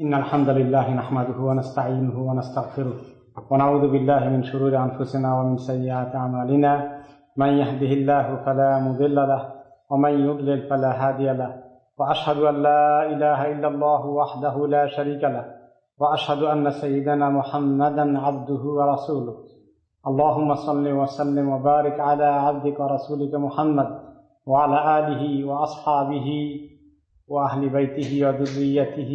إن الحمد لله نحمده ونستعينه ونستغفره ونعوذ بالله من شرور أنفسنا ومن سيئات أعمالنا. من يهده الله فلا مضل له ومن يضلل فلا هادي له. وأشهد أن لا إله إلا الله وحده لا شريك له. وأشهد أن سيدنا محمدا عبده ورسوله. اللهم صل وسلم وبارك على عبدك ورسولك محمد وعلى آله وأصحابه وأهل بيته وذريته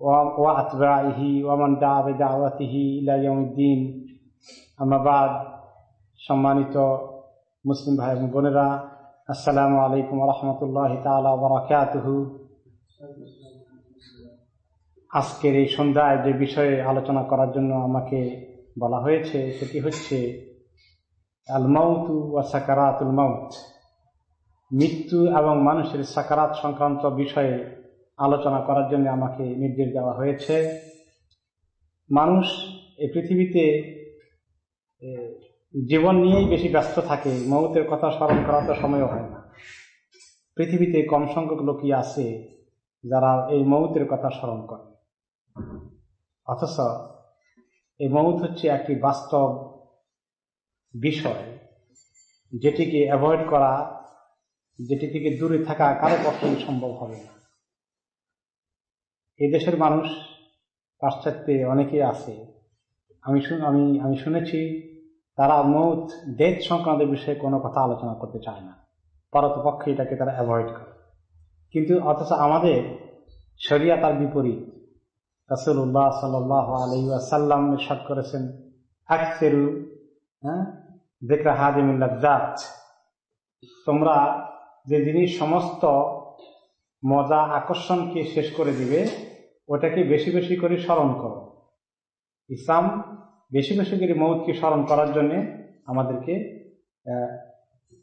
وأتباعه ومن دعا بدعوته إلى يوم الدين أما بعد সম্মানিত মুসলিম ভাই এবং বোনেরা আসসালামু আলাইকুম রহমতুল্লাহ তালা বরাকাতহু আজকের এই সন্ধ্যায় যে বিষয়ে আলোচনা করার জন্য আমাকে বলা হয়েছে সেটি হচ্ছে আল মাউতু ওয়া সাকারাতুল মাউত মৃত্যু এবং মানুষের সাকারাত সংক্রান্ত বিষয়ে আলোচনা করার জন্য আমাকে নির্দেশ দেওয়া হয়েছে। মানুষ এই পৃথিবীতে জীবন নিয়েই বেশি ব্যস্ত থাকে, মৌতের কথা স্মরণ করা তো সময়ও হয় না। পৃথিবীতে কম সংখ্যক লোকই আছে যারা এই মৌতের কথা স্মরণ করে। অথচ এই মৌত হচ্ছে একটি বাস্তব বিষয়, যেটিকে অ্যাভয়েড করা, যেটি থেকে দূরে থাকা কারও পক্ষেই সম্ভব হবে না। এই দেশের মানুষ পাশ্চাত্যে অনেকেই আছে। আমি আমি আমি শুনেছি, তারা মৌত ডেথ সংক্রান্ত বিষয়ে কোনো কথা আলোচনা করতে চায় না। পক্ষে এটাকে তারা অ্যাভয়েড করে। কিন্তু অথচ আমাদের শরিয়া তার বিপরীত। রাসুল্লাহ সাল আলহি আসাল্লাম সাত করেছেন, আকসেরু হ্যাঁ? দেখরা হাদিমুল্লাজাত তোমরা যে জিনিস সমস্ত মজা আকর্ষণকে শেষ করে দিবে, ওটাকে বেশি বেশি করে স্মরণ করো। ইসলাম বেশি বেশি করে মৌতকে স্মরণ করার জন্য আমাদেরকে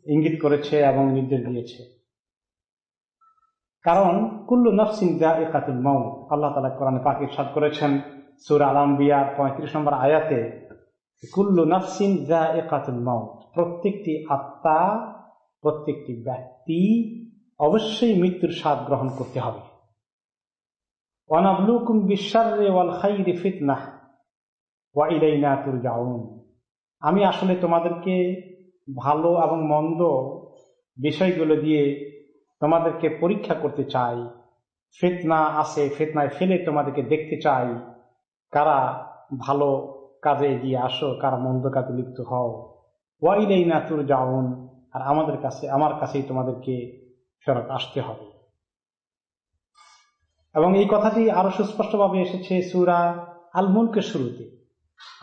ইঙ্গিত করেছে এবং নির্দেশ দিয়েছে। কারণ, কুল্লু নফসিন দা একাতুল মৌ আল্লাহ তালা কোরআনে পাকে সাদ করেছেন, সুর আলাম্বিয়ার পঁয়ত্রিশ নম্বর আয়াতে, কুল্লু নফসিন দা একাতুল মৌ প্রত্যেকটি আত্মা, প্রত্যেকটি ব্যক্তি অবশ্যই মৃত্যুর স্বাদ গ্রহণ করতে হবে। অনাবলুকুম বিশ্বারে ওয়াল খাইরে ফিতনা ওয়া ইলাইনা তুরজাউন। আমি আসলে তোমাদেরকে ভালো এবং মন্দ বিষয়গুলো দিয়ে তোমাদেরকে পরীক্ষা করতে চাই। ফেতনা আছে, ফেতনায় ফেলে তোমাদেরকে দেখতে চাই। কারা ভালো কাজে এগিয়ে আসো, কারা মন্দ কাজে লিপ্ত হও। ওয়াইলাই না তুর যাউন আর আমাদের কাছে, আমার কাছেই তোমাদেরকে ফেরত আসতে হবে। এবং এই কথাটি আরও সুস্পষ্টভাবে এসেছে সুরা আল মুলকের শুরুতে।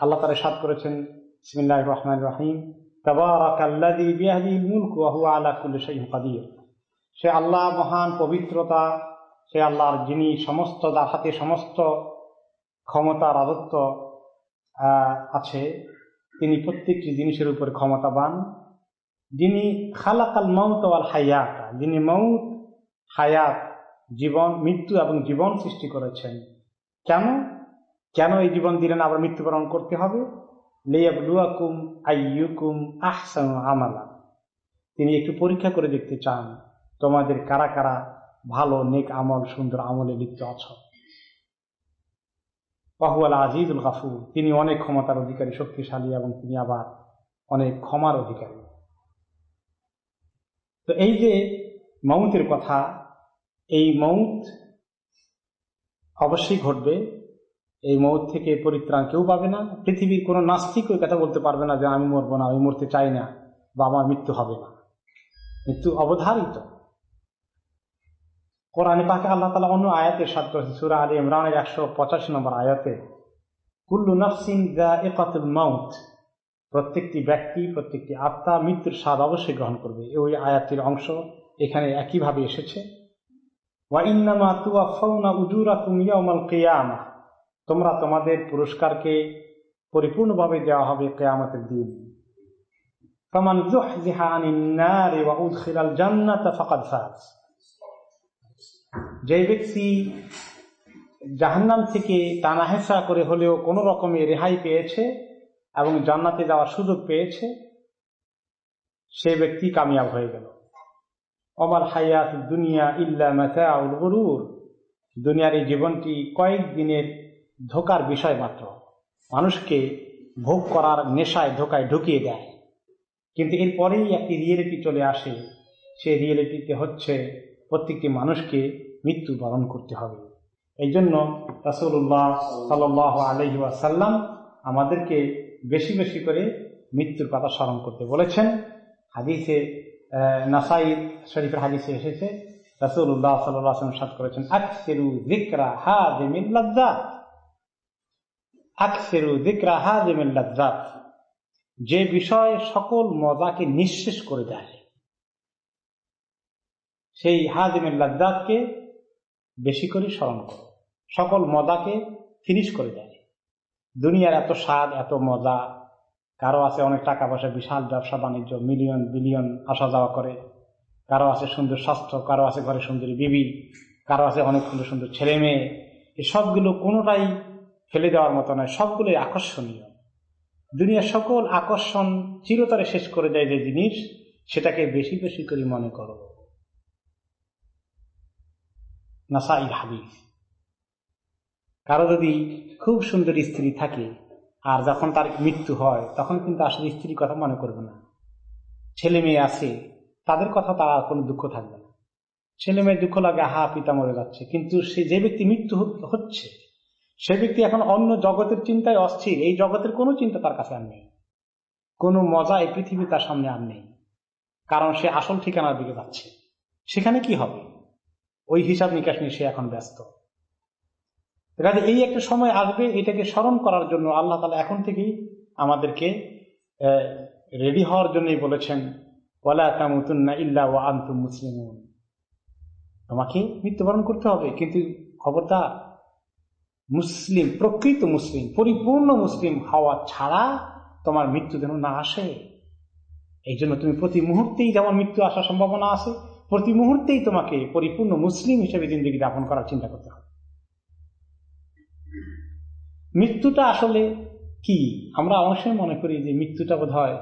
আল্লাহ তারা সাদ করেছেন সিমিল্লাহ রহমান রাহিম সে আল্লাহ মহান পবিত্রতা, সে আল্লাহর যিনি সমস্ত তার হাতে সমস্ত ক্ষমতা রাজত্ব আছে, তিনি প্রত্যেকটি জিনিসের উপর ক্ষমতাবান। যিনি খালাকাল মৌত আল হায়াত, যিনি মৌত হায়াত, জীবন, মৃত্যু এবং জীবন সৃষ্টি করেছেন। কেন? কেন এই জীবন দিলেন? আবার মৃত্যুবরণ করতে হবে। লেয়াবলুয়াকুম আইয়ুকুম আহসান আমালা। তিনি একটু পরীক্ষা করে দেখতে চান, তোমাদের কারা কারা ভালো, নেক আমল, সুন্দর আমলে লিপ্ত আছ? বাহুয়াল আজিজুল গাফুর। তিনি অনেক ক্ষমতার অধিকারী, শক্তিশালী এবং তিনি আবার অনেক ক্ষমার অধিকারী। তো এই যে মৌতের কথা, এই মৌত অবশ্যই ঘটবে। এই মৌত থেকে পরিত্রাণ কেউ পাবে না। পৃথিবীর কোনো নাস্তিক ওই কথা বলতে পারবে না যে, আমি মরবো না, আমি মরতে চাই না, বা আমার মৃত্যু হবে না। মৃত্যু অবধারিত। কোরআনে পাকে আল্লাহ তালা অন্য আয়াতে সাথে করেছে সুরা আলী ইমরানের একশো পঁচাশি নম্বর আয়াতে, কুল্লু নফসিন একাতুল মাউত। প্রত্যেকটি ব্যক্তি, প্রত্যেকটি আত্মা মৃত্যুর স্বাদ অবশ্যই গ্রহণ করবে। ওই আয়াতের অংশ এখানে একইভাবে এসেছে। তোমরা তোমাদের পুরস্কারকে পরিপূর্ণভাবে দেওয়া হবে কেয়ামতের দিন। যে ব্যক্তি জাহান্নাম থেকে টানাহেসা করে হলেও কোনো রকমের রেহাই পেয়েছে এবং জান্নাতে যাওয়ার সুযোগ পেয়েছে, সে ব্যক্তি কামিয়াব হয়ে গেল। অমাল হায়াত দুনিয়া ইল্লা মাতাউল গরুর। দুনিয়ার এই জীবনটি কয়েক দিনের ধোকার বিষয় মাত্র। মানুষকে ভোগ করার নেশায় ধোকায় ঢুকিয়ে দেয়। কিন্তু এরপরেই একটি রিয়েলিটি চলে আসে। সেই রিয়েলিটিতে হচ্ছে প্রত্যেকটি মানুষকে মৃত্যু বরণ করতে হবে। এই জন্য রাসুল্লাহ সাল আলহি আসাল্লাম আমাদেরকে বেশি বেশি করে মৃত্যুর কথা স্মরণ করতে বলেছেন। হাদিসে নাসাই শরীফের হাদিসে এসেছে রাসুল্লাহ সাল্লাম সাত করেছেন, আকসেরু দিকরা হা জেমিল্লাজাত আকসেরু দিকরা হা জেমিল্লাজাত যে বিষয় সকল মজাকে নিঃশেষ করে দেয়। সেই হাজিমের লাদ্দাতকে বেশি করে স্মরণ করো। সকল মজাকে ফিনিশ করে দেয়। দুনিয়ার এত স্বাদ, এত মজা। কারও আছে অনেক টাকা পয়সা, বিশাল ব্যবসা, বাণিজ্য মিলিয়ন বিলিয়ন আসা যাওয়া করে। কারও আছে সুন্দর স্বাস্থ্য, কারও আছে ঘরে সুন্দরী বিবি, কারও আছে অনেক সুন্দর সুন্দর ছেলে মেয়ে। এই সবগুলো কোনোটাই ফেলে দেওয়ার মতো নয়, সবগুলোই আকর্ষণীয়। দুনিয়ার সকল আকর্ষণ চিরতরে শেষ করে দেয় যে জিনিস, সেটাকে বেশি বেশি করে মনে করো। নাসাই হাবিস কারও যদি খুব সুন্দর স্ত্রী থাকে, আর যখন তার মৃত্যু হয়, তখন কিন্তু আসলে স্ত্রীর কথা মনে করবে না। ছেলে মেয়ে আছে, তাদের কথা তার আর কোনো দুঃখ থাকবে না। ছেলে মেয়ে দুঃখ লাগে হা পিতা মরে যাচ্ছে। কিন্তু সে যে ব্যক্তি মৃত্যু হচ্ছে, সে ব্যক্তি এখন অন্য জগতের চিন্তায় অস্থির। এই জগতের কোনো চিন্তা তার কাছে আর নেই। কোনো মজা এই পৃথিবী তার সামনে আর নেই। কারণ সে আসল ঠিকানার দিকে যাচ্ছে। সেখানে কি হবে? ওই হিসাব নিকাশ নিয়ে সে এখন ব্যস্ত। কাজে এই একটা সময় আসবে, এটাকে স্মরণ করার জন্য আল্লাহ তালা এখন থেকেই আমাদেরকে রেডি হওয়ার জন্যই বলেছেন ওলা তামুতুন্না ইল্লা ও আন্তুম মুসলিম তোমাকে মৃত্যুবরণ করতে হবে, কিন্তু খবরদার, মুসলিম, প্রকৃত মুসলিম, পরিপূর্ণ মুসলিম হওয়া ছাড়া তোমার মৃত্যু যেন না আসে। এই জন্য তুমি প্রতি মুহূর্তেই যেমন মৃত্যু আসার সম্ভাবনা আছে, প্রতি মুহূর্তেই তোমাকে পরিপূর্ণ মুসলিম হিসেবে জিন্দগি যাপন করার চিন্তা করতে হবে। মৃত্যুটা আসলে কি? আমরা অবশ্যই মনে করি যে মৃত্যুটা বোধ হয়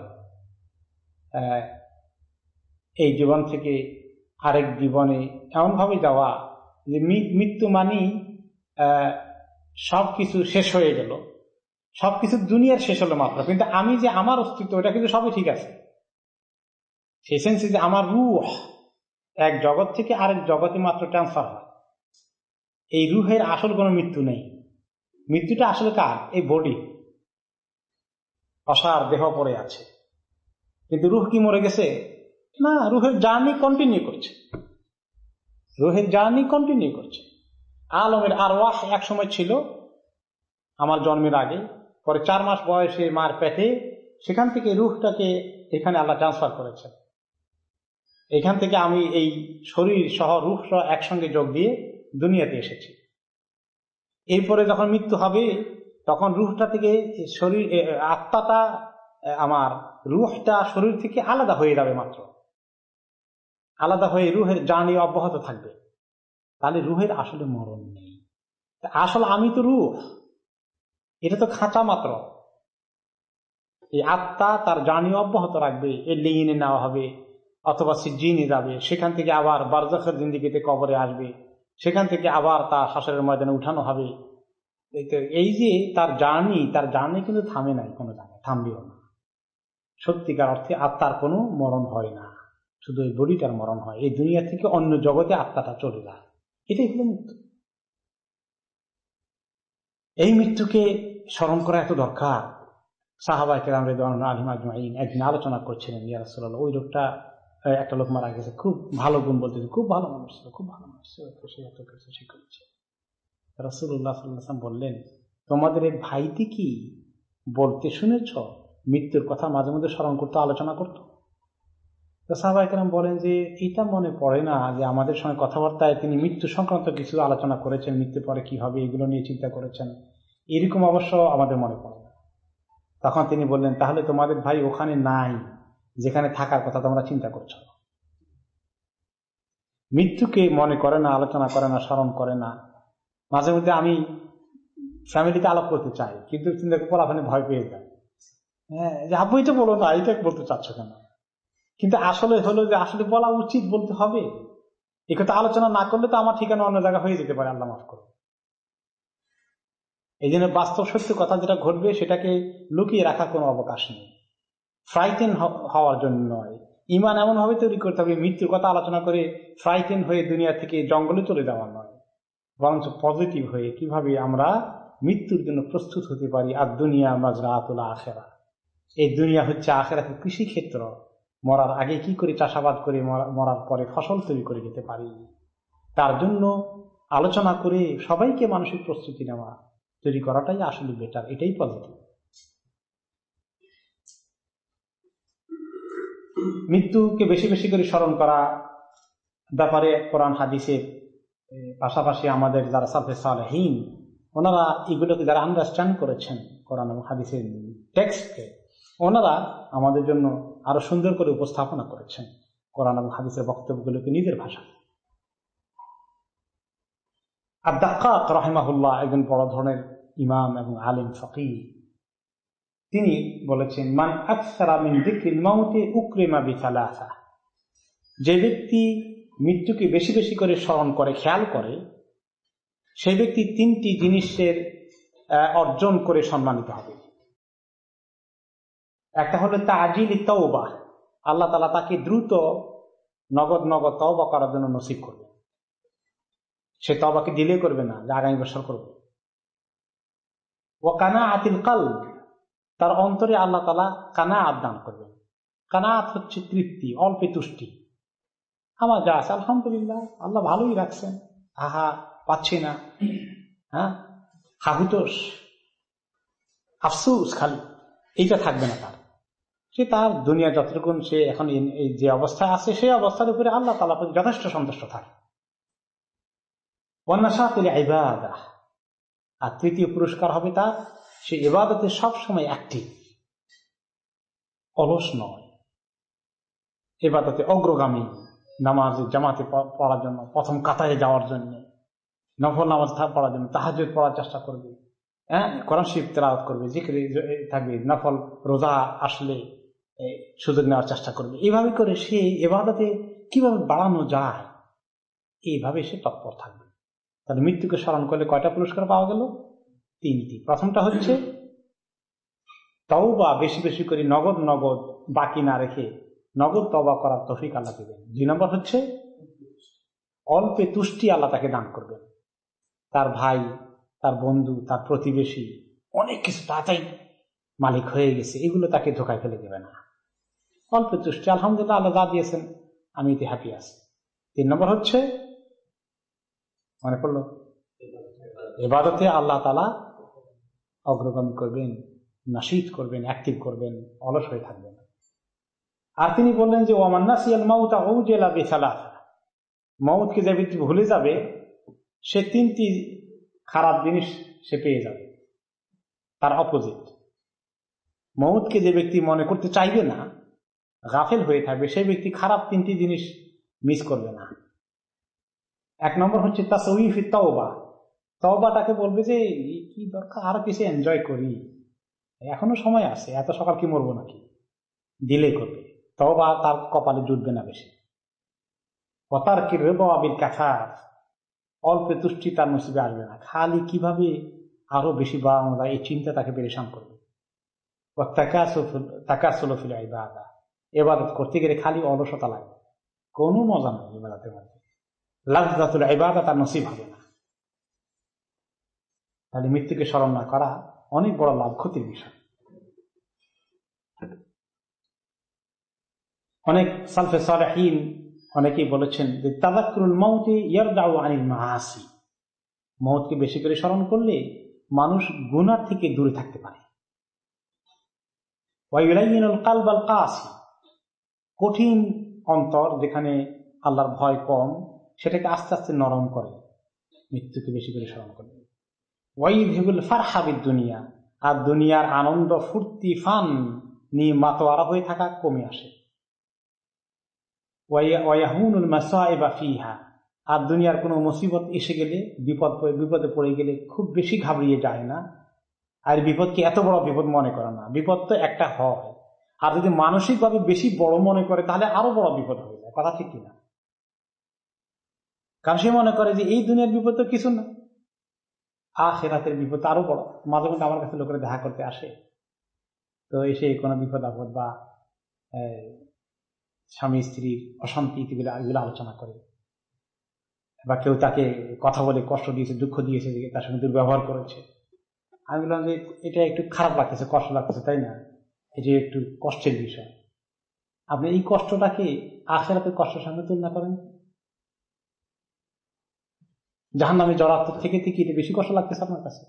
এই জীবন থেকে আরেক জীবনে এমনভাবে যাওয়া যে মৃত্যু মানেই সবকিছু শেষ হয়ে গেল। সবকিছু দুনিয়ার শেষ হলো মাত্র। কিন্তু আমি যে আমার অস্তিত্ব, ওটা কিন্তু সবই ঠিক আছে। সেই সেন্সে যে আমার রুহ, এক জগৎ থেকে আরেক জগতে মাত্র ট্রান্সফার হয়। এই রুহের আসল কোনো মৃত্যু নেই। মৃত্যুটা আসলে কার? এই বডি। অসার দেহ পড়ে আছে। কিন্তু রুহ কি মরে গেছে? না, রুহের জার্নি কন্টিনিউ করছে। রুহের জার্নি কন্টিনিউ করছে। আলমের আর ওয়াহ এক সময় ছিল, আমার জন্মের আগে। পরে চার মাস বয়সে মার পেটে। সেখান থেকে রুহটাকে এখানে আল্লাহ ট্রান্সফার করেছে এখান থেকে আমি এই শরীর সহ রুহ সহ একসঙ্গে যোগ দিয়ে দুনিয়াতে এসেছি। এরপরে যখন মৃত্যু হবে, তখন রুহটা থেকে শরীর আত্মাটা আমার রুহটা শরীর থেকে আলাদা হয়ে যাবে মাত্র। আলাদা হয়ে রুহের জার্নি অব্যাহত থাকবে। তাহলে রুহের আসলে মরণ নেই। আসলে আমি তো রুহ, এটা তো খাঁচা মাত্র। এই আত্মা তার জার্নি অব্যাহত রাখবে এর লিঙিনে নেওয়া হবে, অথবা সে জিনে যাবে, সেখান থেকে আবার বারজাখের জিন্দিগিতে কবরে আসবে। সেখান থেকে আবার তার শাসরের ময়দানে উঠানো হবে। এই যে তার জার্নি তার জার্নি কিন্তু থামে নাই কোনো জায়গায়, থামবেও না। সত্যিকার অর্থে আত্মার কোনো মরণ হয় না। শুধু এই বডিটার মরণ হয়, এই দুনিয়া থেকে অন্য জগতে আত্মাটা চলে যায়। এটাই হলো মৃত্যু। এই মৃত্যুকে স্মরণ করা এত দরকার। সাহাবাই কেরাম রেদান আলিম একদিন আলোচনা করছিলেন ইয়ারসোল্লাহ ওই লোকটা একটা লোক মারা গেছে, খুব ভালো গুণ বলতে খুব ভালো মানুষ ছিল, খুব ভালো মানুষ ছিল, তো সে এত কিছু সে করেছে। রসুল্লাহ সাল্লাম বললেন, তোমাদের এই ভাইটি কি বলতে শুনেছ? মৃত্যুর কথা মাঝে মধ্যে স্মরণ করতো, আলোচনা করতো? সাহাবাহিকেরাম বলেন যে, এটা মনে পড়ে না যে আমাদের সঙ্গে কথাবার্তায় তিনি মৃত্যু সংক্রান্ত কিছু আলোচনা করেছেন মৃত্যু পরে কি হবে, এগুলো নিয়ে চিন্তা করেছেন। এরকম অবশ্য আমাদের মনে পড়ে না। তখন তিনি বললেন, তাহলে তোমাদের ভাই ওখানে নাই। যেখানে থাকার কথা তোমরা চিন্তা করছ। মৃত্যুকে মনে করে না, আলোচনা করে না, স্মরণ করে না। মাঝে মধ্যে আমি ফ্যামিলিতে আলাপ করতে চাই, কিন্তু চিন্তা পড়াখানে ভয় পেয়ে যায়। হ্যাঁ যে আব্বু এটা বলো না এটা বলতে চাচ্ছ কেন? কিন্তু আসলে হলো যে আসলে বলা উচিত বলতে হবে। এ কথা আলোচনা না করলে তো আমার ঠিকানা অন্য জায়গা হয়ে যেতে পারে, আল্লাহ মাফ করবে এই জন্য বাস্তব সত্য কথা যেটা ঘটবে, সেটাকে লুকিয়ে রাখার কোনো অবকাশ নেই। ফ্রাইটেন হওয়ার জন্য নয়। ইমান এমন ভাবে তৈরি করতে হবে, মৃত্যুর কথা আলোচনা করে ফ্রাইটেন হয়ে দুনিয়া থেকে জঙ্গলে চলে যাওয়া নয়। বরঞ্চ পজিটিভ হয়ে কীভাবে আমরা মৃত্যুর জন্য প্রস্তুত হতে পারি আর দুনিয়া মাজরা আতুলা আখেরা। এই দুনিয়া হচ্ছে আখেরাতে কৃষি ক্ষেত্র মরার আগে কি করে চাষাবাদ করে মরার পরে ফসল তৈরি করে যেতে পারি? তার জন্য আলোচনা করে সবাইকে মানসিক প্রস্তুতি নেওয়া, তৈরি করাটাই আসলে বেটার এটাই পজিটিভ মৃত্যুকে বেশি বেশি করে স্মরণ করা ব্যাপারে কোরআন, হাদিসের পাশাপাশি আমাদের যারা সাফে সালহীন, ওনারা এগুলোকে যারা আন্ডারস্ট্যান্ড করেছেন কোরআন এবং হাদিসের টেক্সটকে ওনারা আমাদের জন্য আরও সুন্দর করে উপস্থাপনা করেছেন কোরআন এবং হাদিসের বক্তব্যগুলোকে নিজের ভাষায়। আর দাক্কাক রহমাহুল্লাহ একজন বড় ধরনের ইমাম এবং আলিম ফকি তিনি বলেছেন, মান আকসারা মিন দিক্রিল মাউতে উক্রেমা বিসালাসা। যে ব্যক্তি মৃত্যুকে বেশি বেশি করে স্মরণ করে, খেয়াল করে সেই ব্যক্তি তিনটি জিনিসের অর্জন করে সম্মানিত হবে। একটা হলো তাজিল তওবা। আল্লাহ তালা তাকে দ্রুত নগদ নগদ তওবা করার জন্য নসিব করবে সে তবাকে ডিলে করবে না আগামী বছর করবে। ও কানা আতিল কাল তার অন্তরে আল্লাহ তালা কানা আত দান করবেন। কানাত হচ্ছে তৃপ্তি, অল্পে তুষ্টি। আমার যা আছে, আলহামদুলিল্লাহ, আল্লাহ ভালোই রাখছেন। আহা, পাচ্ছি না। হ্যাঁ? হাহুতোষ। আফসুস খালি। এইটা থাকবে না তার। সে তার দুনিয়া যতটুকুন সে এখন এই যে অবস্থায় আছে, সেই অবস্থার উপরে আল্লাহ তালা যথেষ্ট সন্তুষ্ট থাকে। আর তৃতীয় পুরস্কার হবে তার সে এবাদতে সবসময় অ্যাক্টিভ অলস নয়। এবাদতে অগ্রগামী নামাজ জামাতে পড়ার জন্য, প্রথম কাতারে যাওয়ার জন্য, নফল নামাজ পড়ার জন্য তাহাজ পড়ার চেষ্টা করবে। হ্যাঁ? কোরআন শিব তেলাওয়াত করবে, জিক্রে থাকবে, নফল রোজা আসলে সুযোগ নেওয়ার চেষ্টা করবে। এইভাবে করে সে এবাদতে কীভাবে বাড়ানো যায়, এইভাবে সে তৎপর থাকবে। তাহলে মৃত্যুকে স্মরণ করলে কয়টা পুরস্কার পাওয়া গেল? তিনটি। প্রথমটা হচ্ছে, তওবা বেশি বেশি করে নগদ নগদ বাকি না রেখে নগদ তবা করার তফিক আল্লাহ দেবেন। দুই নম্বর হচ্ছে, অল্পে তুষ্টি আল্লাহ তাকে দান করবেন। তার ভাই, তার বন্ধু, তার প্রতিবেশী, অনেক কিছু তাড়াতাড়ি মালিক হয়ে গেছে, এগুলো তাকে ধোকায় ফেলে দেবে না। অল্প তুষ্টি, আলহামদুলিল্লাহ আল্লাহ যা দিয়েছেন, আমি এতে হ্যাপি আছি। তিন নম্বর হচ্ছে, মনে পড়ল? এবারতে আল্লাহ তালা অগ্রগামী করবেন নাশিদ করবেন, অ্যাক্টিভ করবেন, অলস হয়ে থাকবেন। আর তিনি বললেন যে ওয়ামান্নাসিয়াল মাউতা ও জেলা বেসালা। মৌতকে যে ব্যক্তি ভুলে যাবে, সে তিনটি খারাপ জিনিস সে পেয়ে যাবে। তার অপোজিট মৌতকে যে ব্যক্তি মনে করতে চাইবে না, গাফেল হয়ে থাকবে সেই ব্যক্তি খারাপ তিনটি জিনিস মিস করবে না। এক নম্বর হচ্ছে তা সৌফি তওবা তওবা তাকে বলবে যে কি দরকার? আরও কিছু এনজয় করি। এখনও সময় আছে, এত সকাল কি মরবো নাকি? দিলে করবে। তওবা তার কপালে জুটবে না বেশি। কথার কি রেব আবির কাছা অল্পে তুষ্টি তার নসিবে আসবে না। খালি কীভাবে আরও বেশি বাড়ানো আমরা এই চিন্তা তাকে পেরেশান করবে। ইবাদা। এবাদত করতে গেলে খালি অলসতা লাগবে কোনো মজা নেই ইবাদতের মধ্যে। লাফজাতুল ইবাদা তার নসিব হবে না। তাহলে মৃত্যুকে স্মরণ না করা অনেক বড় লাভ ক্ষতির বিষয়। অনেক সালফে সালাহীন অনেকেই বলেছেন যে তাদাকুল মৌতে ইয়ার দাও আনিল মাহাসি মৌতকে বেশি করে স্মরণ করলে মানুষ গুনার থেকে দূরে থাকতে পারে। কালবাল কাসি। কঠিন অন্তর যেখানে আল্লাহর ভয় কম, সেটাকে আস্তে আস্তে নরম করে। মৃত্যুকে বেশি করে স্মরণ করবে ওয়াইদুল ফারহাবিদ দুনিয়া। আর দুনিয়ার আনন্দ, ফুর্তি, ফান নিয়ে মাতোয়ারা হয়ে থাকা, কমে আসে। আর দুনিয়ার কোনো মুসিবত এসে গেলে, বিপদ বিপদে পড়ে গেলে খুব বেশি ঘাবড়িয়ে যায় না। আর বিপদকে এত বড় বিপদ মনে করে না। বিপদ তো একটা হয়। আর যদি মানসিকভাবে বেশি বড় মনে করে, তাহলে আরও বড় বিপদ হয়ে যায়। কথা ঠিক কিনা? কারণ সে মনে করে যে, এই দুনিয়ার বিপদ তো কিছু না। আখেরাতের বিপদ আরও বড়। মাঝে মধ্যে আমার কাছে লোকেরা দেখা করতে আসে। তো এসে কোনো বিপদ আপদ বা স্বামী স্ত্রীর অশান্তি এগুলো এগুলো আলোচনা করে। বা কেউ তাকে কথা বলে কষ্ট দিয়েছে, দুঃখ দিয়েছে যে তার সঙ্গে দুর্ব্যবহার করেছে। আমি বললাম যে, এটা একটু খারাপ লাগতেছে, কষ্ট লাগতেছে, তাই না? এটি একটু কষ্টের বিষয়। আপনি এই কষ্টটাকে আখেরাতের কষ্টের সঙ্গে তুলনা করেন। জাহান নামে জড়াত্ম থেকে থেকে এটা বেশি কষ্ট লাগতেছে আপনার কাছে?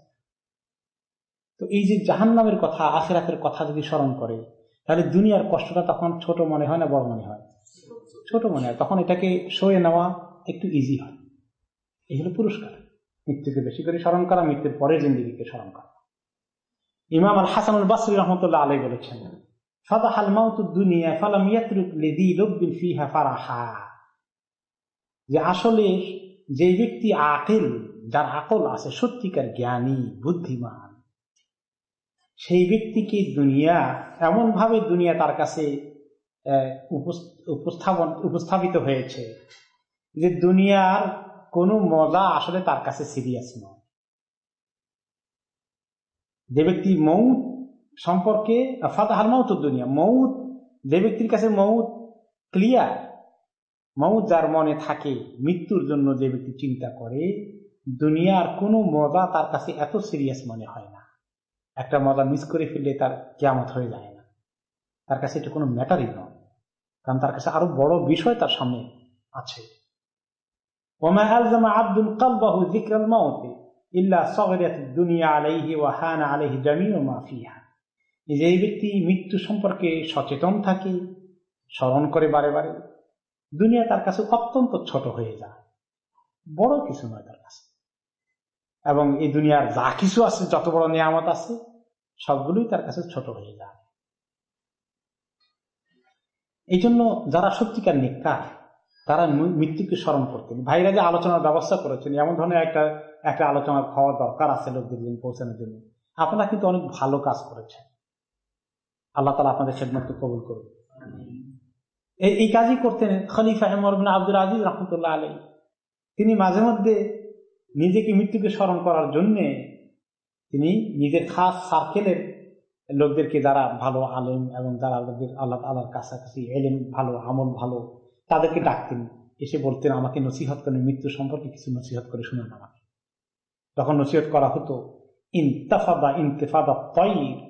তো এই যে জাহান নামের কথা, আখেরাতের কথা যদি স্মরণ করে, তাহলে দুনিয়ার কষ্টটা তখন ছোট মনে হয় না বড় মনে হয়? ছোট মনে হয়। তখন এটাকে সয়ে নেওয়া একটু ইজি হয়। এই হলো পুরস্কার। মৃত্যুকে বেশি করে স্মরণ করা, মৃত্যুর পরের জিন্দিগিকে স্মরণ করা। ইমাম আল বাসরি রহমতুল্লাহ আলাই বলেছেন, ফাদাহাল মাউতু দুনিয়া ফালাম ইয়াতরুক লিদি লব্বিন ফিহা ফারাহা। যে আসলে যে ব্যক্তি আকেল, যার আকল আছে সত্যিকার জ্ঞানী, বুদ্ধিমান, সেই ব্যক্তিকে দুনিয়া এমন ভাবে দুনিয়া তার কাছে উপস্থাপন, উপস্থাপিত হয়েছে যে দুনিয়ার কোনো মজা আসলে তার কাছে সিরিয়াস নয়। যে ব্যক্তি মৌত সম্পর্কে ফাতাহার মৌত দুনিয়া, মৌত, যে ব্যক্তির কাছে মৌত ক্লিয়ার মৌত যার মনে থাকে মৃত্যুর জন্য যে ব্যক্তি চিন্তা করে, দুনিয়ার কোনো মজা তার কাছে এত সিরিয়াস মনে হয় না। একটা মজা মিস করে ফেললে তার কেয়ামত হয়ে যায় না। তার কাছে এটা কোনো ম্যাটারই নয়। কারণ তার কাছে আরও বড় বিষয় তার সামনে আছে। আব্দুল কালবাহু জিক্রাল সগরিয়াত দুনিয়া আলাইহি ওয়া হানা আলাইহি জামিউ মা ফিহা। যে ব্যক্তি মৃত্যু সম্পর্কে সচেতন থাকে, স্মরণ করে বারে বারে দুনিয়া তার কাছে অত্যন্ত ছোট হয়ে যায়। বড় কিছু নয় তার কাছে। এবং এই দুনিয়ার যা কিছু আছে, যত বড় নিয়ামত আছে, সবগুলোই তার কাছে ছোট হয়ে যায়। এই জন্য যারা সত্যিকার নিকার, তারা মৃত্যুকে স্মরণ করতেন। ভাইরা যে আলোচনার ব্যবস্থা করেছেন, এমন ধরনের একটা একটা আলোচনা খাওয়া দরকার আছে লোকদের জন্য, পৌঁছানোর জন্য। আপনারা কিন্তু অনেক ভালো কাজ করেছেন। আল্লাহ তালা আপনাদের সেদমত কবুল করুন। এই কাজই করতেন খলিফা হেমর আব্দুল আজিজ রহমতুল্লাহ আলী তিনি মাঝে মধ্যে নিজেকে মৃত্যুকে স্মরণ করার জন্যে তিনি নিজের খাস সার্কেলের লোকদেরকে যারা ভালো আলেম এবং যারা লোকদের আল্লাহ আল্লাহর কাছাকাছি এলেম ভালো, আমল ভালো, তাদেরকে ডাকতেন। এসে বলতেন, আমাকে নসিহত করেন মৃত্যু সম্পর্কে কিছু নসিহত করে শুনেন আমাকে। তখন নসিহত করা হতো, ইনতাফাদা ইনতেফাদা তৈর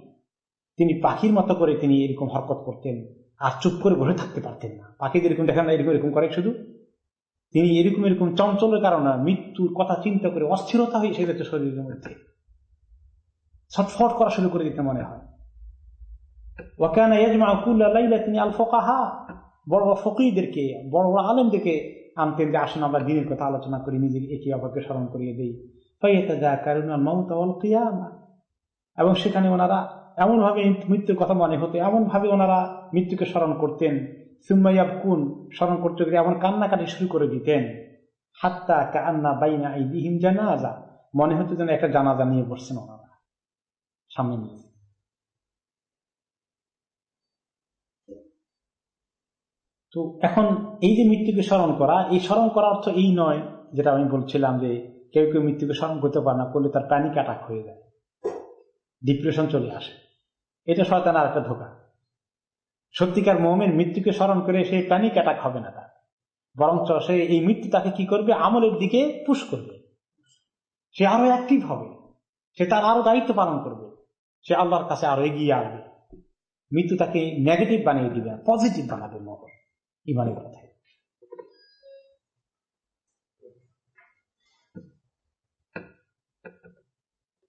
তিনি পাখির মতো করে তিনি এরকম হরকত করতেন। আর চুপ করে বসে থাকতে পারতেন না। পাখিদের এরকম দেখেন না এরকম এরকম করে শুধু। তিনি এরকম এরকম চঞ্চলের কারণে মৃত্যুর কথা চিন্তা করে অস্থিরতা হয়ে এসে শরীরের মধ্যে ছটফট করা শুরু করে দিতে মনে হয়। ওয়াকানা ইয়াজমা কুল্লা তিনি আল ফোকাহা বড় বড় ফকিরদেরকে, বড় বড় আলেমদেরকে আনতেন যে, আসেন আমরা দিনের কথা আলোচনা করি নিজেকে একে অপরকে স্মরণ করিয়ে দিই। ফাইয়াতা কারণ এবং সেখানে ওনারা এমনভাবে মৃত্যুর কথা মনে হতো, এমনভাবে ওনারা মৃত্যুকে স্মরণ করতেন। সুম্মাইয়াব কুন স্মরণ করতে গেলে এমন কান্নাকাটি শুরু করে দিতেন। হাত্তা কান্না বাইনা এই বিহীন জানাজা। মনে হতো যেন একটা জানাজা নিয়ে বসছেন ওনারা। সামনে নিয়ে তো এখন এই যে মৃত্যুকে স্মরণ করা, এই স্মরণ করার অর্থ এই নয়, যেটা আমি বলছিলাম যে কেউ কেউ মৃত্যুকে স্মরণ করতে পারে না, করলে তার প্যানিক অ্যাটাক হয়ে যায়। ডিপ্রেশন চলে আসে। এটা শয়তান আর একটা ধোকা। সত্যিকার মোমেন মৃত্যুকে স্মরণ করে সে প্যানিক অ্যাটাক হবে না তার। বরঞ্চ সে এই মৃত্যু তাকে কি করবে? আমলের দিকে পুশ করবে। সে আরও অ্যাক্টিভ হবে। সে তার আরও দায়িত্ব পালন করবে। সে আল্লাহর কাছে আরও এগিয়ে আসবে। মৃত্যু তাকে নেগেটিভ বানিয়ে দিবে পজিটিভ বানাবে মহল ইমানের কথায়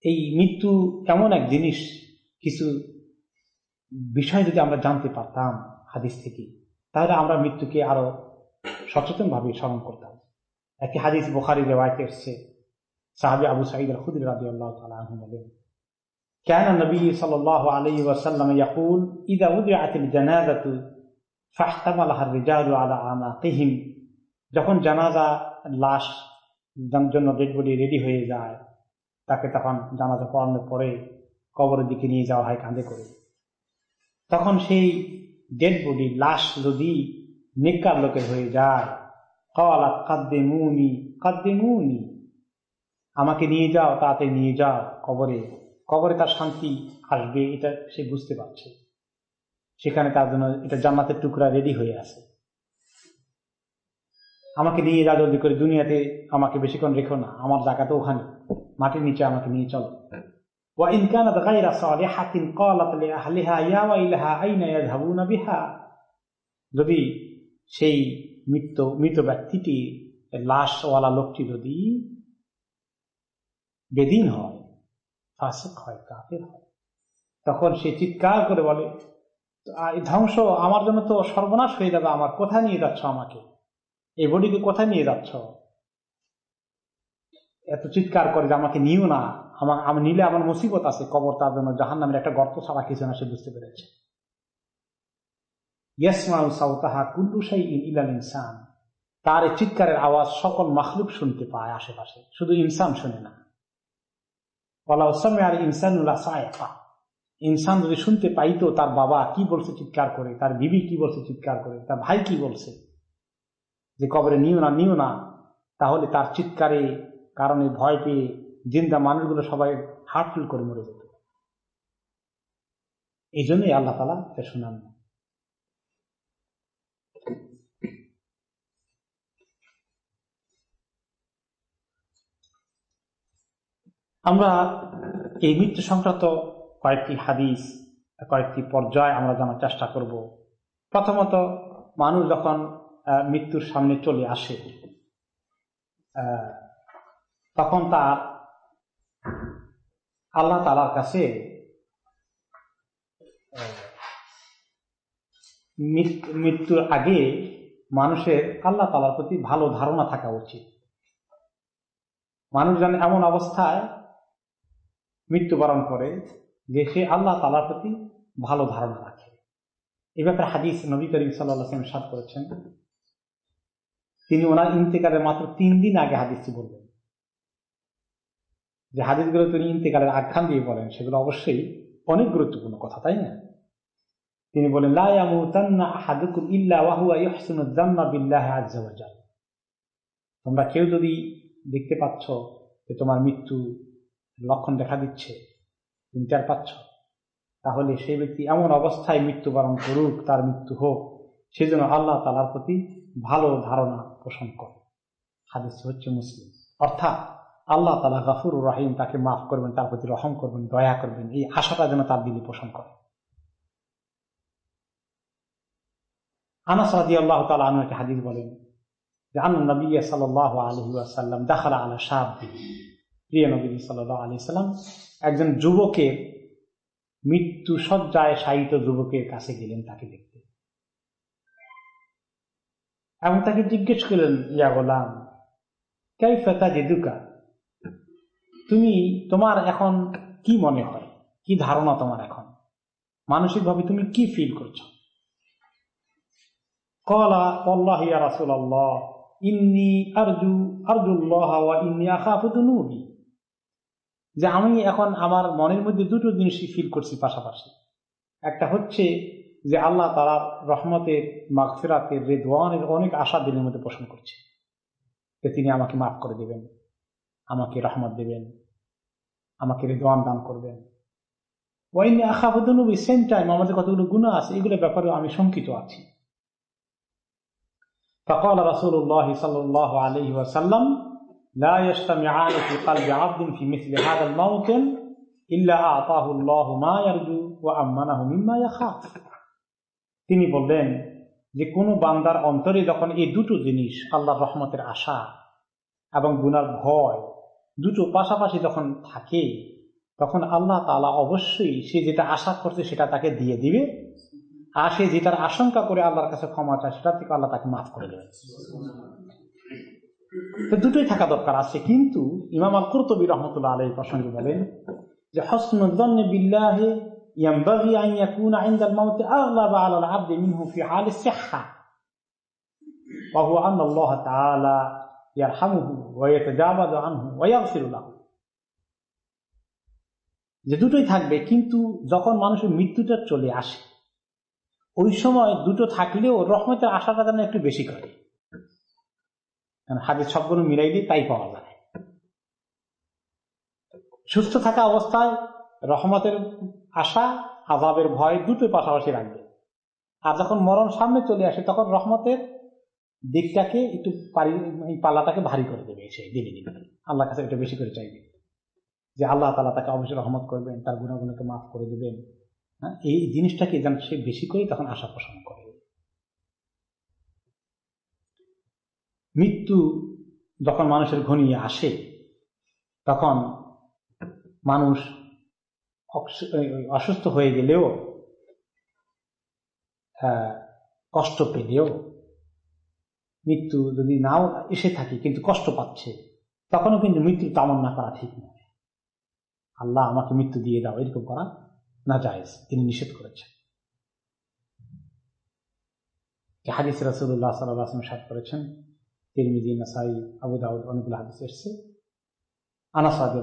এই মৃত্যু এমন এক জিনিস, কিছু বিষয় যদি আমরা জানতে পারতাম হাদিস থেকে তাহলে আমরা মৃত্যুকে আরো সচেতন ভাবে স্মরণ করতাম একটি হাদিস বোখারি রেওয়ায়তে এসছে সাহাবি আবু সাইদ খুদির রাজি আল্লাহ বলেন كان النبي صلى الله عليه وسلم يقول إذا وضعت الجنازة فاحتملها الرجال على أعناقهم যখন জানাজা লাশ জন্য ডেড বডি রেডি হয়ে যায় তাকে তখন জানাজা পড়ানোর পরে কবরের দিকে নিয়ে যাওয়া হয় কাঁধে করে তখন সেই ডেড বডি লাশ যদি নিকার লোকের হয়ে যায় কলা কাদ্দে মুনি কাদ্দে মুনি আমাকে নিয়ে যাও, তাতে নিয়ে যাও, কবরে কবরে তার শান্তি আসবে, এটা সে বুঝতে পারছে। সেখানে তার জন্য এটা জান্নাতের টুকরা রেডি হয়ে আছে। আমাকে নিয়ে যা জলদি করে দুনিয়াতে আমাকে বেশিক্ষণ রেখো না, আমার জায়গা তো ওখানে, মাটির নিচে আমাকে নিয়ে চলো। وإن كانت غير صالحة قالت لأهلها يا ويلها أين يذهبون بها যদি সেই মৃত মৃত ব্যক্তিটি লাশওয়ালা লোকটি যদি বেদিন হয় ফাসেক হয় কাফের হয় তখন সে চিৎকার করে বলে ধ্বংস আমার জন্য তো সর্বনাশ হয়ে যাবে আমার কোথায় নিয়ে যাচ্ছ আমাকে এই বডিকে কোথায় নিয়ে যাচ্ছ এত চিৎকার করে যে আমাকে নিও না আমার, আমি নিলে আমার মুসিবত আছে, কবর তার জন্য জাহান নামের একটা গর্ত ছাড়া কিছু না, সে বুঝতে পেরেছে। তার এই চিৎকারের আওয়াজ সকল মাখলুক শুনতে পায় আশেপাশে, শুধু ইনসান শুনে না। আর ইনসানুল্লাহ ইনসান যদি শুনতে পাইতো তার বাবা কি বলছে চিৎকার করে, তার বিবি কি বলছে চিৎকার করে, তার ভাই কি বলছে, যে কবরে নিও না নিও না, তাহলে তার চিৎকারে কারণে ভয় পেয়ে জিন্দা মানুষগুলো সবাই হার্ট ফিল করে মরে যেত। এই জন্যই আল্লাহ তালা এটা শুনান আমরা এই মৃত্যু সংক্রান্ত কয়েকটি হাদিস, কয়েকটি পর্যায় আমরা জানার চেষ্টা করব। প্রথমত, মানুষ যখন মৃত্যুর সামনে চলে আসে তখন তার আল্লাহ তালার কাছে মৃত্যুর আগে মানুষের আল্লাহ তালার প্রতি ভালো ধারণা থাকা উচিত। মানুষ যেন এমন অবস্থায় মৃত্যুবরণ করে যে সে আল্লাহ তালার প্রতি ভালো ধারণা রাখে। এ ব্যাপারে হাদিস নবী করিম সাল্লাম সাদ করেছেন। তিনি ওনার ইন্তেকালের মাত্র তিন দিন আগে হাদিসটি বলবেন যে হাদিসগুলো তিনি ইন্তেকালের আখ্যান দিয়ে বলেন, সেগুলো অবশ্যই অনেক গুরুত্বপূর্ণ কথা, তাই না? তিনি বলেন তোমরা কেউ যদি দেখতে পাচ্ছ যে তোমার মৃত্যু লক্ষণ দেখা দিচ্ছে, তুমি টের পাচ্ছ, তাহলে সেই ব্যক্তি এমন অবস্থায় মৃত্যুবরণ করুক, তার মৃত্যু হোক সেজন্য আল্লাহ তালার প্রতি ভালো ধারণা পোষণ করে। হাদিস হচ্ছে মুসলিম। অর্থাৎ আল্লাহ তালা গাফুর রাহিম তাকে মাফ করবেন, তার প্রতি রহম করবেন, দয়া করবেন। এই আশাটা যেন তার দিলে পোষণ করে। আনাস রাজি আল্লাহ তালা আনু একটা বলেন যে আনু নবী সাল আলহি আসাল্লাম দেখালা আলা শাহ প্রিয় নবী সাল আলি সাল্লাম একজন যুবকের মৃত্যু সজ্জায় শায়িত যুবকের কাছে গেলেন তাকে দেখতে। এবং তাকে জিজ্ঞেস করলেন, ইয়া গোলাম কাইফাতা জেদুকা তুমি তোমার এখন কি মনে হয়? কি ধারণা তোমার এখন? মানসিকভাবে তুমি কি ফিল করছ? কলা, আল্লাহ রাসুল আল্লাহ ইন্নি আরজু, আরজুল্লাহ ইন্নি আখাফুদুনুবি যে আমি এখন আমার মনের মধ্যে দুটো জিনিসই ফিল করছি পাশাপাশি। একটা হচ্ছে যে আল্লাহ তালার রহমতের, মাগফিরাতের, রেদওয়ানের অনেক আশা দিনের মধ্যে পোষণ করছে। যে তিনি আমাকে মাফ করে দেবেন, আমাকে রহমত দেবেন। আমাকে রেদওয়ান দান করবেন ওয়াইনি আখাবুদ্দনবী সেম টাইম আমাদের কতগুলো গুণা আছে এগুলো ব্যাপারেও আমি শঙ্কিত আছি فقال رسول الله صلى الله عليه وسلم لا يجتمعان في قلب عبد في مثل هذا الموطن إلا أعطاه الله ما يرجو وأمنه مما يخاف তিনি বললেন যে কোনো বান্দার অন্তরে যখন এই দুটো জিনিস আল্লাহর রহমতের আশা এবং গুনার ভয় দুটো পাশাপাশি যখন থাকে তখন আল্লাহ তালা অবশ্যই সে যেটা আশা করছে সেটা তাকে দিয়ে দিবে আর সে যেটার আশঙ্কা করে আল্লাহর কাছে ক্ষমা চায় সেটা থেকে আল্লাহ তাকে মাফ করে দেবে তো দুটোই থাকা দরকার আছে কিন্তু ইমাম আল কুরতবী রহমতুল্লাহ আলাই প্রসঙ্গে বলেন যে হসনুদ্দন্নে বিল্লাহে ينبغي أن يكون عند الموت أغلب على العبد منه في حال الصحة وهو أن الله تعالى ইয়ারহামুহু ওয়াইয়াতাজাবাদু আনহু ওয়াইয়াগফিরু লাহু। যে দুটোই থাকবে, কিন্তু যখন মানুষের মৃত্যুটা চলে আসে, ওই সময় দুটো থাকলেও রহমতের আশাটা যেন একটু বেশি করে। হাতের সবগুলো মিলাইলে তাই পাওয়া যায়। সুস্থ থাকা অবস্থায় রহমতের আশা আজাবের ভয় দুটোই পাশাপাশি রাখবে। আর যখন মরণ সামনে চলে আসে, তখন রহমতের দিকটাকে একটু পাল্লাটাকে ভারী করে দেবে সে দিনে দিনে। আল্লাহ কাছে একটু বেশি করে চাইবে। যে আল্লাহ তালা তাকে অবশ্যই রহমত করবেন, তার গুণাগুণকে মাফ করে দেবেন। হ্যাঁ এই জিনিসটাকে যেন সে বেশি করে তখন আশা পোষণ করে। মৃত্যু যখন মানুষের ঘনিয়ে আসে, তখন মানুষ অসুস্থ হয়ে গেলেও কষ্ট পেলেও মৃত্যু যদি নাও এসে থাকে কিন্তু কষ্ট পাচ্ছে তখনও কিন্তু মৃত্যুর তামান্না করা ঠিক নয় আল্লাহ আমাকে মৃত্যু দিয়ে দাও এরকম করা না যায় তিনি নিষেধ করেছেন হাদিস রাসুল্লাহ সাল্লাম সাত করেছেন তিরমিজি নাসাই আবু দাউদ অনেকগুলো হাদিস এসছে আনাসাদু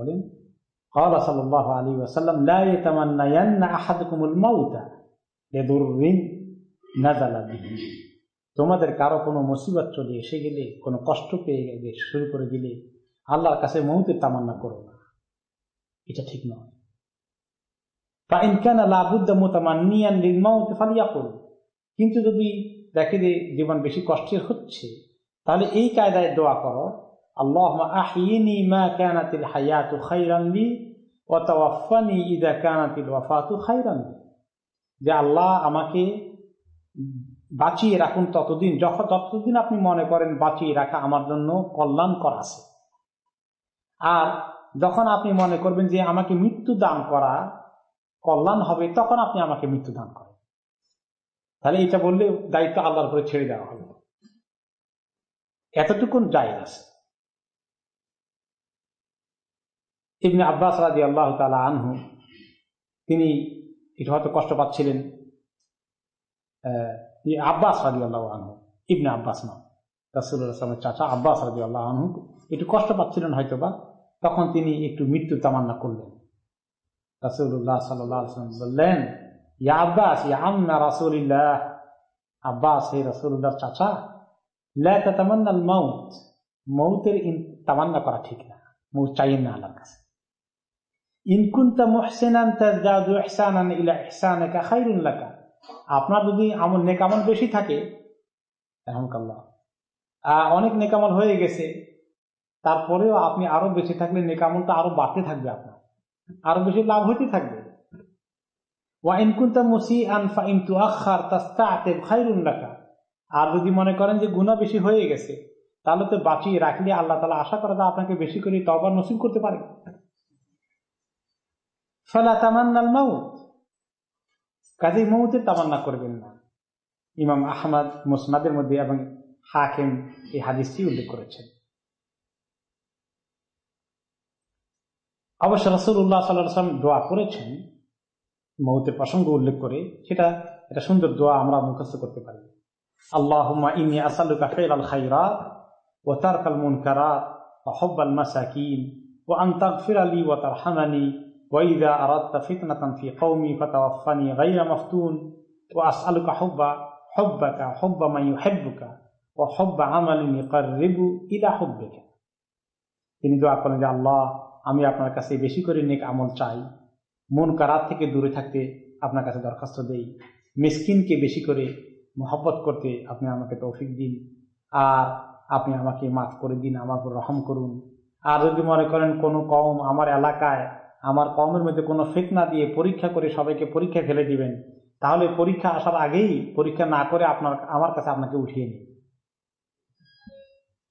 বলেন قال صلى الله عليه وسلم لا يتمنين احدكم الموت لضر نزل به তোমাদের কারও কোনো মুসিবত চলে এসে গেলে, কোনো কষ্ট পেয়ে গেলে, শুরু করে দিলে, আল্লাহর কাছে মৌতের তামান্না করো না। এটা ঠিক নয়। কিন্তু যদি দেখে যে জীবন বেশি কষ্টের হচ্ছে, তাহলে এই কায়দায় দোয়া করো আল্লাহ আহিনি মা কানাতিল হায়াতু খাইরানলি ও তাওয়াফানি ইদা কানাতিল ওয়াফাতু খাইরানলি যে আল্লাহ আমাকে বাঁচিয়ে রাখুন ততদিন, যখন ততদিন আপনি মনে করেন বাঁচিয়ে রাখা আমার জন্য কল্যাণকর আছে। আর যখন আপনি মনে করবেন যে আমাকে মৃত্যু দান করা কল্যাণ হবে, তখন আপনি আমাকে মৃত্যু দান করেন। তাহলে এটা বললে দায়িত্ব আল্লাহর করে ছেড়ে দেওয়া হবে এতটুকুন জায়গ আছে। ইবনে আব্বাস রাজি আল্লাহ তালা আনহু, তিনি একটু হয়তো কষ্ট পাচ্ছিলেন। আব্বাস রাজি আল্লাহ আনহু, ইবনে আব্বাস না রাসুলের চাচা আব্বাস রাজি আল্লাহ আনহু একটু কষ্ট পাচ্ছিলেন হয়তো বা তখন তিনি একটু মৃত্যু তামান্না করলেন। রাসুল্লাহ সাল্লাম বললেন, ইয়া আব্বাস, ইয়া আম্মা রাসুলিল্লাহ। আব্বাস, হে রাসুল্লাহ চাচা লাতামান্নাল মাউত মৌতের তামান্না করা ঠিক না মৌত চাইয়েন না আল্লাহর কাছে। ইনকুন্তা মুহসিনান তাজদাদু ইহসানান ইলা ইহসানাকা খায়রুন লাকা। আপনার যদি আমল নেকামল বেশি থাকে রহমকাল্লাহ অনেক নেকামল হয়ে গেছে, তারপরেও আপনি আরও বেশি থাকলে নেকামলটা আরও বাড়তে থাকবে আপনার, আরও বেশি লাভ হইতে থাকবে। আর যদি মনে করেন যে গুণা বেশি হয়ে গেছে, তাহলে তো বাঁচিয়ে রাখলে আল্লাহ তালা আশা করা যায় আপনাকে বেশি করে তবার নসিব করতে পারে। ফেলা তামান্নাল মাউত কাজে মৌতের তামান্না করবেন না। ইমাম আহমদ, মুসনাদের মধ্যে এবং হাকিম এই হাদিসটি উল্লেখ করেছেন। অবশ্য রসুল্লাহ সাল্লাম দোয়া করেছেন, মৌতের প্রসঙ্গ উল্লেখ করে, সেটা এটা সুন্দর দোয়া আমরা মুখস্থ করতে পারি। আল্লাহ ও তার হামানি وإذا أردت فتنة في قومي فتوفني غير مفتون وأسألك حب حبك حب من يحبك وحب عمل يقرب إلى حبك তিনি দোয়া করেন যে আল্লাহ আমি আপনার কাছে বেশি করে নেক আমল চাই মন কারাত থেকে দূরে থাকতে আপনার কাছে দরখাস্ত দেই মিসকিনকে বেশি করে মহব্বত করতে আপনি আমাকে তৌফিক দিন আর আপনি আমাকে মাফ করে দিন আমাকে রহম করুন আর যদি মনে করেন কোনো কম আমার এলাকায় আমার কমের মধ্যে কোনো ফেতনা দিয়ে পরীক্ষা করে সবাইকে পরীক্ষা ফেলে দিবেন, তাহলে পরীক্ষা আসার আগেই পরীক্ষা না করে আপনার, আমার কাছে আপনাকে উঠিয়ে নিন।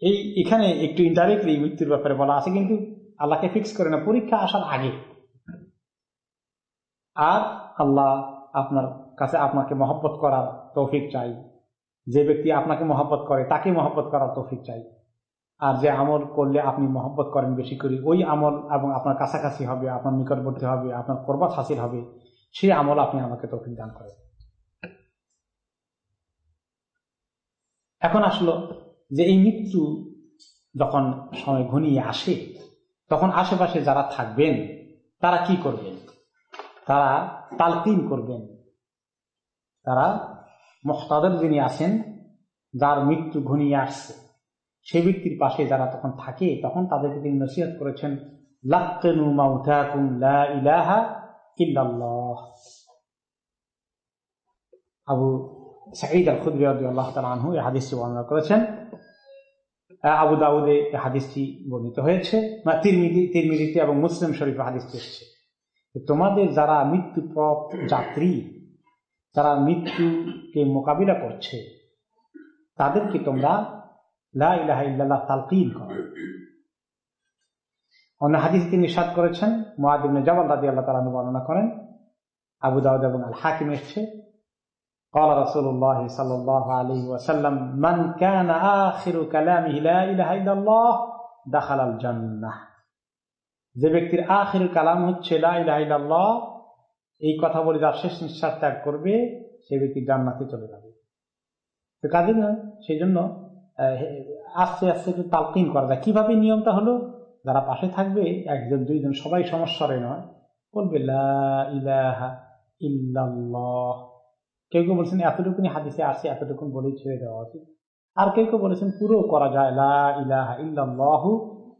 এই, এখানে একটু ইনডাইরেক্টলি মৃত্যুর ব্যাপারে বলা আছে, কিন্তু আল্লাহকে ফিক্স করে না, পরীক্ষা আসার আগে। আর আল্লাহ আপনার কাছে আপনাকে মহব্বত করার তৌফিক চাই। যে ব্যক্তি আপনাকে মহব্বত করে, তাকে মহব্বত করার তৌফিক চাই। আর যে আমল করলে আপনি মহব্বত করেন বেশি করে, ওই আমল এবং আপনার কাছাকাছি হবে, আপনার নিকটবর্তী হবে, আপনার করবাত হাসিল হবে, সেই আমল আপনি আমাকে তৌফিক দান করেন। এখন আসলো যে এই মৃত্যু যখন সময় ঘনিয়ে আসে, তখন আশেপাশে যারা থাকবেন, তারা কি করবেন? তারা তালকিন করবেন। তারা মহতাদের যিনি আছেন, যার মৃত্যু ঘনিয়ে আসছে। সেই ব্যক্তির পাশে যারা তখন থাকে, তখন তাদেরকে তিনি নসিহত করেছেন, লাক্কেনু লা ইলাহা ইল্লাল্লাহ। আবু সাঈদ আল খুদ্রি আল্লাহ আনহু এই হাদিসটি বর্ণনা করেছেন। আবু দাউদে হাদিসটি বর্ণিত হয়েছে তিরমিদি তিরমিদিতে এবং মুসলিম শরীফে হাদিসটি এসছে। তোমাদের যারা মৃত্যু পথ যাত্রী, যারা মৃত্যুকে মোকাবিলা করছে, তাদেরকে তোমরা লা ইলাহা ইল্লাল্লাহ তালকিন করো অন্য হাদিস তিনি সাদ করেছেন মহাদিবনে জবাল রাজি আল্লাহ তালা বর্ণনা করেন আবু দাউদ এবং আল হাকিম এসছে قال رسول الله صلى الله عليه وسلم من كان آخر كلامه لا إله إلا الله دخل الجنة যে ব্যক্তির আখির কালাম হচ্ছে লা ইলাহা ইল্লাল্লাহ এই কথা বলে যার শেষ নিঃশ্বাস ত্যাগ করবে সে ব্যক্তি জান্নাতে চলে যাবে তো কাজে না সেই জন্য আস্তে আস্তে একটু তালকিন করা যায়। কীভাবে নিয়মটা হলো? যারা পাশে থাকবে, একজন, দুইজন, সবাই সমস্যারে নয়। বলবে ইলাহা ইল্লাল্লাহ। কেউ কেউ বলছেন, এতটুকুনি হাদিসে আসছে এতটুকুন বলেই ছেড়ে দেওয়া উচিত। আর কেউ কেউ বলেছেন, পুরো করা যায়, লা ইলাহা ইল্লাল্লাহু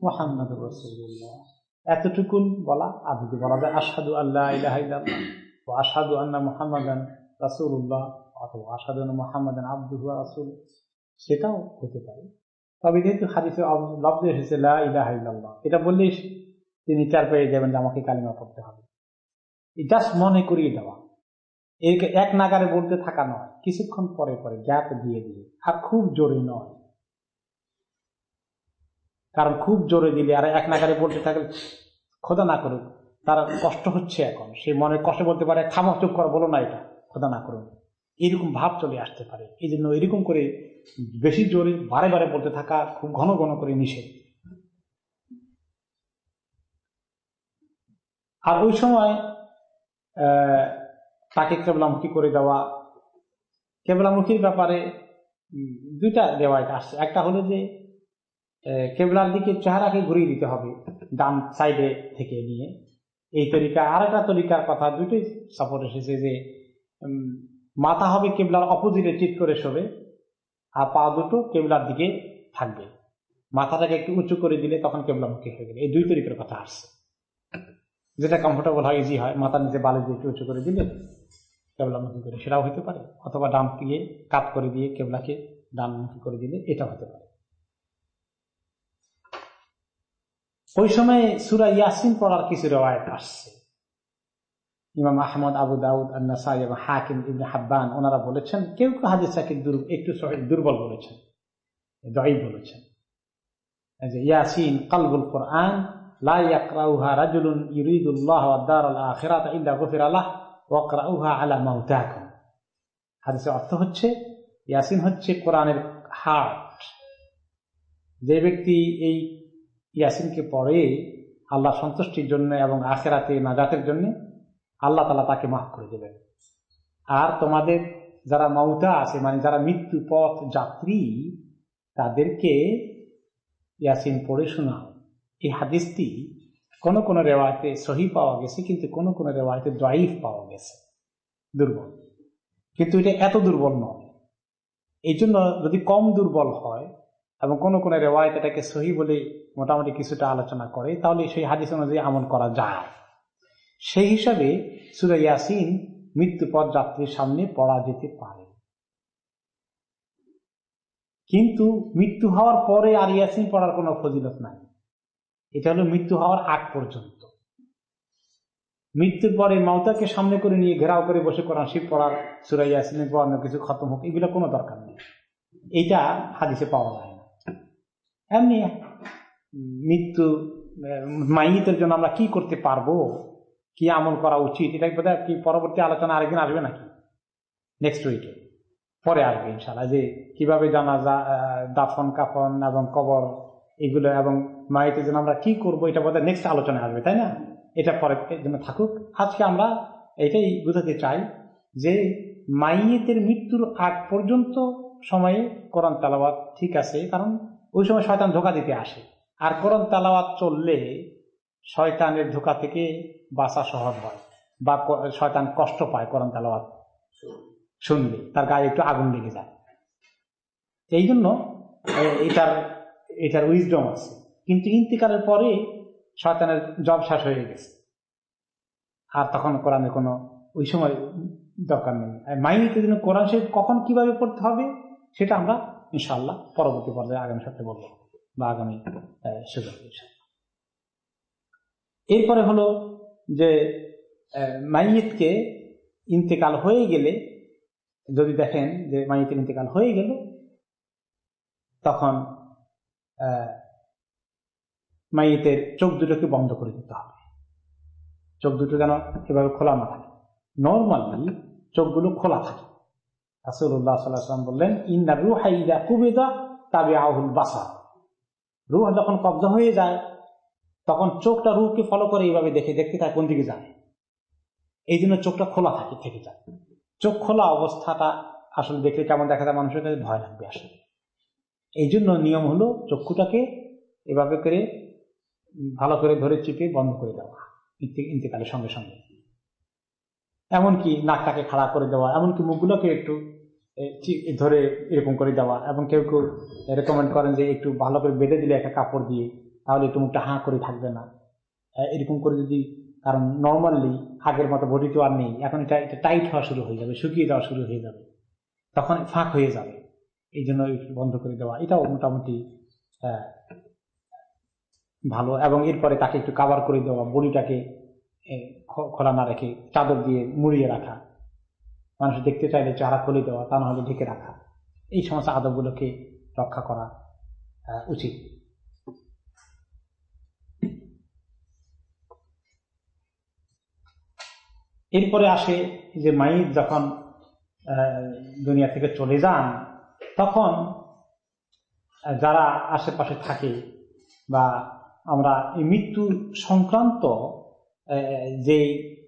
মোহাম্মদ রসুল্লাহ এতটুকুন বলা আর যদি বলা যায় আসাদু আল্লাহ ইলাহা ইল্লাল্লাহ ও আসাদু আন্না মোহাম্মদান রাসুল্লাহ অথবা আসাদু মোহাম্মদান আব্দুহু রাসুল সেটাও হতে পারে। তবে যেহেতু হাদিসে লব্ধ এসেছে, লা এটা বললেই তিনি চার পেয়ে যাবেন যে আমাকে কালিমা পড়তে হবে। জাস্ট মনে করিয়ে দেওয়া। একে এক নাগারে বলতে থাকা নয়, কিছুক্ষণ পরে পরে গ্যাপ দিয়ে দিয়ে, আর খুব জোরে নয়। কারণ খুব জোরে দিলে আর এক নাগারে বলতে থাকলে খোদা না করুক, তার কষ্ট হচ্ছে এখন। সে মনে কষ্ট বলতে পারে, থামা, চুপ করা, বলো না এটা, খোদা না করুন এরকম ভাব চলে আসতে পারে। এই জন্য এরকম করে বেশি জোরে, বারে বারে বলতে থাকা খুব ঘন ঘন করে নিষেধ। আর ওই সময় তাকে কেবলামুখী করে দেওয়া, কেবলামুখীর ব্যাপারে দুইটা রেওয়ায়ত আসছে। একটা হলো যে কেবলার দিকে চেহারাকে ঘুরিয়ে দিতে হবে ডান সাইডে থেকে নিয়ে। এই তরিকা আর একটা তরিকার কথা, দুটোই সাপোর্ট এসেছে যে মাথা হবে কেবলার অপোজিটে চিট করে শোবে, আর পা দুটো কেবলার দিকে থাকবে। মাথাটাকে একটু উঁচু করে দিলে তখন কেবলামুখী হয়ে গেলে। এই দুই তরিকের কথা আসছে। যেটা কমফোর্টেবল হয় ইজি হয় মাথার নিচে বালি দিয়ে একটু উঁচু করে দিলে কেবলা কেবলামুখী করে, সেটাও হতে পারে। অথবা ডান দিয়ে কাত করে দিয়ে কেবলাকে ডানমুখী করে দিলে এটা হতে পারে। ওই সময় সুরা ইয়াসিন পড়ার কিছু রেওয়ায়ত আসছে। ইমাম আহমদ, আবু দাউদ, আন্নাসাই এবং হাকিম ইবনে হাব্বান, ওনারা বলেছেন, কেউ কেউ হাদিসাকে একটু দুর্বল বলেছেন দয়ী বলেছেন। যে, ইয়াসিন কালবুল কোরআন অর্থ হচ্ছে, ইয়াসিন হচ্ছে কোরআনের হার্ট যে ব্যক্তি এই ইয়াসিনকে পড়ে আল্লাহ সন্তুষ্টির জন্য এবং আখেরাতে নাজাতের জন্য আল্লাহ তালা তাকে মাফ করে দেবেন। আর তোমাদের যারা মাউতা আছে মানে যারা মৃত্যু পথ যাত্রী, তাদেরকে ইয়াসিন পড়ে শোনা এই হাদিসটি কোন কোন রেওয়ায়তে সহি পাওয়া গেছে, কিন্তু কোন কোনো রেওয়ায়তে জয়ীফ পাওয়া গেছে। দুর্বল। কিন্তু এটা এত দুর্বল নয়। এই জন্য যদি কম দুর্বল হয় এবং কোনো কোনো রেওয়ায়ত এটাকে সহি বলে মোটামুটি কিছুটা আলোচনা করে, তাহলে সেই হাদিস অনুযায়ী আমল করা যায়। সেই হিসাবে সুরা ইয়াসিন মৃত্যুপথ যাত্রীর সামনে পড়া যেতে পারে। কিন্তু মৃত্যু হওয়ার পরে আর ইয়াসিন পড়ার কোনো ফজিলত নাই। এটা হলো মৃত্যু হওয়ার আগ পর্যন্ত। মৃত্যুর পরে মাউতাকে সামনে করে নিয়ে ঘেরাও করে বসে কোরআন শিব পড়ার সুরাই ইয়াসিনের পড়ানো কিছু খতম হোক, এগুলো কোনো দরকার নেই। এইটা হাদিসে পাওয়া যায় না। এমনি মৃত্যু মাইতের জন্য আমরা কি করতে পারব? কি আমল করা উচিত? এটা বোধ কি পরবর্তী আলোচনা আরেকদিন আসবে নাকি? নেক্সট উইকে পরে আসবে ইনশাল্লাহ যে কীভাবে জানা যা দাফন, কাফন এবং কবর এগুলো এবং মাইতের জন্য আমরা কি করব, এটা বোধ নেক্সট আলোচনা আসবে, তাই না? এটা পরে জন্য থাকুক। আজকে আমরা এটাই বুঝাতে চাই যে মাইয়েতের মৃত্যুর আগ পর্যন্ত সময়ে কোরআন তালাবাদ ঠিক আছে, কারণ ওই সময় শয়তান ধোকা দিতে আসে। আর কোরআন তালাওয়াত চললে শয়তানের ধোকা থেকে বাঁচা সহজ হয় বা শয়তান কষ্ট পায় কোরআন তালাওয়াত শুনলে, তার গায়ে একটু আগুন লেগে যায়। এই জন্য এটার এটার উইজডম আছে। কিন্তু ইন্তিকালের পরে শয়তানের জব শেষ হয়ে গেছে। আর তখন কোরআনের কোনো, ওই সময় দরকার নেই। মাইনিতে জন্য কোরআন শরীফ কখন কীভাবে পড়তে হবে, সেটা আমরা ইনশাল্লাহ পরবর্তী পর্যায়ে আগামী সপ্তাহে বলব বা আগামী সুযোগ এরপরে হলো যে মাইয়েতকে ইন্তেকাল হয়ে গেলে, যদি দেখেন যে মাইয়েতের ইন্তেকাল হয়ে গেল, তখন মাইয়েতের চোখ দুটোকে বন্ধ করে দিতে হবে। চোখ দুটো যেন এভাবে খোলা না থাকে। নর্মালি চোখগুলো খোলা থাকে। রাসুল্লাহ সাল্লাম বললেন, ইন্না রুহাইদা কুবেদা তাবে আহুল বাসা রুহ যখন কবজা হয়ে যায় তখন চোখটা রুহকে ফলো করে এইভাবে দেখে, দেখতে থাকে কোন দিকে যায়? এই জন্য চোখটা খোলা থাকে, থেকে যায়। চোখ খোলা অবস্থাটা আসলে দেখলে কেমন দেখা যায়? মানুষের কাছে ভয় লাগবে আসলে। এই জন্য নিয়ম হলো চক্ষুটাকে এভাবে করে ভালো করে ধরে চিপে বন্ধ করে দেওয়া। ইন্তেকালের সঙ্গে সঙ্গে। এমনকি নাকটাকে খাড়া করে দেওয়া, এমনকি মুখগুলোকে একটু ধরে এরকম করে দেওয়া। এবং কেউ কেউ রেকমেন্ড করেন যে একটু ভালো করে বেঁধে দিলে একটা কাপড় দিয়ে তাহলে একটু মুখটা হাঁ করে থাকবে না। এরকম করে যদি, কারণ নর্মালি আগের মতো বডি তো আর নেই, এখন এটা এটা টাইট হওয়া শুরু হয়ে যাবে, শুকিয়ে যাওয়া শুরু হয়ে যাবে। তখন ফাঁক হয়ে যাবে। এই জন্য বন্ধ করে দেওয়া, এটাও মোটামুটি ভালো। এবং এরপরে তাকে একটু কাভার করে দেওয়া, বডিটাকে খোলা না রেখে চাদর দিয়ে মুড়িয়ে রাখা। মানুষ দেখতে চাইলে চেহারা খুলে দেওয়া, তা না হলে ঢেকে রাখা। এই সমস্ত আদবগুলোকে রক্ষা করা উচিত। এরপরে আসে যে মাইদ যখন দুনিয়া থেকে চলে যান, তখন যারা আশেপাশে থাকে বা আমরা মৃত্যু সংক্রান্ত যে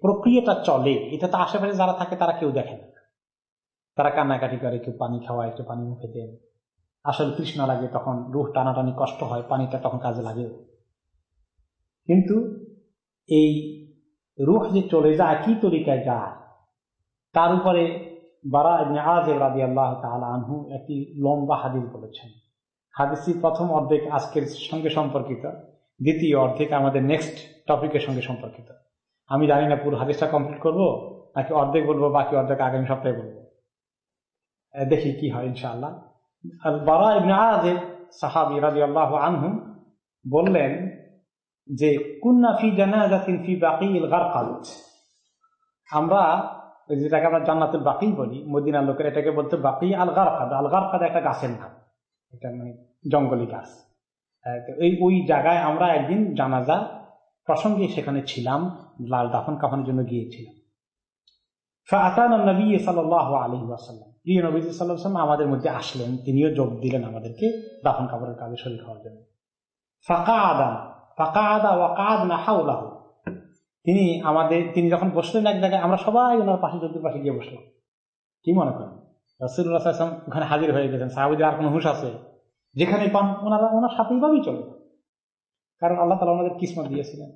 প্রক্রিয়াটা চলে, এটা তো আশেপাশে যারা থাকে তারা কেউ দেখে না। তারা কান্নাকাটি করে, কেউ পানি খাওয়ায় একটু পানি মুখে দেন আসলে তৃষ্ণা লাগে, তখন রুহ টানাটানি কষ্ট হয়, পানিটা তখন কাজে লাগে। কিন্তু এই রুহ যে চলে যায়, কি তরিকায় যায়? তার উপরে বারা আজেব রাজি আল্লাহ তালা আনহু একটি লম্বা হাদিস বলেছেন। হাদিসটি প্রথম অর্ধেক আজকের সঙ্গে সম্পর্কিত, দ্বিতীয় অর্ধেক আমাদের নেক্সট টপিকের সঙ্গে সম্পর্কিত। আমি জানি না পুরো হাদিসটা কমপ্লিট করব, নাকি অর্ধেক বলব, বাকি অর্ধেক আগামী সপ্তাহে বলব। দেখি কি হয়, ইনশাআল্লাহ। বারা ইবনে আজেব সাহাবি রাজি আল্লাহ আনহু বললেন যে, কুন্না ফি জানাজাতিন ফি বাকিল গারকাত আমরা যেটাকে আমরা জান্নাতুল বাকি বলি, মদিনার লোকের এটাকে বলতে বাকি আল গারকাদ। আল গারকাদ একটা গাছের নাম। এটা মানে জঙ্গলি গাছ। এই, ওই জায়গায় আমরা একদিন জানাজা প্রসঙ্গে সেখানে ছিলাম, লাল দাফন কাফনের জন্য গিয়েছিলাম। আসাল্লাম প্রিয় নবী সাল্লাম আমাদের মধ্যে আসলেন। তিনিও যোগ দিলেন আমাদেরকে দাফন কাপড়ের কাজে শরীর হওয়ার জন্য। ফাঁকা আদান না হাউলাহ তিনি আমাদের, তিনি যখন বসলেন এক জায়গায়, আমরা সবাই ওনার পাশে যোগের পাশে গিয়ে বসলাম। কি মনে করেন? রসুল্লাহ ওখানে হাজির হয়ে গেছেন। সাহাবিদের আর কোনো হুশ আছে? যেখানে পান, ওনারা, ওনার সাথে এইভাবেই চলে। কারণ আল্লাহ তালা ওনাদের কিসমত দিয়েছিলেন।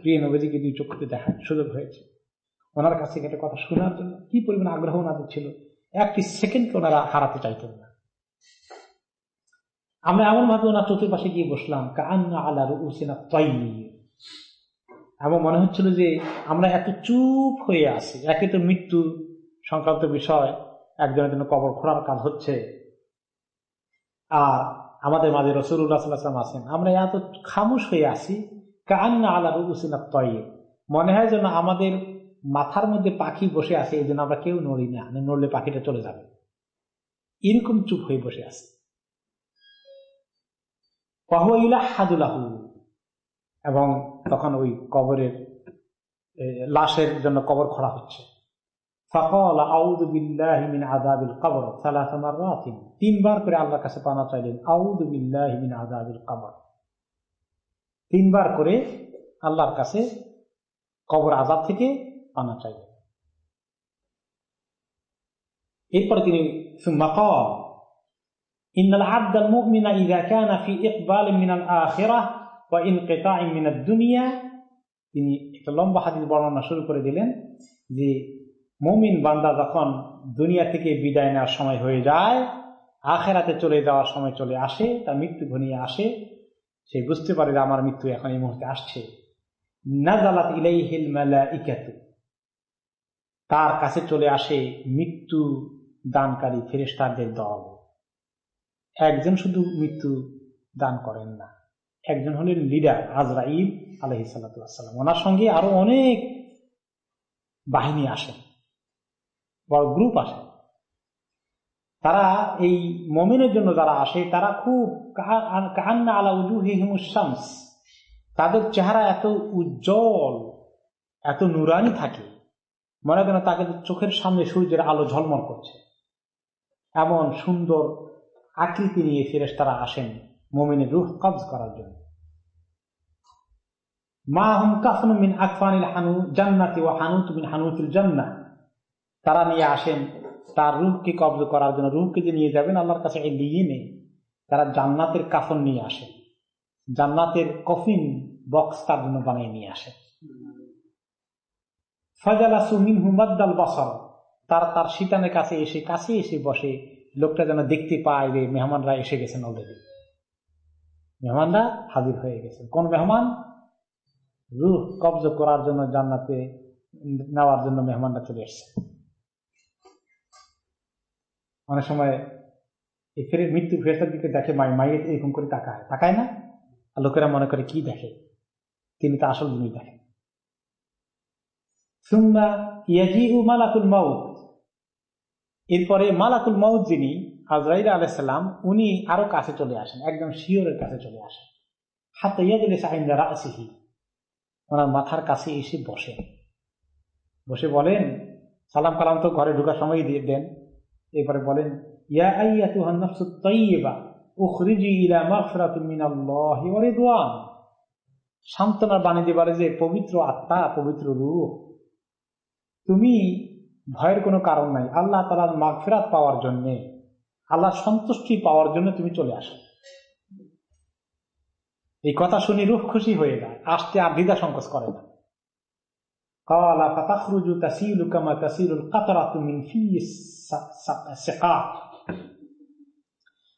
প্রিয় নবীজিকে দুই চক্ষুতে দেখার সুযোগ হয়েছে। ওনার কাছ একটা কথা শোনার জন্য কি পরিমাণ আগ্রহ ওনাদের ছিল? একটি সেকেন্ডকে ওনারা হারাতে চাইতেন না। আমরা এমন ভাবে ওনার চতুর্পাশে গিয়ে বসলাম কান্না আল্লাহ উসিনা তৈরি এমন মনে হচ্ছিল যে আমরা এত চুপ হয়ে আছি, একে তো মৃত্যু সংক্রান্ত বিষয়, একজনের জন্য কবর খোঁড়ার কাজ হচ্ছে। আর আমাদের মাঝে রসুল্লাহ সাল্লাম আছেন। আমরা এত খামুশ হয়ে আছি কান্না আল্লাহ উসিনা তৈরি মনে হয় যেন আমাদের মাথার মধ্যে পাখি বসে আছে, এই জন্য আমরা কেউ নড়ি না, নড়লে পাখিটা চলে যাবে। এরকম চুপ হয়ে বসে আছে। হাদুলাহু এবং তখন ওই কবরের লাশের জন্য কবর খোঁড়া হচ্ছে। তিনবার করে আল্লাহর কাছে পানা চাইলেন আউদুবিল্লাহিমিন আজাবিল কবর তিনবার করে আল্লাহর কাছে কবর আজাদ থেকে পানা চাইলেন। এরপরে তিনি إن العبد المؤمن إذا كان في إقبال من الآخرة وإنقطاع من الدنيا তিনি একটা লম্বা হাদিস বর্ণনা শুরু করে দিলেন যে মমিন বান্দা যখন দুনিয়া থেকে বিদায় নেওয়ার সময় হয়ে যায় আখেরাতে চলে যাওয়ার সময় চলে আসে তার মৃত্যু ঘনিয়ে আসে সে বুঝতে পারে যে আমার মৃত্যু এখন এই মুহূর্তে আসছে নাজালাত ইলাইহিল মালাইকাতু তার কাছে চলে আসে মৃত্যু দানকারী ফেরেস্তারদের দল একজন শুধু মৃত্যু দান করেন না, একজন হলেন লিডার আজরাইল আলহি সাল্লাম ওনার সঙ্গে আরও অনেক বাহিনী আসেন বড় গ্রুপ আসে। তারা এই মমিনের জন্য যারা আসে, তারা খুব কান্না আলা উজুহিমুসামস তাদের চেহারা এত উজ্জ্বল, এত নুরানি থাকে, মনে করেন তাকে চোখের সামনে সূর্যের আলো ঝলমল করছে। এমন সুন্দর আকৃতি নিয়ে ফেরেস তারা আসেন? মমিনের রুহ কবজ করার জন্য। মা হুম কাফন মিন আকফানিল হানু জান্নাতি ও হানুত মিন হানুতুল জান্না তারা নিয়ে আসেন, তার রুহকে কবজ করার জন্য। রুহকে যে নিয়ে যাবেন আল্লাহর কাছে লিয়ে নেই। তারা জান্নাতের কাফন নিয়ে আসেন। জান্নাতের কফিন বক্স তার জন্য বানিয়ে নিয়ে আসেন। ফজালা সুমিন হুমাদ্দাল বসর। তার তার শীতানের কাছে এসে কাছে এসে বসে লোকটা যেন দেখতে পায় যে মেহমানরা এসে গেছেন অলরেডি মেহমানরা হাজির হয়ে গেছেন। কোন মেহমান? রুহ কবজ করার জন্য জান্নাতে নেওয়ার জন্য মেহমানরা চলে এসছে অনেক সময় এই ফেরে মৃত্যু ফেরতার দিকে দেখে মাই মাইয়ে এরকম করে তাকায়। তাকায় না? আর লোকেরা মনে করে, কি দেখে? তিনি তা আসল জিনিস দেখেন। সুম্মা ইয়াজিউ মালাকুল মাউদ এরপরে মালাকুল মাউদ যিনি আজরাইল আলাইসাল্লাম উনি আরও কাছে চলে আসেন, একদম শিওরের কাছে চলে আসেন। হাতে ইয়া ইয়াদিলে সাহিন্দা আসিহি ওনার মাথার কাছে এসে বসেন বসে বলেন, সালাম কালাম তো ঘরে ঢুকার সময় দিয়ে দেন। এরপরে বলেন, ইয়া আইয়া সান্ত্বনার বাণী দেবারে যে, পবিত্র আত্মা, পবিত্র রূপ তুমি ভয়ের কোনো কারণ নাই। আল্লাহ তালার মাগফেরাত পাওয়ার জন্য আল্লাহ সন্তুষ্টি পাওয়ার জন্য তুমি চলে আসো। এই কথা শুনে রুখ খুশি হয়ে যায়, আসতে আর দ্বিধা সংকোচ করে না।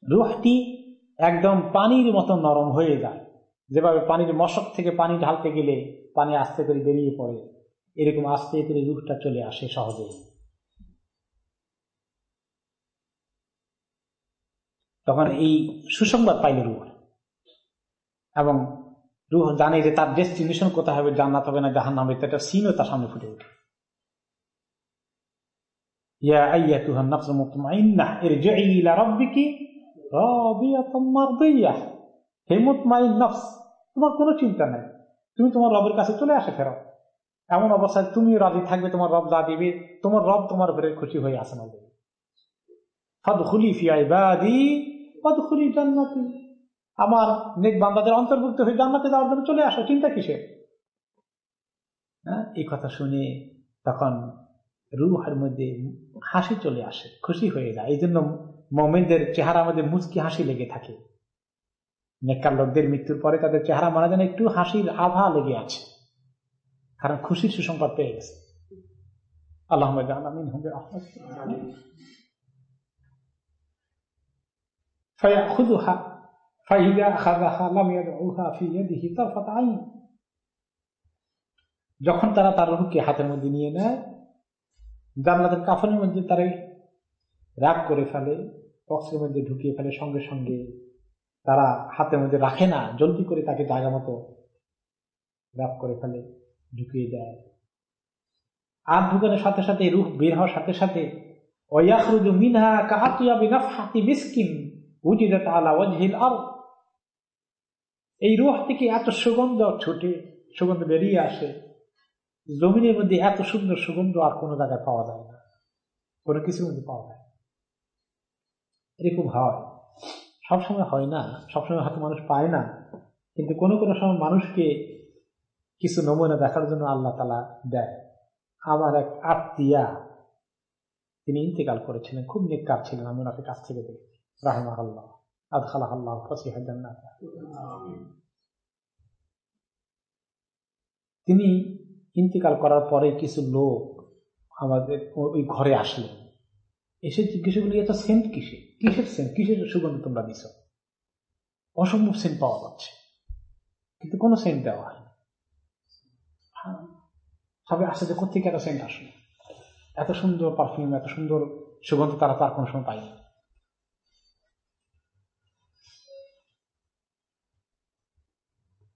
রুহটি একদম পানির মতো নরম হয়ে যায়। যেভাবে পানির মশক থেকে পানি ঢালতে গেলে পানি আস্তে করে বেরিয়ে পড়ে। এরকম আস্তে করে রুহটা চলে আসে সহজে তখন এই সুসংবাদ পাইল রুহ। এবং রুহ জানে যে তার ডেস্টিনেশন কোথায় হবে, জান্নাত হবে না জাহান হবে একটা সিনও তার সামনে ফুটে ওঠে তোমার কোনো চিন্তা নাই। তুমি তোমার রবের কাছে চলে আসে ফেরো এমন অবস্থায় তুমি রাজি থাকবে, তোমার রব যা দিবে, তোমার রব তোমার উপরে খুশি হয়ে আসে না ফদখুলি ফিয়াইবাদি ফদখুলি জান্নাতি। আমার নেক বান্দাদের অন্তর্ভুক্ত হয়ে জান্নাতে জন্য চলে আসো, চিন্তা হ্যাঁ এই কথা শুনে তখন রুহের মধ্যে হাসি চলে আসে, খুশি হয়ে যায়। এই জন্য মোমেনদের চেহারা মধ্যে মুচকি হাসি লেগে থাকে। নেককার লোকদের মৃত্যুর পরে তাদের চেহারা মারা যেন একটু হাসির আভা লেগে আছে। কারণ খুশির সুসংবাদ পেয়ে গেছে। আল্লাহ যখন তারা তার রুহকে হাতের মধ্যে নিয়ে নেয় জানলাদের কাফনের মধ্যে তারাই রাগ করে ফেলে, বক্সের মধ্যে ঢুকিয়ে ফেলে, সঙ্গে সঙ্গে তারা হাতের মধ্যে রাখে না, জলদি করে তাকে জায়গা মতো রাগ করে ফেলে। ঢুকিয়ে দেয়। আর ঢুকানোর সাথে সাথে, রুহ বের হওয়ার সাথে সাথে ওয়াখরুজু মিনহা কাহাতুয়া বিনাফহাতি মিসকিন উজিদাত আলা ওয়াজহিল আরদ। এই রুহ থেকে এত সুগন্ধ ছুটে, সুগন্ধ বেরিয়ে আসে। জমিনের মধ্যে এত সুন্দর সুগন্ধ আর কোনো জায়গায় পাওয়া যায় না। কোনো কিছুর মধ্যে পাওয়া যায় এরকম হয়। সবসময় হয় না। সবসময় হয়তো মানুষ পায় না। কিন্তু কোনো কোনো সময় মানুষকে কিছু নমুনা দেখার জন্য আল্লাহ তালা দেয় আমার এক আত্মীয়া, তিনি ইন্তেকাল করেছিলেন, খুব নেককার ছিলেন, আমি ওনাকে কাছ থেকে দেখেছি। রাহমা আল্লাহ আদখালাহ আল্লাহ তিনি ইন্তিকাল করার পরে কিছু লোক আমাদের ওই ঘরে আসলেন এসে জিজ্ঞেস করলি এত সেন্ট কিসে কিসের সেন্ট? কিসের সুগন্ধ তোমরা দিছ অসম্ভব সেন্ট পাওয়া যাচ্ছে। কিন্তু কোনো সেন্ট দেওয়া হয় হ্যাঁ সবে আসে যে কোথেকে এত সেন্ট আসলো এত সুন্দর পারফিউম এত সুন্দর সুগন্ধ তারা তার কোনো সময় পায়নি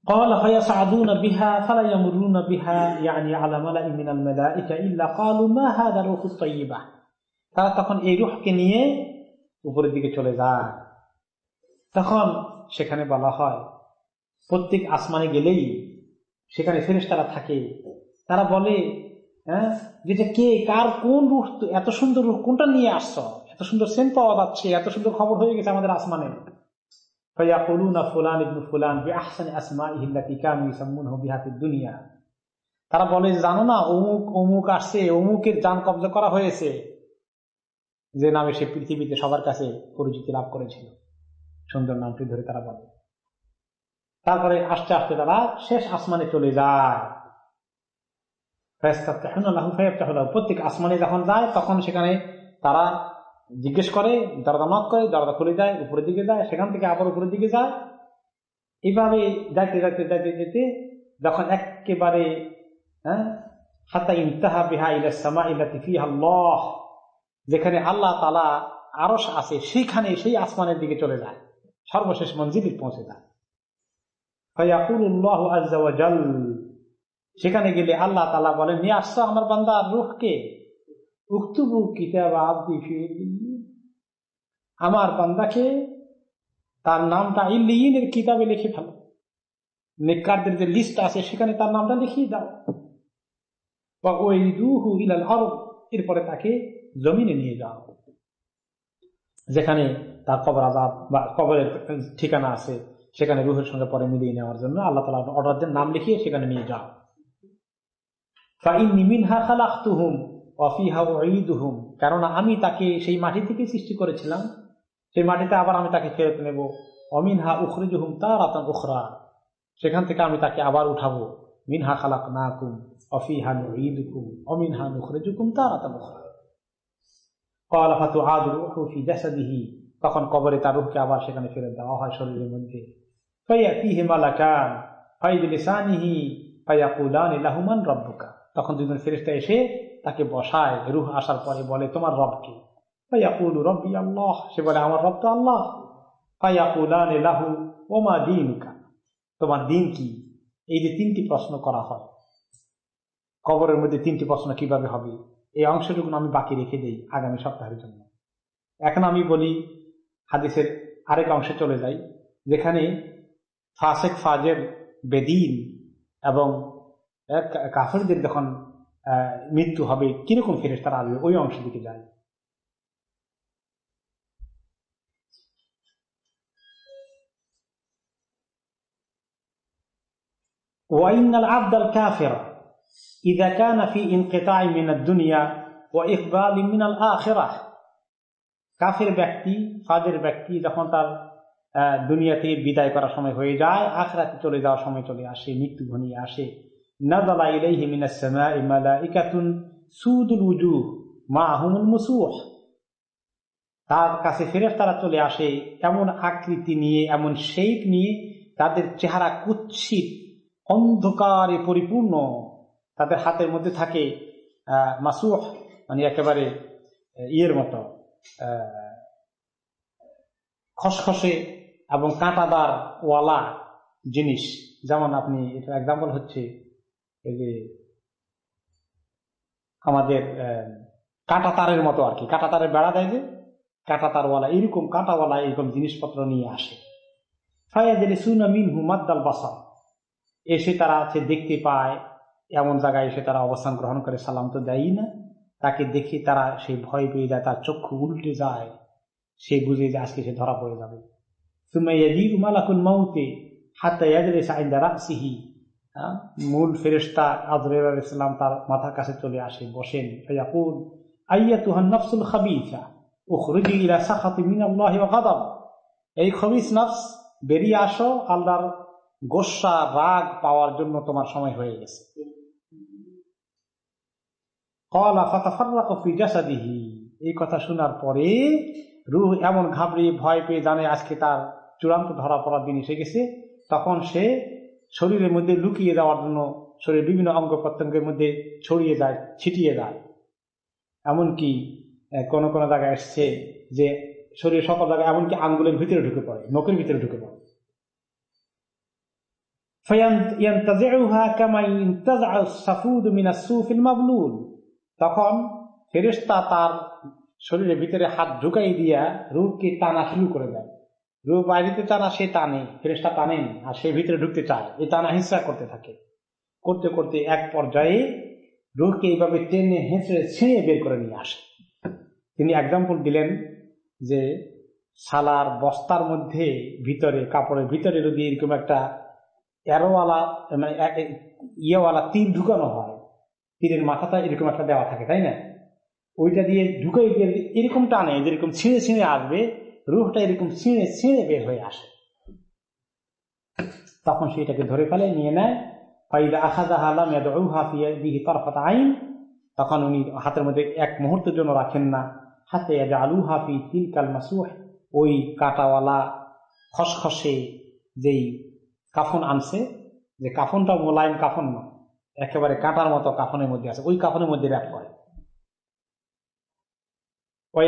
قال فيصعدون بها فلا يمرون بها يعني على ملأ من الملائكة إلا قالوا ما هذا الروح الطيبة তারা তখন এই রুহকে নিয়ে উপরের দিকে চলে যায় তখন সেখানে বলা হয় প্রত্যেক আসমানে গেলেই সেখানে ফেরেস তারা থাকে। তারা বলে হ্যাঁ যেটা কে, কার কোন রুহ এত সুন্দর রুহ কোনটা নিয়ে আসছ? এত সুন্দর সেন্ট পাওয়া যাচ্ছে, এত সুন্দর খবর হয়ে গেছে আমাদের আসমানে। তারা বলে, জানো না, অমুক অমুক আসছে, অমুকের যান কবজা করা হয়েছে, যে নামে সে পৃথিবীতে সবার কাছে পরিচিতি লাভ করেছিল। সুন্দর নামটি ধরে তারা বলে। তারপরে আস্তে আস্তে তারা শেষ আসমানে চলে যায়। প্রত্যেক আসমানে যখন যায়, তখন সেখানে তারা জিজ্ঞেস করে, দরজা নক করে, দরজা খুলে যায়, উপরের দিকে যায়, সেখান থেকে আবার উপরের দিকে যায়। এইভাবে যাইতে যাইতে যাইতে যেতে যখন একেবারে হ্যাঁ যেখানে আল্লাহ তালা আরস আছে, সেইখানে সেই আসমানের দিকে চলে যায়। সর্বশেষ মঞ্জিলে পৌঁছে যায়। সেখানে গেলে আল্লাহ তালা বলেন নিয়ে আসছো আমার বান্দা রুখকে উক্তুবু কিতাব আব্দি আমার বান্দাকে তার নামটা ইল্লিনের কিতাবে লিখে ফেলো। নেককারদের যে লিস্ট আছে, সেখানে তার নামটা লিখিয়ে দাও। বা ওই দুহু ইলাল আরব এরপরে তাকে জমিনে নিয়ে যাও। যেখানে তার কবর আজাব বা কবরের ঠিকানা আছে। সেখানে রুহের সঙ্গে পরে মিলিয়ে নেওয়ার জন্য আল্লাহ তালা অর্ডার দেন, নাম লিখিয়ে সেখানে নিয়ে যাও। কেননা আমি তাকে সেই মাটি থেকে সৃষ্টি করেছিলাম, সেই মাটিতে আবার আমি তাকে ফেরত নেব। অমিনহা উখরিজুহুম তার আতন উখরা, সেখান থেকে আমি তাকে আবার উঠাবো। মিনহা খালাক না কুম অফিহা ঈদুকুম অমিনহা নুখরিজুকুম তার আতন উখরা কলাফাতু জাসাদিহি, তখন কবরে তার রূপকে আবার সেখানে ফেরত দেওয়া হয় শরীরের মধ্যে। ফাইয়াতিহি মালাকান ফাইদুলিসানিহি ফাইয়াকুলান লাহুমান রব্বুকা। তখন দুজন ফেরেশতা এসে তাকে বসায়, রুহ আসার পরে বলে, তোমার রবকে ফাইয়াকুল রব্বি আল্লাহ। সে বলে, আমার রব তো আল্লাহ। ফাইয়াকুলান লাহু, ওমা দিনকা? তোমার দিন কি? এই যে তিনটি প্রশ্ন করা হয়। কবরের মধ্যে তিনটি প্রশ্ন কীভাবে হবে? এই অংশটুকু আমি বাকি রেখে দিই আগামী সপ্তাহের জন্য। এখন আমি বলি, হাদিসের আরেক অংশে চলে যাই, যেখানে ফাসেক ফাজের বেদিন এবং কাফেরদের যখন মৃত্যু হবে কিরকম ফেরেস তারা আসবে ওই অংশের দিকে যায় وإن العبد الكافر إذا كان في انقطاع من الدنيا وإقبال من الآخرة কাফের ব্যক্তি ফাদের ব্যক্তি যখন তার দুনিয়াতে বিদায় করার সময় হয়ে যায়, আখরাতে চলে যাওয়ার সময় চলে আসে, মৃত্যু ঘনিয়ে আসে। তার কাছে ফেরেস তারা চলে আসে, এমন আকৃতি নিয়ে, এমন শেপ নিয়ে, তাদের চেহারা কুৎসিত, অন্ধকারে পরিপূর্ণ। তাদের হাতের মধ্যে থাকে মাসুহ মানে একেবারে ইয়ের মতো খসখসে এবং কাঁটাদার ওয়ালা জিনিস, যেমন আপনি, এটা এক্সাম্পল হচ্ছে এই যে আমাদের কাঁটা তারের মতো আর কি। কাঁটা তারের বেড়া দেয় যে কাঁটা তারওয়ালা এরকম কাঁটাওয়ালা এরকম জিনিসপত্র নিয়ে আসে। ফায়াজের সুনা মিনহু মাদ্দাল বাসা এসে তারা আছে, দেখতে পায়, এমন জায়গায় এসে তারা অবস্থান গ্রহণ করে, সালাম তো দেয়ই না। তাকে দেখে তারা সেই ভয় পেয়ে যায়, তার চক্ষু উল্টে যায়। সে বুঝে যে আজকে সে ধরা পড়ে যাবে। মাউতে সিহি মূল ফেরেস্তা আজর ইসলাম তার মাথার কাছে চলে আসে বসেন ফয়াকুল আইয়া তুহান নফসুল খাবিসা উখরুজি ইলা সাখাতি মিনাল্লাহি ওয়া এই খবিস নফস বেরিয়ে আসো, আল্লাহর গোসা, রাগ পাওয়ার জন্য তোমার সময় হয়ে গেছে। কলা ফাতাফাররাকু এই কথা শোনার পরে রুহ এমন ঘাবড়িয়ে ভয় পেয়ে জানে আজকে তার চূড়ান্ত ধরা পড়ার দিন এসে গেছে। তখন সে শরীরের মধ্যে লুকিয়ে যাওয়ার জন্য শরীরের বিভিন্ন অঙ্গ প্রত্যঙ্গের মধ্যে ছড়িয়ে যায় ছিটিয়ে যায় এমনকি কোন কোন জায়গায় এসছে যে শরীরের সকল জায়গায় এমনকি আঙ্গুলের ভিতরে ঢুকে পড়ে, নখের ভিতরে ঢুকে পড়ে। তখন ফেরেস্তা তার শরীরের ভিতরে হাত ঢুকাই দিয়া রূপকে টানা শুরু করে দেয়। রূপ বাইরেতে টানা সে টানে ফেরেস্তা টানেন আর সে ভিতরে ঢুকতে চায়। এই টানা হিংসা করতে থাকে। করতে করতে এক পর্যায়ে রুহকে এইভাবে টেনে, হেঁচড়ে ছিঁড়ে বের করে নিয়ে আসে। তিনি এক্সাম্পল দিলেন যে সালার বস্তার মধ্যে ভিতরে, কাপড়ের ভিতরে যদি এরকম একটা এরোওয়ালা মানে ইয়েওয়ালা তীর ঢুকানো হয়, তীরের মাথাটা এরকম একটা দেওয়া থাকে, তাই না? ওইটা দিয়ে দিয়ে এরকম টানে, যেরকম ছিঁড়ে ছিঁড়ে আসবে রুহটা এরকম ছিঁড়ে ছিঁড়ে বের হয়ে আসে। তখন সেটাকে ধরে ফেলে, নিয়ে নেয়। আইন। তখন উনি হাতের মধ্যে এক মুহূর্তের জন্য রাখেন না। হাতে আলু হাফি তিল কাল মাসুহ ওই কাটাওয়ালা খসখসে যেই কাফন আনছে, যে কাফনটা মোলায়েম কাফন নয়, একেবারে কাটার মতো কাফনের মধ্যে আছে। ওই কাফনের মধ্যে ব্যাপ করে। আর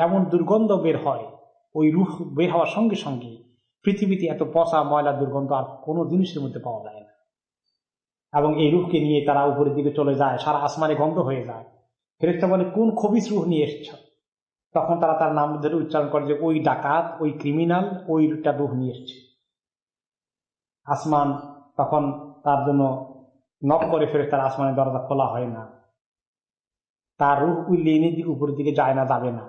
এমন দুর্গন্ধ বের হয়, ওই রুহ বের হওয়ার সঙ্গে সঙ্গে পৃথিবীতে এত পচা ময়লা দুর্গন্ধ আর কোনো জিনিসের মধ্যে পাওয়া যায় না। এবং এই রুহকে নিয়ে তারা উপরের দিকে চলে যায়, সারা আসমানে গন্ধ হয়ে যায়। ফেরেস্তা বলে, কোন খবিস রুহ নিয়ে এসছ? তখন তারা তার নাম ধরে উচ্চারণ করে যে, ওই ডাকাত, ওই ক্রিমিনাল, ওইটা রুহ নিয়ে এসছে। আসমান তখন তার জন্য নক করে ফেরে তার আসমানের দরজা খোলা হয় না। তার রুহ ওই লেনের দিকে উপরের দিকে যায় না, যাবে না।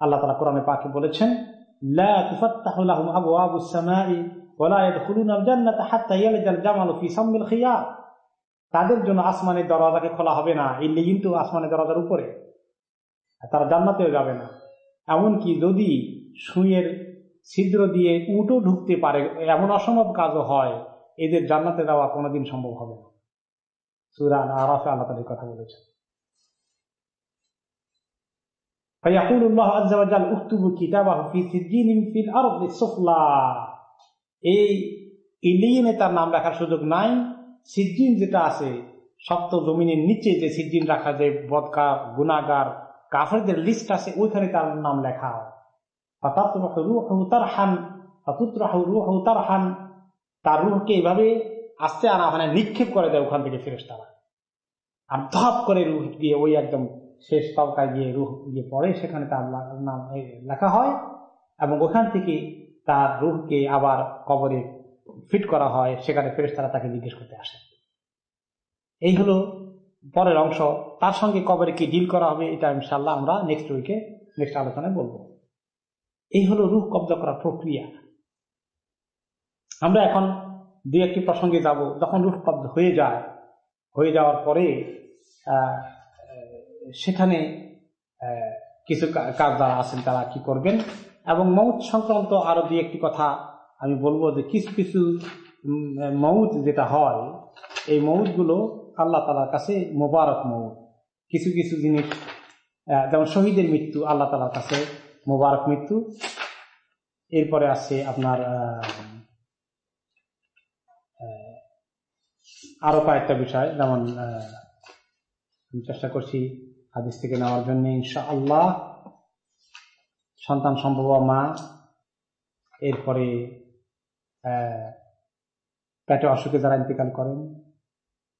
আল্লাহ তালা কোরআনে পাকে বলেছেন তাদের জন্য আসমানের দরজাকে খোলা হবে না, এই কিন্তু আসমানের দরজার উপরে। তারা জান্নাতেও যাবে না। এমনকি যদি সুইয়ের ছিদ্র দিয়ে উটো ঢুকতে পারে, এমন অসম্ভব কাজও হয়, এদের জান্নাতে যাওয়া কোনোদিন সম্ভব হবে না। সুরান আরাফে আল্লাহ তাদের কথা বলেছেন فيقول الله عز وجل اكتبوا كتابه في سجين في الارض السفلى এই ইলিয়নে তার নাম রাখার সুযোগ নাই সিজ্জিন যেটা আছে সপ্ত জমিনের নিচে যে সিজ্জিন রাখা যে বদকার গুনাগার কাফেরদের লিস্ট আছে ওইখানে তার নাম লেখা হয় তার রুহকে এইভাবে আস্তে আনা ওখানে নিক্ষেপ করে দেয় ওখান থেকে ফেরেস তারা আর ধপ করে রুহ গিয়ে ওই একদম শেষ তবকায় গিয়ে রুহ গিয়ে পড়ে, সেখানে তার নাম লেখা হয় এবং ওখান থেকে তার রুহকে আবার কবরে ফিট করা হয়, সেখানে ফেরেস তারা তাকে জিজ্ঞেস করতে আসে। এই হলো পরের অংশ। তার সঙ্গে কবরে কি ডিল করা হবে, এটা ইনশাল্লাহ আমরা নেক্সট উইকে নেক্সট আলোচনায় বলব। এই হলো রুহ কবজা করার প্রক্রিয়া। আমরা এখন দু একটি প্রসঙ্গে যাব, যখন রুহ হয়ে যায়, হয়ে যাওয়ার পরে সেখানে কিছু কাজ যারা আছেন তারা কি করবেন? এবং মৌত সংক্রান্ত আরও দু একটি কথা আমি বলব যে কিছু কিছু মৌত যেটা হয়, এই মৌতগুলো আল্লাহ তালার কাছে মোবারক মৌত কিছু কিছু জিনিস যেমন শহীদের মৃত্যু, আল্লাহ তালার কাছে মোবারক মৃত্যু। এরপরে আছে আপনার আরও কয়েকটা বিষয়, যেমন চেষ্টা করছি হাদিস থেকে নেওয়ার জন্য ইনশা আল্লাহ সন্তান সম্ভব মা, এরপরে পেটে অসুখে যারা ইন্তেকাল করেন,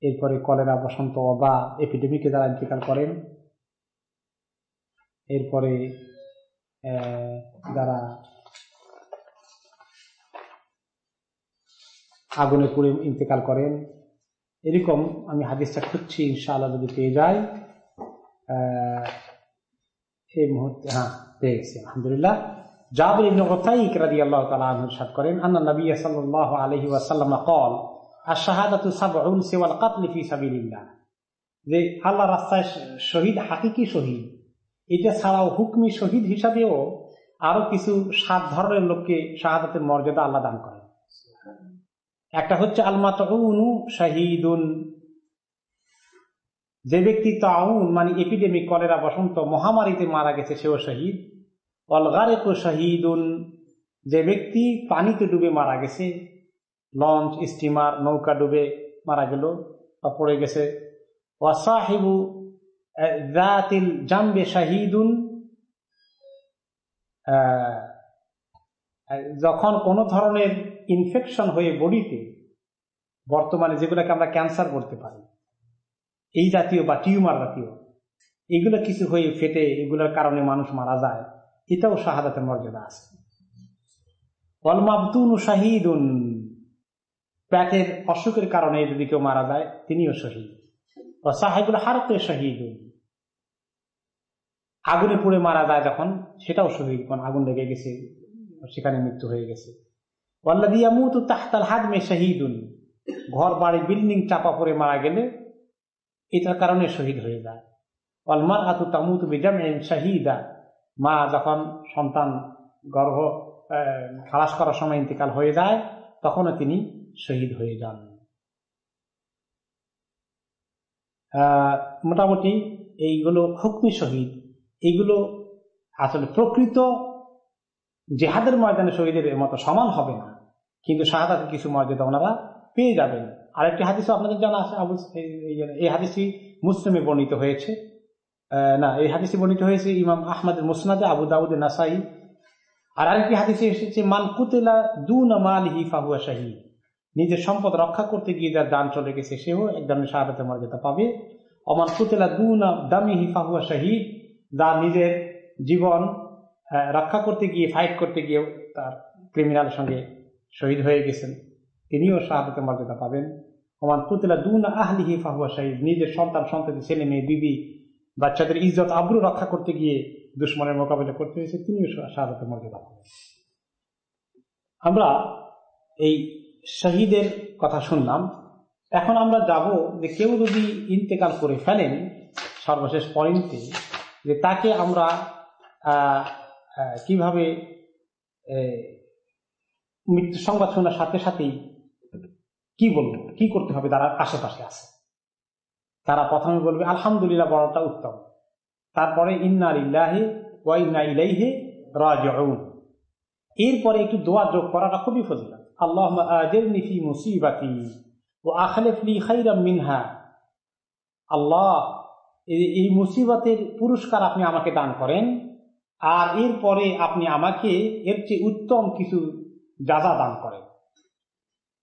এরপরে কলেরা, বসন্ত বা এপিডেমিকে যারা ইন্তেকাল করেন, এরপরে যারা আগুনে পুড়ে ইন্তেকাল করেন এরকম আমি হাদিসটা খুঁজছি ইনশাআল্লাহ যদি পেয়ে যাই এই মুহূর্তে হ্যাঁ পেয়ে গেছি আলহামদুলিল্লাহ জাবির ইবনে উতাইক রাদিয়াল্লাহু তাআলা আনহু ইরশাদ করেন আন্না নবী সাল্লাল্লাহু আলাইহি ওয়াসাল্লাম قال আশ-শাহাদাতু সাবউন সিওয়াল কাতল ফি সাবিলিল্লাহ যে আল্লাহ রাস্তায় শহীদ হাকিকি শহীদ এটা ছাড়াও হুকমি শহীদ হিসাবেও আরো কিছু সাত ধরনের লোককে শাহাদাতের মর্যাদা আল্লাহ দান করেন একটা হচ্ছে শাহিদুন। যে ব্যক্তি তাউন মানে এপিডেমিক কলেরা বসন্ত মহামারীতে মারা গেছে, সেও শহীদ। অলগারেক শহীদুন, যে ব্যক্তি পানিতে ডুবে মারা গেছে, লঞ্চ, স্টিমার, নৌকা ডুবে মারা গেল বা পড়ে গেছে। ওয়াসাহিবু দাতিল জাম্বে শাহিদুন যখন কোনো ধরনের ইনফেকশন হয়ে বডিতে বর্তমানে যেগুলোকে আমরা ক্যান্সার বলতে পারি, এই জাতীয় বা টিউমার জাতীয়, এগুলো কিছু হয়ে ফেটে এগুলোর কারণে মানুষ মারা যায়, এটাও শাহাদাতের মর্যাদা আছে। অলমাবতুন শাহিদুন, প্যাটের অসুখের কারণে যদি কেউ মারা যায়, তিনিও শহীদ। ও সাহেবুল হারতে শহীদুন, আগুনে পুড়ে মারা যায় যখন, সেটাও শহীদ, কোন আগুন লেগে গেছে, সেখানে মৃত্যু হয়ে গেছে। ওয়াল্লাদিয়ামুতু তাহতাল হাদমে শহীদুন। ঘর, বাড়ি, বিল্ডিং চাপা পড়ে মারা গেলে এটার কারণে শহীদ হয়ে যায়। অলমার আতু তামুতু বেজামেন শাহিদা। মা যখন সন্তান গর্ভ খালাস করার সময় ইন্তেকাল হয়ে যায়, তখনও তিনি শহীদ হয়ে যান। মোটামুটি এইগুলো হুকমি শহীদ। এইগুলো আসলে প্রকৃত জেহাদের ময়দানে শহীদের মতো সমান হবে না। কিন্তু শাহাদাতের কিছু মর্যাদা ওনারা পেয়ে যাবেন। আরেকটি হাদিসও আপনাদের জানা আছে, আবু এই হাদিসটি মুসলিমে বর্ণিত হয়েছে। না, এই হাদিসটি বর্ণিত হয়েছে ইমাম আহমদের মুসনাদে, আবু দাউদ নাসাই। আর আরেকটি হাদিসে এসেছে, মান কুতেলা দুন মালিহি ফাহুয়া শাহিদ। নিজের সম্পদ রক্ষা করতে গিয়ে যার দান চলে গেছে, সেও এক ধরনের শাহাদাতের মর্যাদা পাবে। অমান কুতেলা দুনা দামিহি ফাহুয়া শাহিদ যার নিজের জীবন রক্ষা করতে গিয়ে ফাইট করতে গিয়ে তার ক্রিমিনালের সঙ্গে শহীদ হয়ে গেছেন। তিনিও শাহাদাতের মর্যাদা পাবেন। ওমান কুতেলা দুনা আহলিহি ফাহুয়া শাহিদ। নিজের সন্তান, সন্ততি, ছেলে মেয়ে, বিবি, বাচ্চাদের ইজ্জত, আব্রু রক্ষা করতে গিয়ে দুশ্মনের মোকাবিলা করতে হয়েছে, তিনিও শাহাদাতের মর্যাদা পাবেন। আমরা এই শহীদের কথা শুনলাম। এখন আমরা যাব যে কেউ যদি ইন্তেকাল করে ফেলেন, সর্বশেষ পয়েন্টে, যে তাকে আমরা কীভাবে মৃত্যু সংবাদ শোনার সাথে সাথেই কি বলব, কি করতে হবে তারা আশেপাশে আছে? তারা প্রথমে বলবে, আলহামদুলিল্লাহ, বড়টা উত্তম। তারপরে, ইন্না ইল্লাহে ওয়া ইলাইহে রাজিউন। এরপরে একটু দোয়া যোগ করাটা খুবই ফজিলা আল্লাহ আজরনি ফি মুসিবাতি ও আখলেফলি খাইরাম মিনহা। আল্লাহ এই মুসিবতের পুরস্কার আপনি আমাকে দান করেন। আর এরপরে আপনি আমাকে এর চেয়ে উত্তম কিছু যাজা দান করেন।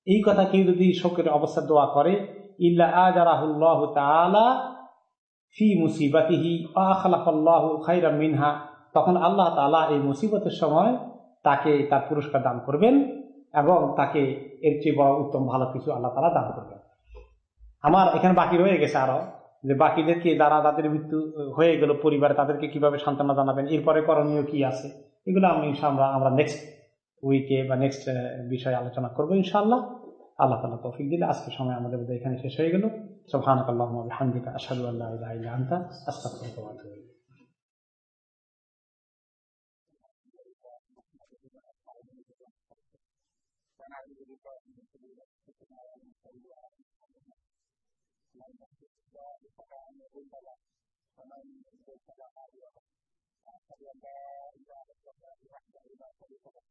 এই কথা কেউ যদি শোকের অবস্থা দোয়া করে, ইল্লা আজারাহুল্লাহ তাআলা ফি মুসিবাতিহি আখলাফাল্লাহ খাইরাম মিনহা, তখন আল্লাহ তাআলা এই মুসিবতের সময় তাকে তার পুরস্কার দান করবেন এবং তাকে এর চেয়ে বড় উত্তম ভালো কিছু আল্লাহ তালা দান করবেন। আমার এখানে বাকি রয়ে গেছে আরও। যে বাকিদেরকে যারা তাদের মৃত্যু হয়ে গেল পরিবারে, তাদেরকে কীভাবে সান্ত্বনা জানাবেন? এরপরে করণীয় কি আছে? এগুলো আমি আমরা আমরা নেক্সট উইকে বা নেক্সট বিষয়ে আলোচনা করব ইনশাআল্লাহ। আল্লাহ তালা তৌফিক দিলে আজকের সময় আমাদের এখানে শেষ হয়ে গেল। kumbala فمن ليس له عذر فلله ذلك وحده لا شريك له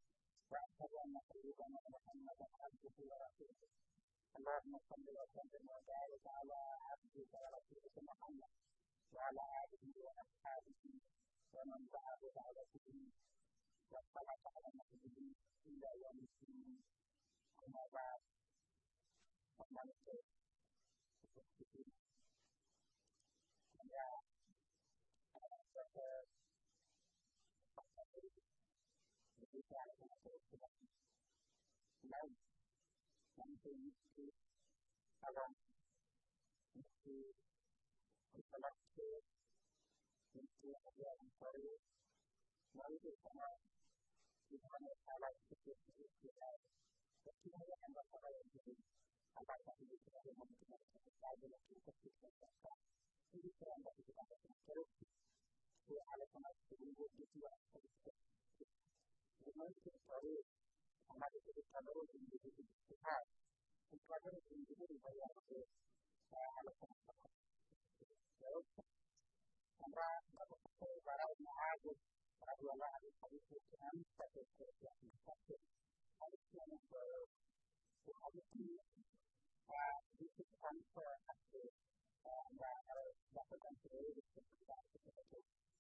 واشهد ان سيدنا محمدا عبده ورسوله اللهم صل وسلم وبارك على عبدك ورسولك محمد وعلى اله واصحابه ومن دعا بدعوته واصطلح على نفسه الى يوم الدين اما بعد فمن If we try to kind of force it up, then something is around. Into the collective, into the realm for you. One is the one, the one that I like to do, is the one. The two of them are for you. I like that you can have a moment to make a decision to take a picture of that. You can have a moment to make a decision. kuwa anasema kuzungumza kiwa kumanzi kitabu ambacho kitabu kitabu kitabu kingine kwa yake anasema kwamba kwa barau maago barau la alifariki kiamsa kwa kwa mtakatifu alisema kwa kwa hadithi kwa kitu kama kwa kwa kwa kwa kwa kwa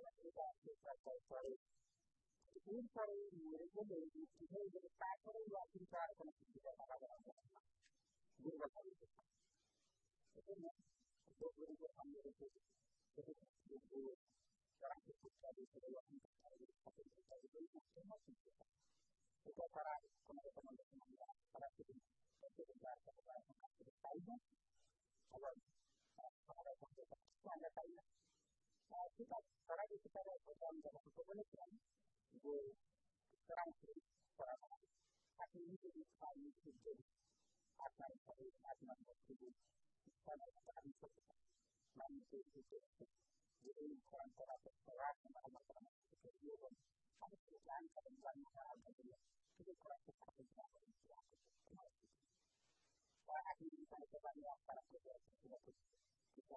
la verdad de tratar por él. Un por él y el de él, y el de está por él va a aplicar con la sociedad para la verdad. Y el de la verdad. Entonces, yo creo que también es eso. Es eso. Yo creo que para que se pueda hacer la verdad, para que se pueda hacer la verdad, se tratará con la economía para que se pueda hacer la verdad. Para que se pueda hacer la verdad. Para que se pueda hacer la verdad. kita secara secara dalam dalam kepemilikan itu sekarang sekarang tapi ini jadi sekali jadi akan dari akan menjadi karena kita bisa manusia itu jadi kurang kurang sekolah sama sama sama itu ada perubahan perubahan yang ada di itu kurang kurang sekolah sama sama sama akhirnya kita coba melakukan kita kita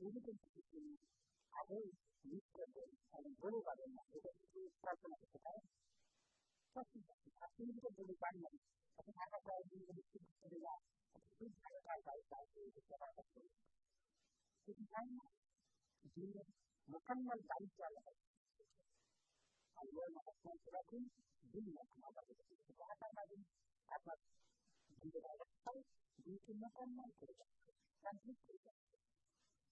Unitin City, Adel, Newspaper, and Bolivar in the University of Carson of the Bay. Questions that the activity of the department of the Haggai University of the Law of the Big Haggai by Saudi is the right of the The design of the Mukammal Baikal of algorithm of conservation, being a commodity to data mining, as much as the direction, due to Mukammal Baikal, and this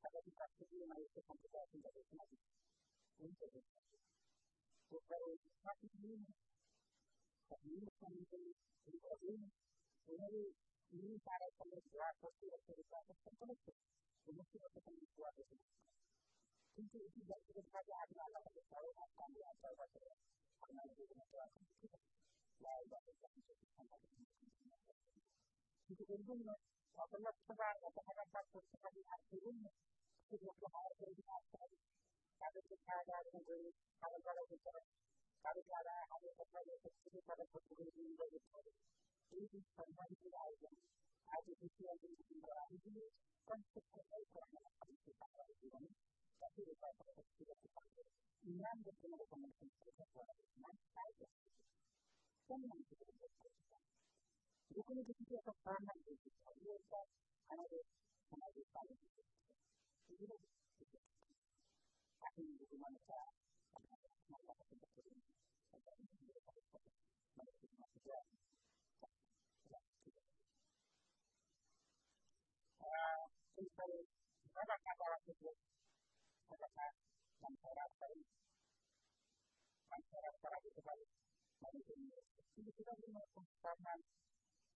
sarebbe facile ma io sono complicato in questo modo non c'è questo vorrei capire capire come ricordo vorrei limitare come riguarda questo che riguarda questo questo non si può come riguarda questo quindi si deve sbagliare alla cosa stavo a cambiare la cosa come la vedo nella computer la vedo nella computer quindi quando kita dapat itu kan dia مكمل بعيد على أول ما أكون لكم دنيا كما بدأت وهذا بعدين أبد جيد على الحال يمكن مكمل كذا كان كذا أيضا على تحت الكل كل دين تعليم كذا فيمكن تتوقع أي مصدر You're going to be able to learn how to do yourself, how to how to fight. You know, I think you want to try. banyak masalah itu. Apakah masyarakat masyarakat itu baik? Baik ini. Ini sudah lima puluh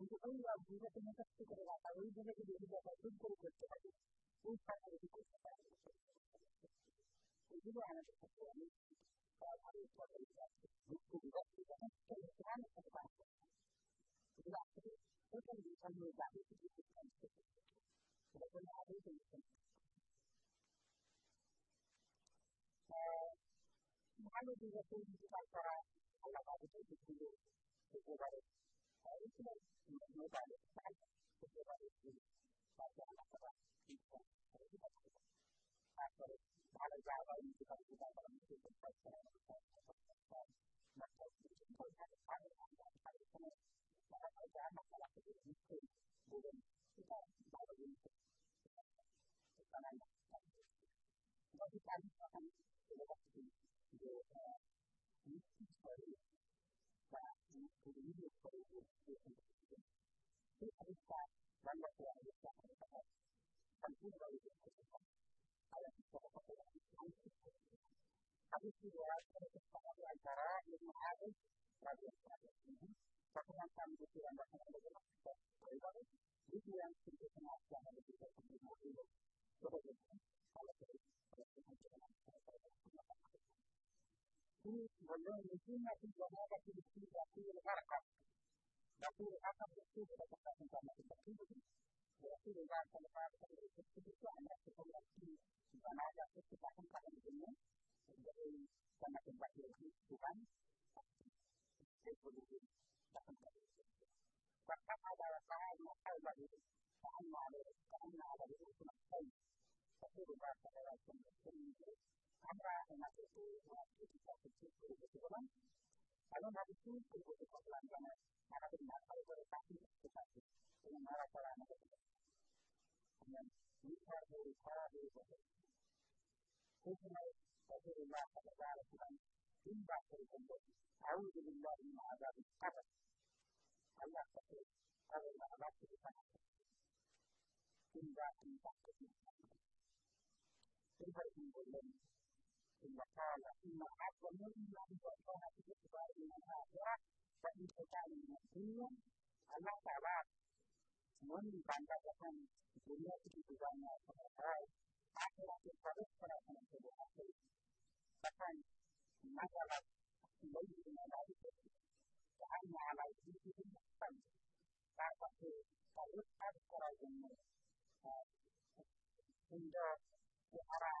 কিন্তু ওই রাজ্যে কোনো কিছু করে রাখা ওই জন্য যদি এগুলো দুধ করে করতে পারি un padre que puede estar en el Ayuda a las personas para poder organizarse. Actividad que ya es que les dan esta parte. La que es organizar los datos y los datos. Pero con la ley de los datos. Malo de la publicidad para la parte de los lugares. Ahí se nos va a dar, se nos va a dar. và giờ là các bạn chỉ cần để chúng ta thành công và rồi đã lấy ra đấy thì các chúng ta có những cái chúng ta sẽ là một cái một mà một cái chúng tôi hay phải là một cái phải là một và đã lấy ra mà là cái gì thì vô định chúng ta bảo vệ những cái chúng ta đang làm và chúng ta cũng có thành cái đó thì điều là những cái sự và những cái điều phải được thực hiện. Thế chúng ta banyak yang bisa mengatakan tentu dari kesempatan ada beberapa yang tapi juga ada beberapa di antara Ibnu Arif radhiyallahu anhu satu yang kami butuhkan bahkan bagaimana kita berbagai itu yang tentu sangat sangat berbeda dengan dulu sebagaimana kalau kita ini sebenarnya mungkin masih belum ada di sini tapi berkat Rasulullah akan bersyukur atas rencana tersebut. Rasulullah selepas itu kebutuhannya sekolah di mana ada kesempatan pada dunia dari sana tempat yang bukan ekonomi bahkan bahkan ada saat mahal bagi karena ada karena ada di sana tapi rumah pada waktu itu kamera enak itu waktu kita bersyukur kebetulan I don't have a team to go to Scotland and I have been that over a country to country. In America, I'm a And then we have a horrible weather. Prisoners of the Iraq and the Palestine, in that prison, أعوذ بالله من عذاب القبر. الله تقول أول ما أردت بسنة. إن ذاك من تحت الإنسان. إن ذاك من chúng ta coi là khi mà hát vẫn muốn năm vậy có hai cái việc vậy thì nó là quá tất nhiên chúng ta mình là thứ nhất Allah Ta'ala muốn bàn ra cho thành chúng ta chỉ chỉ rằng là có hai apa yang kita lakukan dalam sebuah hati bahkan masalah bagi mengenai itu dan mengenai itu bukan dapat dilakukan secara umum hingga ke arah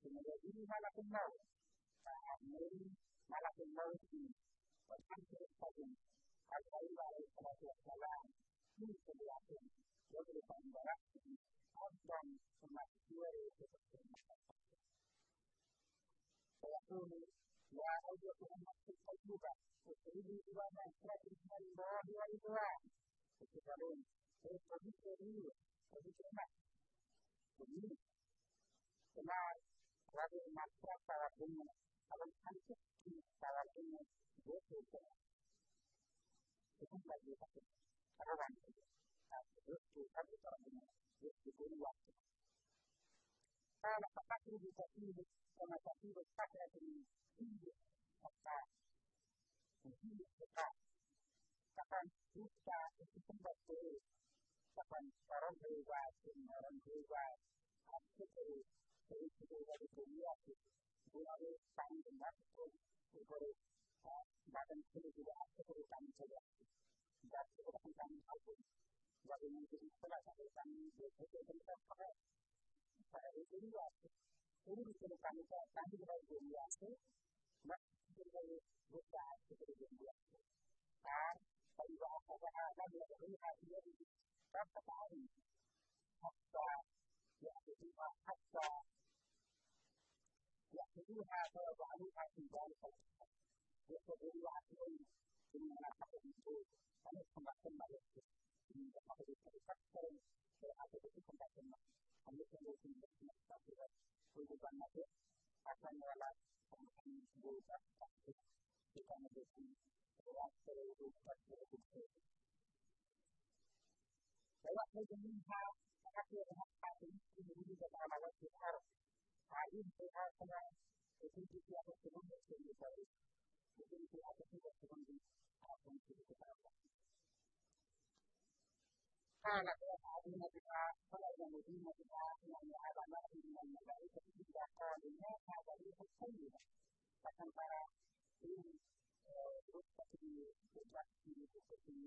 thì mọi người đi hai là cùng nào và nên hai là cùng nào thì vẫn ăn chơi gia đình ăn thấy và có bảo hiểm và làm khi có bảo hiểm đối với bạn và các chị an toàn và mặt người để thực hiện và tôi là hỗ trợ của mặt sự có nhu cầu của sự đi qua này ra đi thân đó đi qua đi qua của sự gia đình để có những cái gì có những cái mặt của mình là Rabbim Maksa tarafını, alın hangi tarafını yok edin. Bununla bir bakın. Aradan yok bu tabi tarafını, yok bu bunu yaptı. Kâle fakatı bu tatibı, sonra tatibı sakratını, iyi hatta. İyi hatta. Kapan kita iki kumbat koyu. Kapan orang berubah, orang berubah, hati berubah político y la seguridad que una vez tan drástico, mejores daban seguridad que por tan drástico. Ya que por tan alto, ya que no tiene que pasar por tan drástico que tiene que pasar. Para el seguridad, un grupo de camisa tan drástico y así, más que de buscar que por el drástico. Tar, परिवार को बना अलग लग रही है ये सब बता रही है อยากจะที่ว่าท่านจะอยากจะที่ว่าเราจะรู้ท่านได้ครับอยากจะรู้ว่าเราจะมีอะไรที่ท่านสมบัติมาเลยมีอะไรที่ท่านจะต้องเราจะที่สมบัติมาอันนี้เป็นเรื่องที่เราต้องทำคือการมาเพื่อการมาละของที่ดูจากที่การมาดูที่เราจะรู้ว่าเราจะรู้แต่ว่าในเรื่องนี้ครับ happy and happy in the movies that I went to Paris. I even say how can I think if you have to run this in your way, if you have to think of the movies, I want to think about that. ถ้าหลักฐานมีมาตรฐานเพราะเรายังมีมาตรฐานในหลายวันว่ามีมันมาไว้กับวิทยาการหรือแม่ค้าวันนี้เขาใช้อยู่ปัจจุบันที่เอ่อรถก็ดีรถก็ดีรถก็ดี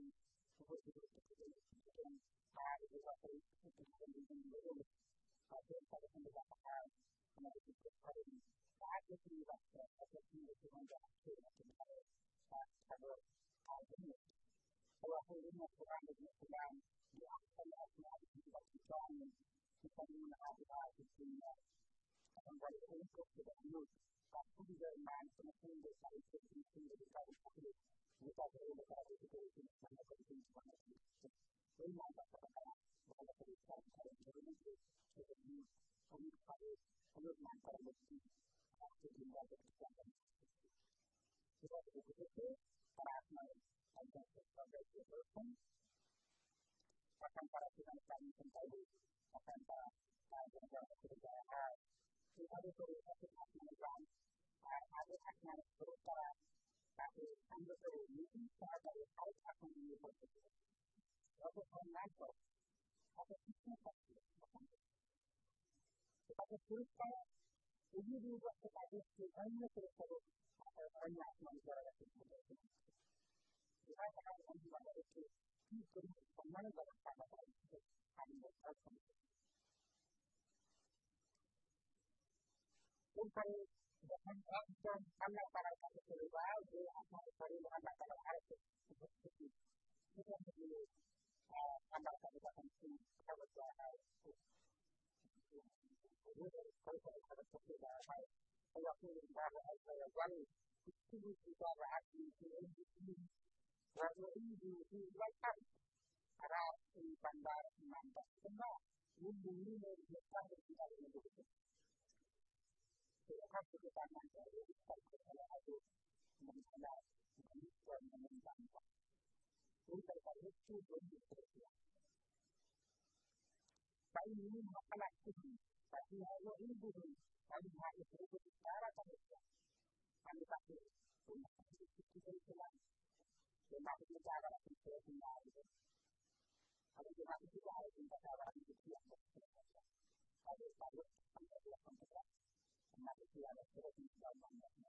بسعيد الحقيق في السنة practically the man from the same day started taking the things that he started talking without the whole about the situation and some of the things from the same day. They might have thought about one of the results that is very good to the youth, to the others, to the man that was the after the mother of the family. So that is the picture, and I have my identity from the person. Akan para kita yang kami sendiri, akan para para yang kita yang itu satu pekerjaan ada haknya perusahaan tapi anda itu mungkin sebagai hal akan dibuat Lalu mengajar atau kita ऊपर जखन एकदम ठंडा पड़ा था तो परिवार जो हमारे परिवार का परिवार है ठंडा पड़ा था सब बच्चा है कोई कोई खबर सकते जा रहा है और अपने बार है तो वन किसी भी प्रकार का आदमी की और वो ही जो है लगता है रात की बंदा ईमान का सुनना वो दिल्ली में लगता है कि आदमी को You don't have to go back and say, oh, it's like this, I do mental manusia menentang Jadi daripada itu pun diterusnya. Tapi ini masalah itu. Tapi Allah ini bukan. Tapi hal itu bukan cara kerja. Kami tak boleh. Cuma kita Islam. Kita punya cara kita punya itu. Kalau kita punya cara kita cara kita yang berbeda. Kalau kita punya cara kita. ملكية التي يجعلنا نحن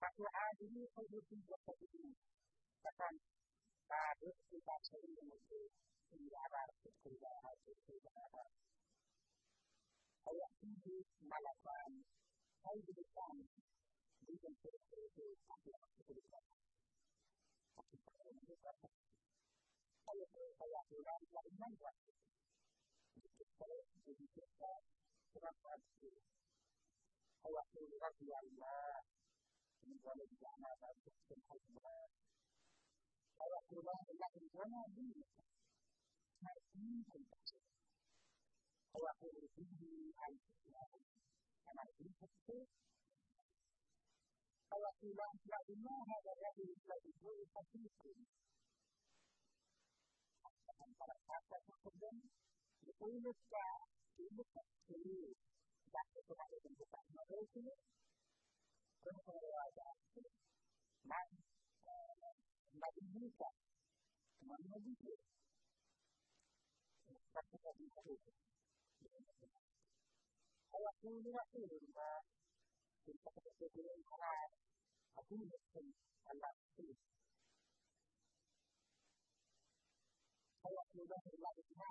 ففي هذه قدرة وقدرين فكان بعد اختبار سبيل المسيح في عبارة الكلية هذه الكلية فيأتيه ملكان أي بلسان بدون تلك قبل أن فيقول فيأتي ذلك إلى الوحي بالكتاب transaksi. Allah Ta'ala ya Allah. Sementara di sana ada khutbah. Allah Ta'ala ya Allah. Nabi transaksi. Allah Ta'ala bihi al-Islam. Karena itu itu Allah Ta'ala ya Allah. Ada yang dilakukan seperti itu. Para sahabat kemudian dituliskan chỉ một cách tự nhiên đạt được các cái tình của bạn mà đôi khi đôi khi là bạn mang mà đi đi cả mà nó đi được bạn sẽ đi được hay là khi đi ra cái đường mà thì các cái cái cái cái là ở cái đường thì anh làm cái gì hay là khi ra thì lại đi ra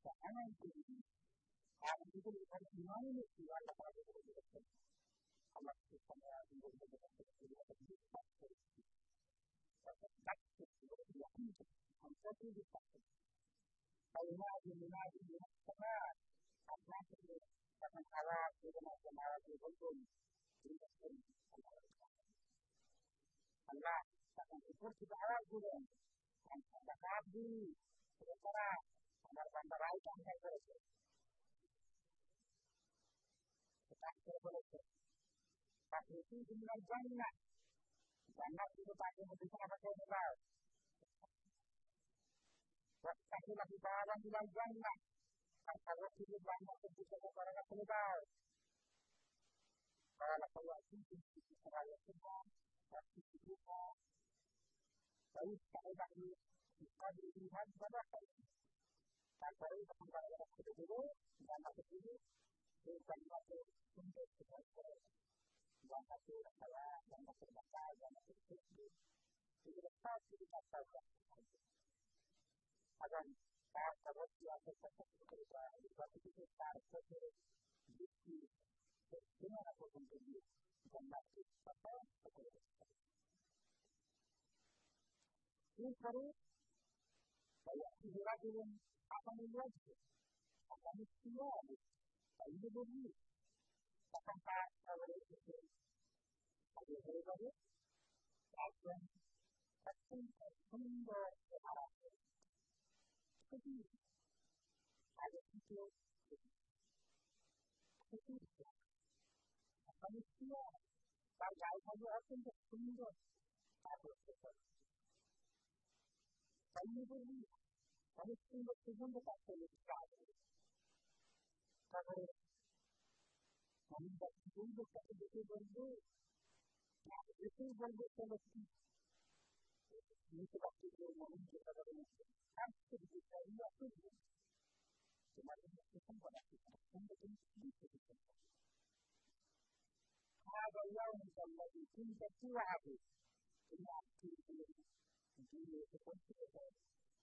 sekarang ini ada itu bukan iman ini iman apa itu bukan Allah subhanahu wa taala itu bukan kalimat iman ini sama apa itu akan salah dengan sama dengan Allah akan ikut kita juga akan takabur berperang That's on the right hand. Kita boleh Pasti itu jumlah jannah. Jannah itu pasti memberikan apa yang benar. Pasti lagi barang jumlah jannah. Kalau itu banyak kebutuhan barang yang benar. Kalau kalau itu kalau semua pasti semua. Tapi kalau tak ada, tak ada hal tal cual es comparado a que llegó, ya más de que es algo que un texto de la sala, de de y el espacio de se está haciendo el espacio de la akan mengaji, akan istimewa, akan berbunyi, akan pasal itu. Ada berbagai macam aktivitas benda sekarang. Jadi, ada itu. Jadi, akan istimewa. Kalau ada aktivitas benda, ada sesuatu. Akan berbunyi. هذا اليوم الذي كنت توعد إلى أن الدنيا تكون كذا وإن تكون بعد هذا درجة في السماء أنا الذي خلق له في الخارج يكتب سبب من الدنيا فيقول له ما كنت فكنت له حيث kemudian tidak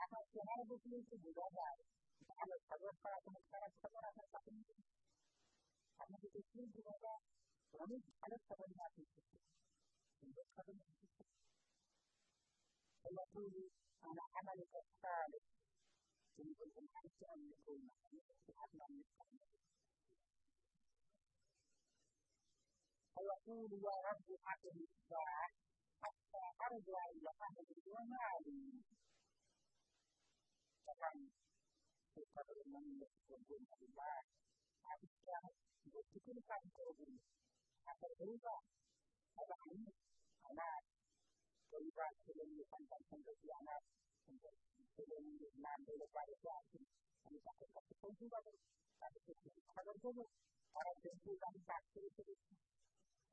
kita lihat di sini lagi itu lagi. Apa cara betul itu berbeda. Kalau kalau kalau kita sekarang kita merasa sakit itu. Karena itu sih berbeda. Lalu ada sebenarnya itu. Untuk kalian itu. Kalau dulu anak-anak itu sekali. Ini bukan hanya untuk rumah. Ini untuk فيقول يا رب أقم الساعة حتى أرجع إلى أهلي ومالي sekarang kepada mengenai problem adalah apakah berfikirkan problem atau berubah pada ini anak berubah sebelum disampaikan kondisi anak sebelum mengambil kualifikasi ini takut takut pun juga tapi kalau dulu orang berfikirkan faktor itu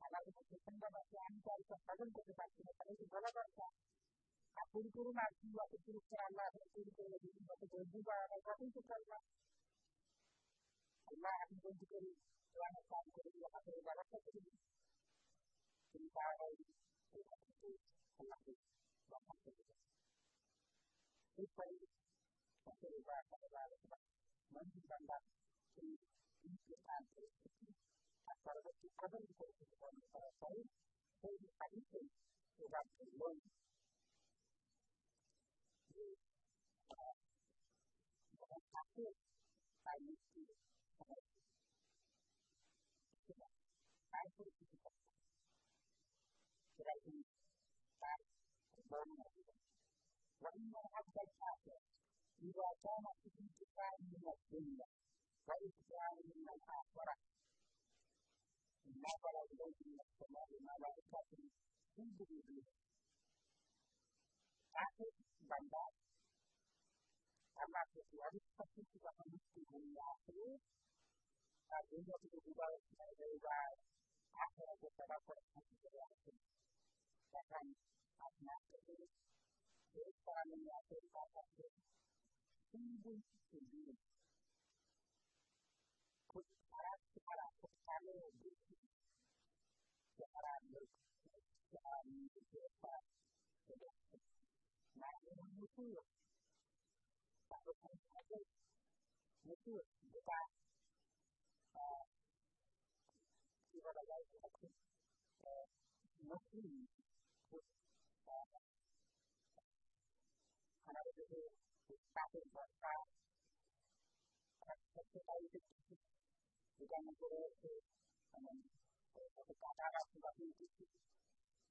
அதாவது second ASEAN culture பகல் கொண்டு பார்த்தீங்கன்னா தலைக்கு பலவர்க்கம் Aku dikurung lagi, aku dikurung salah, aku dikurung lagi, aku dikurung juga, aku dikurung salah. Allah akan menunjukkan selama kamu berdua akan berbalas ke sini. Tentang Tuhan itu Allah itu Bapak kita. Kita ini berubah pada lalu menjadikan ini kita asal kita ada di kota kita para saya untuk itu sudah belum ที่จากที่ไปที่ไปที่ที่ไปที่ไปที่บ้านวันนี้เราไปชาติมีวาจาที่ที่การมีหลักเกณฑ์ว่าอีกอย่างมีหลักฐานว่ามาบริโภคมาบริโภคที่ที่ Aku bangga karena kecuali pasti juga memiliki mengaku tapi dia tidak juga dari apa yang kita dapat dari itu bahkan karena itu kita mengaku bahwa sungguh sendiri kita secara pertama secara secara 来我们的队友，打个从排队，没事没干，呃，给大家一个课，呃，我们可以，呃，看到就是大队长他，他他知道一些知识，就咱们这个是，嗯，我们大家要知道这些知识。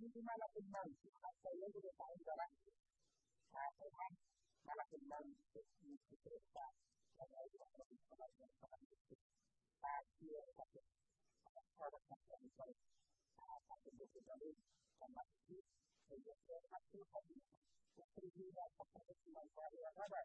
última la constancia, hasta el de la avance, para tomar la constancia y se presta la ayuda de la información para que se haga la para que se haga para que se haga la para que se haga la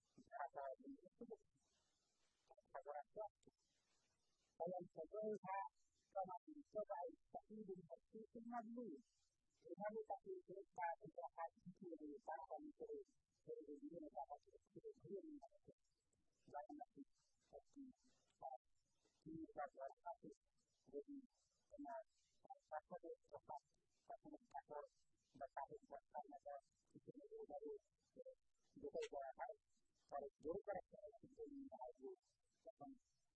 covering iniquity, and covering justice. And unto those have come up in survive, that even the people have moved, they have it that they break down in their heart into the back and say, they will know that I can see the healing of it. Not nothing of the heart. The Lord has it with the man, and that's what it is for us. That's what it's for us. That's what it's for us. That's what it's for us. That's what it's for us. para yo para que la gente me haga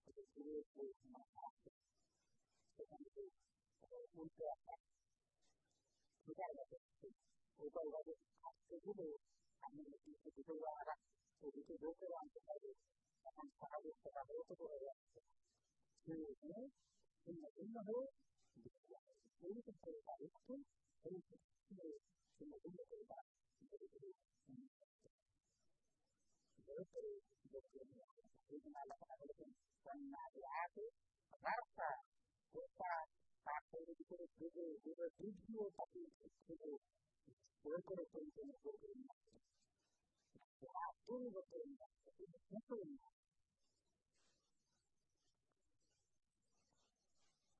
porque yo soy más fácil. Solamente para un trabajo. Mira, la gente, o para la gente, seguro, a mí me dice que yo lo haga, porque yo creo que lo han dejado, la han dejado, para ver otro por allá. Pero yo, en la segunda vez, yo creo que se lo parezco, pero yo creo que se lo parezco, giữ từ một điểm nhỏ thì chúng ta đã có thể thấy rằng là giả thuyết rasa kita pakai itu dulu dulu video tapi itu boleh boleh boleh boleh boleh ya boleh betul itu betul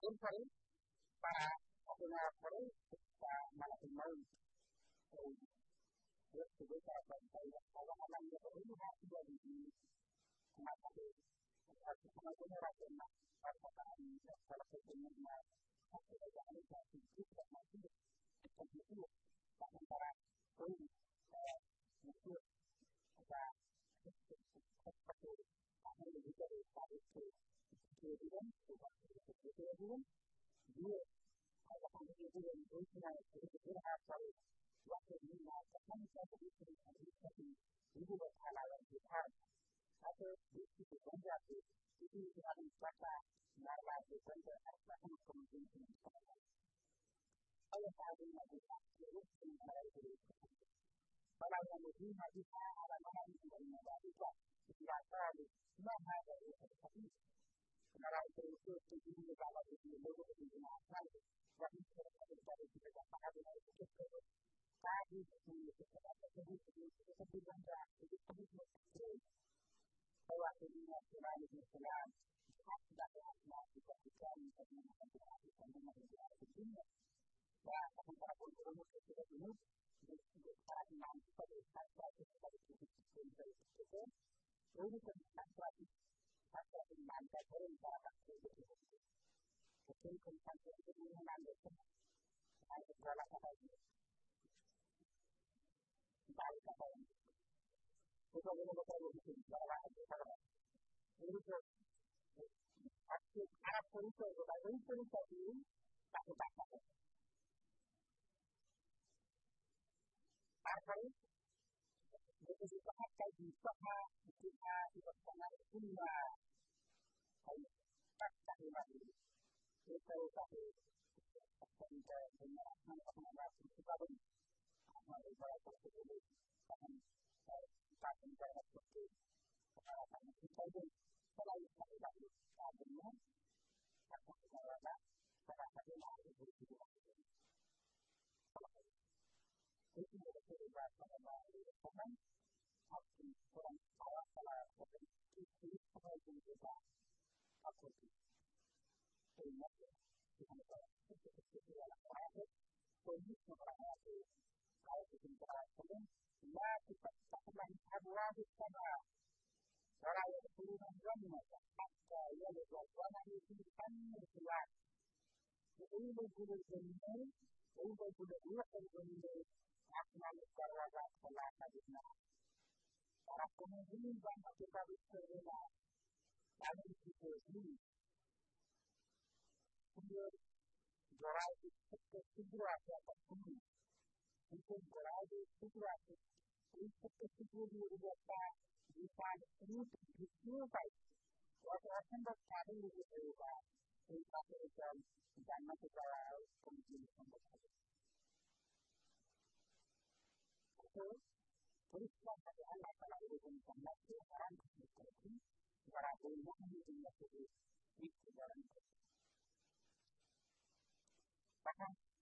Jadi para pengajar kita malah kembali terus juga saya baca ya kalau orang yang ini masih jadi rumah sakit satu pengakuannya rasional perkataan salah satunya dengan satu bacaan yang sedikit dan masih begitu sementara pun itu kita seperti kami lebih dari satu kemudian coba kemudian dua kalau kami itu yang berusaha untuk berharap roughly midnight, the home revolution and resetting legal timeline to park. After this is the one that is speaking to having Saka, Narva, the center of Saka Communication in China. Other thousand of the past years in the United States. But I will do my desire and I know how to know about it. If you are proud, not have that with the police. And I will do it to you about what you do in the world in the outside. What you do in the outside is because I have an education. vontade de essa lembrar, de como vocês ou aquele cenário de cenário de capacidade matemática aplicada para uma matemática, para uma matemática fina, para apontar a coisa no que seja do mundo, de pragmático para o espaço para o que se encontra esse problema, ou no caminho mais fácil, mais pragmática para o espaço do que se encontra. Porque ele, como está sendo, ele não é mais como a escola está fazendo. Tidak bisa punya akan kita ada pada satu hari berikutnya itu berbeda pada hari teman hati orang salah salah seperti itu sebagai kita aku sehingga kita bisa seperti dalam proses kondisi orang itu kalau kita berhasil ya kita akan abwab sama orang yang turun jannah hatta yalqa itu kan keluar Jadi boleh jannah Udah sudah dua kali asmal karwaga salata bisna para kemudian banyak kita bicara dalam situasi kemudian gerai itu situasi apa pun itu gerai itu situasi itu situasi berapa bisa terus dicapai waktu akan berkali lebih berubah kita berikan jangan kita kemudian sampai itu Tuliskan pada Allah telah diberikan lagi orang seperti para ulama di dunia ini itu dalam Bahkan doa ayat yang la تفتح أبواب السماء ولا يدخلون الجنة حتى يلد الظلم في فم الخياط ويدخل الجنة ويدخل روح الجنة أكمل الدرجات فلا تجدنا Para pengunjung dan kita berserta dalam situ ini, kemudian gerai itu segera dapat penuh la comunidad de temporada de totalidad. Y al de todo buscar, hoy buscar también la perspectiva. La compañía antes de todo para la para el pacto de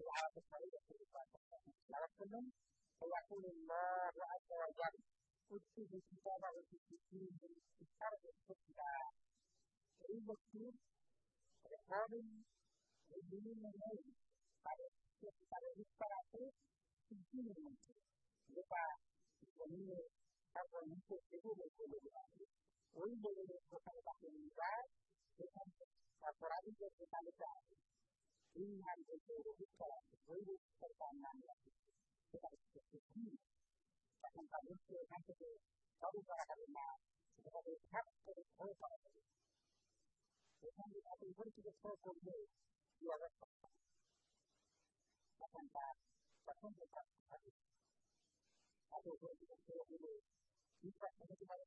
وعاد الطريق لكنهم سيكون الله عز وجل أدخل كتابه في الدين بالأرض السفلى فإن الدين عقاب بدون نور على عليه الصلاة في الدين المنزل يقع جميع أرض المنزل بدون القلوب وينبغي للمخالفة للعباد بأن تقرأ بالتعليقات มีงานจะช่วที่เก่อนรู้รู้ประกอบงานเนี่ยจะต้องเกิดขึ้นแต่ทำการรู้เจอนั้นก็คือเขาดูการาำงานจะไปครับจะไปเที่มต่อไปจะทำให้เราเป็นคนที่จะเพิ่มคนเลยเพื่อรักษาประกันการจะต้องเป็นการทำถ้าดูคนที่จะเที่อไม่ได้ที่จะไม่ได้ไม่ได้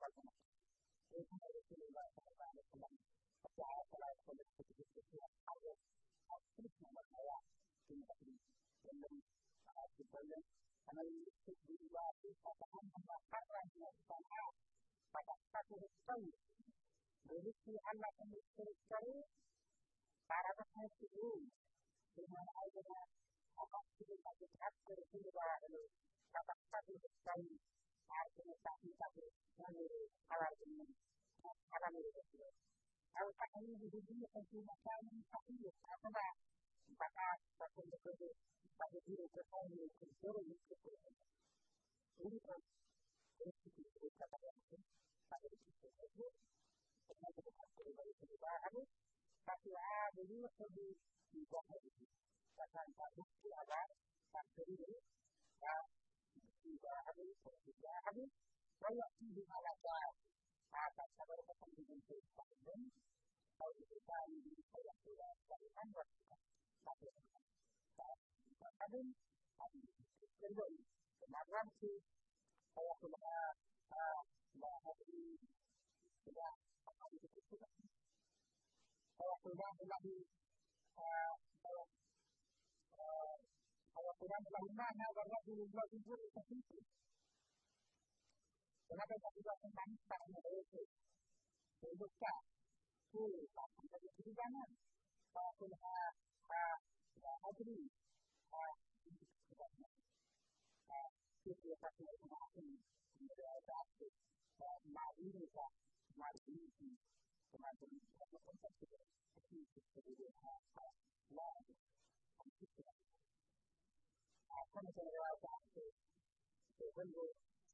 ทำเองทำให้เราเป็นแบบทำงานในสมัยปัจจัยอะไรคนที่จะเที่อเอาเลย terus membuat saya cinta diri dan dari sebelumnya karena ini kedua itu katakan membakar lagi sama pada satu hari jadi si anak yang diceritai para rakyat itu dengan adanya obat itu bagi kasus kedua itu pada satu hari artinya tak bisa menjadi alat ini alat ini Al Fatihah di dunia tentu makanan sakit apa maka satu metode pada diri kekali kerjanya itu ini kan ini kita kata yang pada kita itu kita bukan sebagai perubahan tapi ada dua segi di dalam kata satu ada satu ini dan juga ada perubahan banyak di mana maka sabar kepentingan kehidupan kalau kita ini tidak tidak kalian bersikap tapi tapi tapi kedua ini kemarin si saya sudah sudah hari sudah apa itu sudah saya sudah sudah di kalau sudah sudah mana karena dulu dulu itu 我那边找一个很难找的位置，有一个下，所以把我们的这个家呢，包括他他呃奥地利，他呃就是他是什么是那个啥子呃马伊丽莎马伊丽莎马伊丽莎我们这个是是这个啊啊那我们这个啊他们这个要讲是是温度。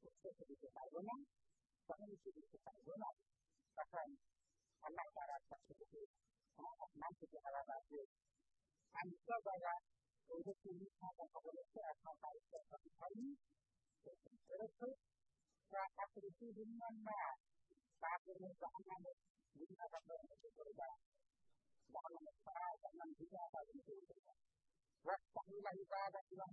usted se dice alguna, también se dice alguna, bahkan anak barat tersebut, anak nanti di halaman itu, anda bahwa untuk pilihan dan kepolisian sampai ke satu kali, terus berapa krisis dengan mana, saat ini bahanan guna bahanan itu berubah, bahanan besar dan juga bahanan itu berubah. Wastahilah ibadah Tuhan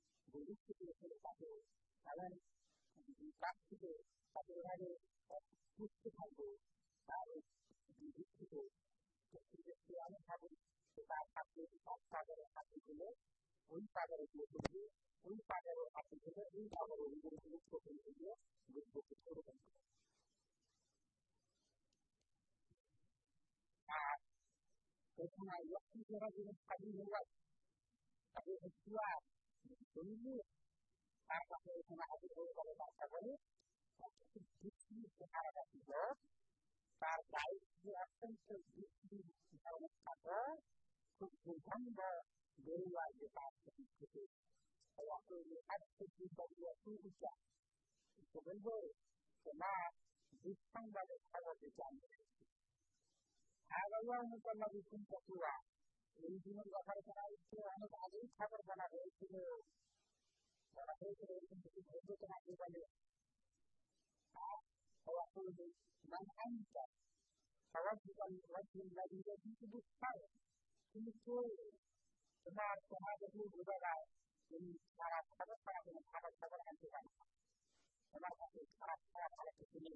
dia satu dalam praktik pada hari itu satu baru begitu kemudian hari kita pakai pada hari ini un pada hari ini un pada hari ini un pada hari ini un pada hari ini karena waktu kira dengan tadi lewat tadi sesuatu dulu apa yang kena ada di dalam bahasa ini diskusi secara juga partai yang akan terdiri dalam kata kebutuhan dari wajib itu waktu lihat kebutuhan itu ucap sebenarnya kena bukan dari kalau dijamin هذا يوم الذي كنت فيه يريدون الظفر فنعيش أن تعليم خبر فنعيش ونعيش كنت في عدة عجيبة لي ويقول من أنت فوجد الوجه الذي يجيب بالشر في السوء كما هذا هو بدلا من على خبر من على خبر عن ذلك كما قلت على خبر على كثير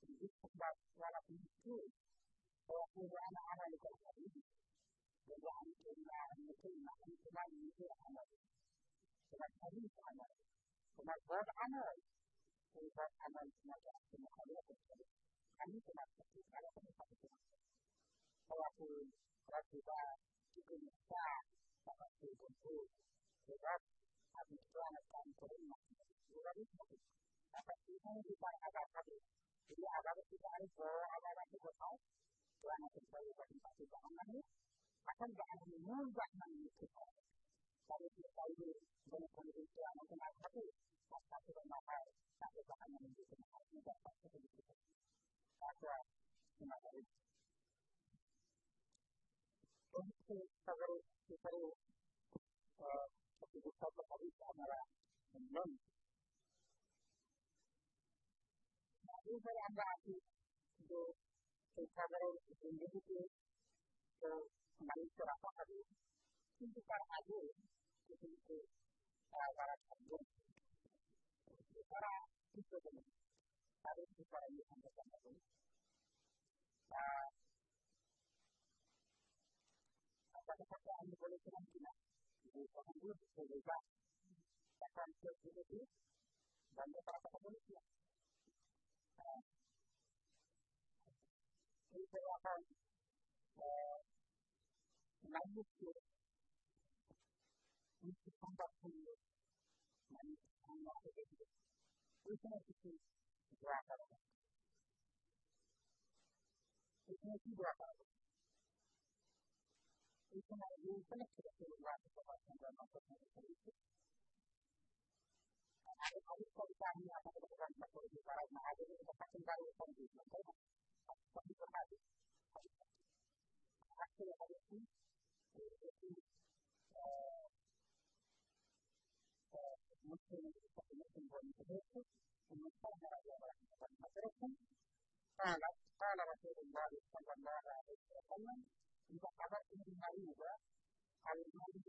في الاستقبال ولا في السوء ويقول انا عملك الحديث وجعلت الله ان كلمه ان كلام مثل عمل كما الحديث عمل كما الضاد عمل والضاد عمل كما جاء في مخالفه الحديث حديث ما تحديث على كل حديث ويقول رتب ابن الساعه فقد في الجمهور بضبط ابن كان كان كريما ولذلك فقد في هذه هذا الحديث اللي عبارة عن عبارة عن Tuhan yang terbaik bagi pasti jangan akan bahan menambah manusia kita. Kalau kita tahu dalam kondisi yang itu satu satu bermahal, satu bahan kita tidak satu kita. Maka semacam itu. Untuk kalau kita seperti satu adalah. Ini saya ambil kita analice la hoja de indicar ayer que se dice para cambiar para esto a ver si para ellos han pasado algo hasta que pasa el nivel de máquina de comer se le va a cambiar de decir dando para la policía y se va a Manuscript we should come back to you and hang out with you. We can actually grab out of it. We can actually grab out of it. We can actually connect to. Ada kali kalau kita akan berperan sebagai yang berpakaian baru dari dunia. قال قال رسول الله صلى الله عليه وسلم إذا حضرت المريض المريض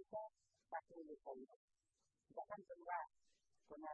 تقول قوله إذا كان الله كما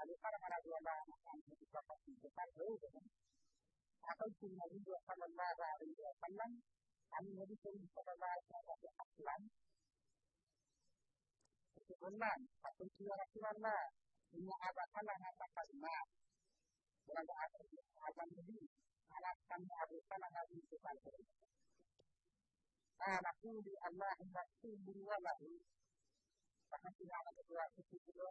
alikuwa di kuchukua kitabu hiki akaiti nabii sallallahu alaihi wasallam alinabii sallallahu alaihi wasallam Rasulullah akaiti ya Rasulullah inna abakala hapa kalma wala akaiti kami nabii alasan Abu Salamah bin Sufyan Kana kuli Allahu Rasulu wa lahu Fakati ala kedua kutu kedua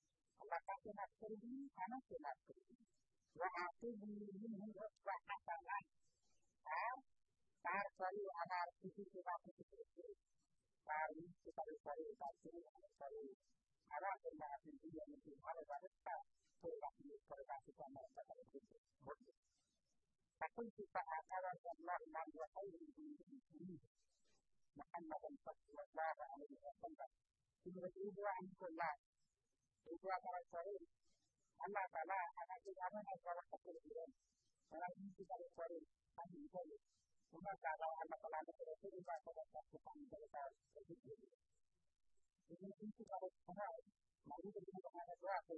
maka sunat kurdi mana sunat kurdi wa aku bumi menurut bahasa lain dan tar selalu ada sisi sunat kurdi itu baru kita bisa lihat sini yang selalu ada tentang sisi yang itu ada bahasa kurdi kurdi kita mau kita itu tapi kita akan ada yang lain yang lain di sini ini Muhammad yang pasti masalah yang ada di sini. Ibu-ibu yang dua orang sore anak tanah anak kita anak orang kesulitan orang ini kita sore kami sore cuma kalau anak anak itu kita pada satu kita ini itu harus kenal lalu kita mengenai berapa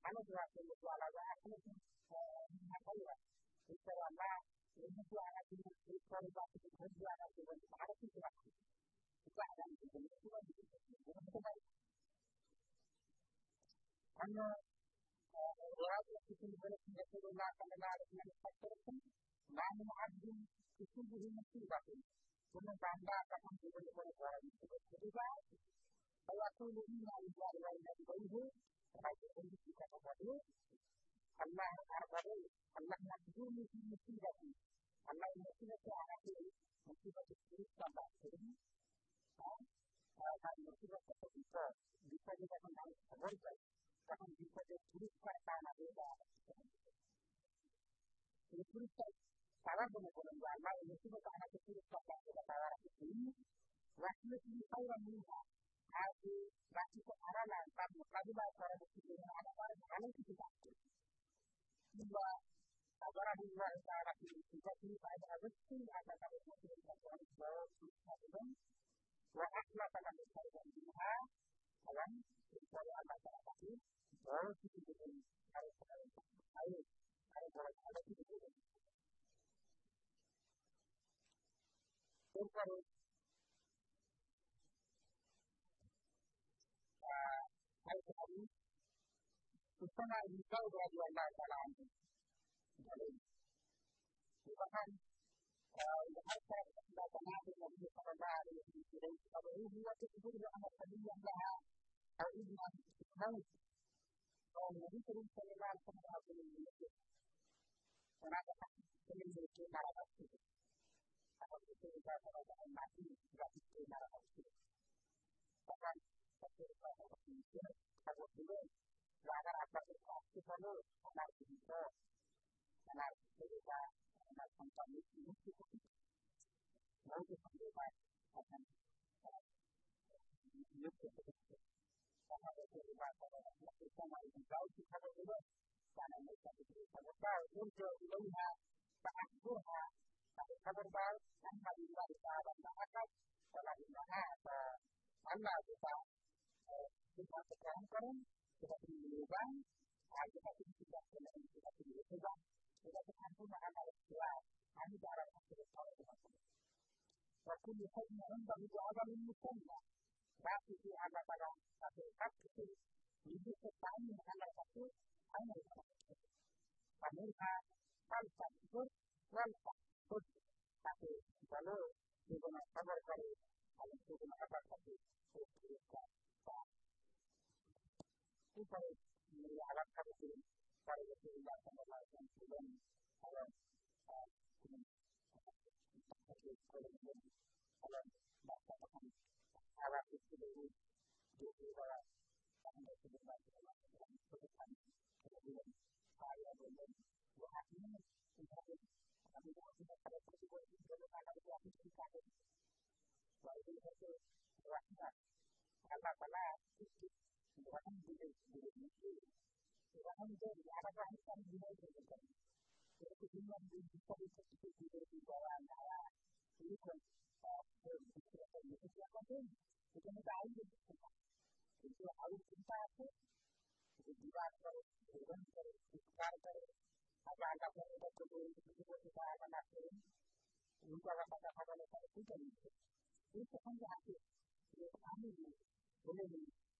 kalau berapa itu alasan aku itu apa ya itu lama ini tuh anak itu itu anak itu itu anak itu anak itu itu itu itu أن رواية في بلد رسول الله صلى الله عليه وسلم فكرتم ما من عبد تصيبه مصيبة ثم تعالى كم في بلد بلد مصيبة فيقول إنا لله وإنا إليه فيقول في كتبه الله أعبد الله نجوني في مصيبتي الله مصيبة على كل مصيبة الشريك كما أقول هذا مصيبة bisa bisa kita menang sound because it really quite sound kita salah dengan orang lama ini karena kita sudah kita salah ini. Waktu ini saya melihat hari tapi tadi ada orang yang kita tiba Agora a gente vai estar aqui no Brasil, vai dar a gente akan kami melakukan perjuangan untuk Islam. Wa ahlakana Amen. Kalau ada apa-apa, baru kita jadi harus harus harus harus ada kita jadi. Bukan Al-Quran Bersama engkau berdua Allah Ta'ala Jadi Bukan เอ่อถ้าเขาจะมาเรียนแบบนี้ถ้าเรามาเรียนแบบนี้เขาจะเรียนว่าจะต้องเรียนอะไรนะครับเขาจะเรียนว่าต้องเรียนอะไรนะครับเขาจะเรียนว่าต้องเรียนอะไรนะครับเขาจะเรียนว่าต้องเรียนอะไรนะครับเขาจะเรียนว่าต้องเรียนอะไรนะครับเขาจะเรียนว่าต้องเรียนอะไรนะครับเขาจะเรียนว่าต้องเรียนอะไรนะครับเขาจะเรียนว่าต้องเรียนอะไรนะครับเขาจะเรียนว่าต้องเรียนอะไรนะครับเขาจะเรียนว่าต้องเรียนอะไรนะครับเขาจะเรียนว่าต้องเรียนอะไรนะครับ 2019 khi có đối với phần đối vai và thành nước của tổ chức và hai đối tượng vai và đồng một cái trong này thì giáo sư có đối với và này mới sẽ được và nó cao hơn trời thì đông hà và ăn vô hà và được khá đông bao ăn và đi vào ta và ta ăn cách và là đi vào hà và ăn vào thì ta chúng ta sẽ gắn có chúng ta tìm người bán ai chúng ta tìm chúng ta sẽ là chúng ta tìm người bán tidak tercantum makna ikhtiar hanya dalam majelis kalau dengan sendiri. Waktu misalnya anda itu ada misalnya, tapi di anda pada satu empat itu itu sesuai dengan anda satu hanya dalam majelis. Amerika, Alfa, Bur, Alfa, Bur, tapi kalau dengan sabar kali, kalau dengan apa satu itu kita. Itu melihat alat kami part of the theory that some of my friends who. And then that stuff becomes hierarchical to the root. You'll see where the last one. So this time, the win, high level win, will have minutes in heaven. And we want to make that a situation where we find out what we can happen. I think that's a direct fact. And the last, it's just. Itu kan jadi itu kami boleh kata-kata dengan sifat itu dengan sesuatu jadi firman itu apa berubah ini saya kata-kata jadi saya kata itu buat sifat lain juga ini sebenarnya lain bukan kita kata kita kita kita itu ada sama kita sesuatu itu kesentangan sesuatu juga untuk karena ini sekarang ini kami setengah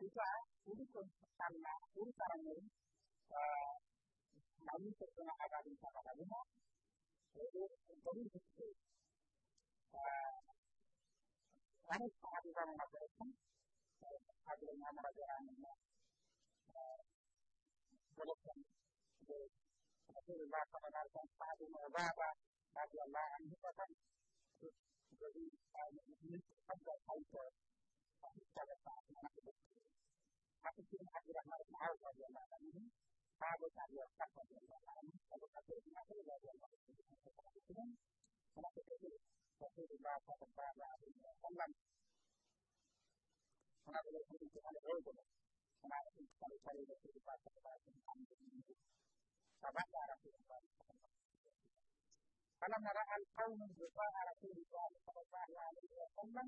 ఇంకా ఇది కన్నా ఇది కారణం మనం చెప్పిన ఆగాది కారణము మనం సమాజం కోసం అది మన గ్రామంలో Rasulullah SAW Sahabu Mubaba di anhu Jadi Ini Pada pada saat mana itu masih harus ini karena dari kita karena karena kaum berupa arah itu di bahasa kepada akhirnya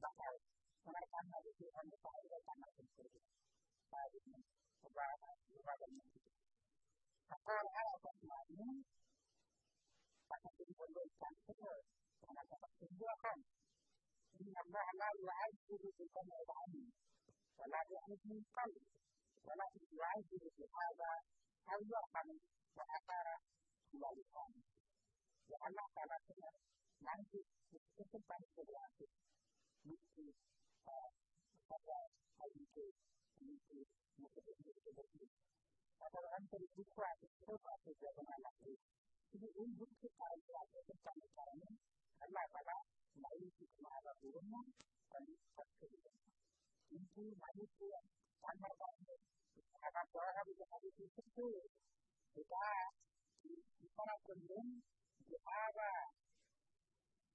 bakal mereka melakukan upaya mereka melakukan kerja tadi kebaran kebaran itu maka orang akan maju pada pembuatan kerja karena dapat perbuatan Inna Allah la yu'ajiru sultan al-'ali wa la yu'ajiru sultan wa la yu'ajiru sulhada al-yaqan wa akara kembalikan ya Allah karena nanti kita kepada kedua which is साधारण तरीके को आप इसको पास से बनाना है कि उन book के कार्य को आप सब काम करेंगे अल्लाह ताला माइल की तुम्हारा पूर्ण और सब के लिए इनकी माइल को पाना पाएंगे हमारा द्वारा भी हमारी की सबसे बेटा इतना कर लें जो आवा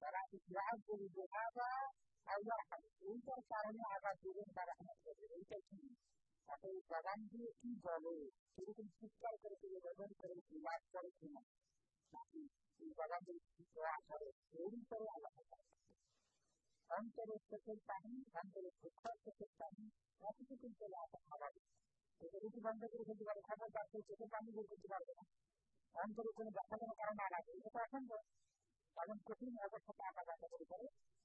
तरह की जाग को जो आवा anak itu atau dalam dia boleh jadi kita kerja dalam kerja buat kerja tapi dalam dia ada turun pada Allah antara sesuatu antara sesuatu tapi itu tidak apa-apa jadi itu benda itu juga ada satu sesuatu yang juga অন্তরে কোনো ব্যাখ্যা কোনো কারণ না লাগে এটা এখন এমন কঠিন অবস্থা টাকা ব্যাখ্যা করে করে বুঝলেন না এবং ওই ব্যাখ্যাটা আমি বলেছিলাম তখন নবী করিম সাল্লাহ বিশেষ করে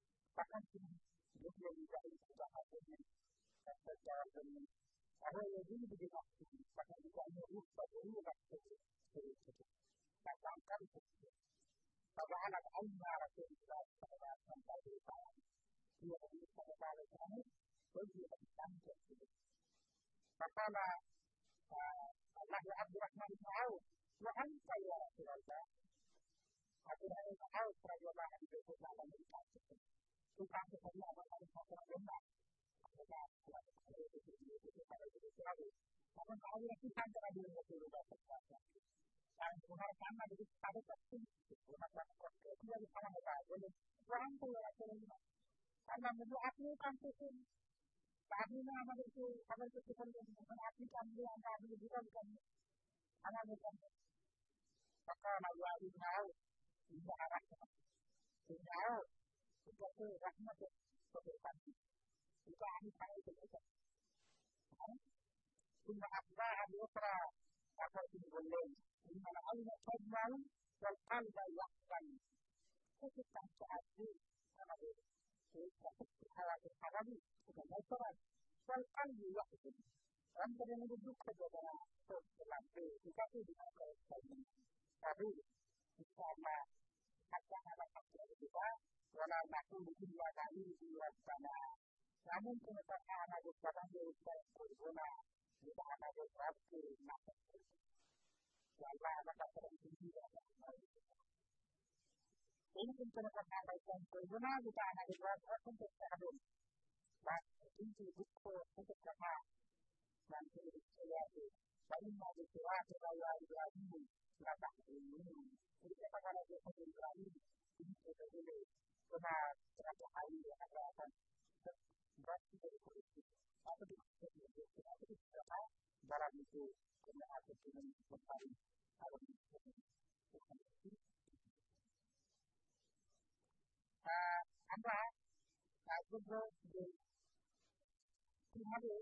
hasilnya dan berjalan dengan Ahli yang ini begitu bahkan juga ini rupa dulu dan seterusnya. Katakan seperti pada anak Allah Rasulullah sampai di tangan. Dia bisa berjalan dengan bagi bertanggung jawab. Katalah Allah Abdul Rahman bin Auf, وأنت يا رسول الله Akhirnya itu tahu perjuangan yang itu dalam Islam. su campo con la mano de la segunda. Kalau tahu ya kita ada di dalam dulu bahasa Dan benar sama jadi ada satu rumah proses dia di sana mereka boleh orang tuh ya terima. Karena mulu aku kan tuh kami nama itu kalau itu kita dengan aku kami yang kami juga bukan anak bukan. Maka lalu aku tahu tidak ada tidak sesuatu rahmat dan kebaikan. Jika ahli saya berbeda. Inna akbar al-yusra agar diboleh. Inna al-alma fadlan dan alma yahsan. Ketika saatnya sama ini. Ketika alami alami sudah bersorak. Dan alma yahsan. Dan pada menuju kepada Tuhan. Jika itu dengan kebaikan. Tapi, insya Allah, macam harapan dari kita dalam satu mungkin dua di luar sana. Namun penetapan anak usaha dari sekolah berguna di tangan anak usaha di masa Karena anak terhenti dalam hal ini penetapan anak usaha berguna di tangan anak usaha untuk tahun. Dan itu buku untuk sama فإما بسرعة مولى إبراهيم نفحت اليمين إذا فعل جسد إبراهيم جئت إليه وما ترجح لي حياة berarti dari politik atau di politik atau di dalam dalam itu karena aku ingin kembali kalau apa aku berarti kemarin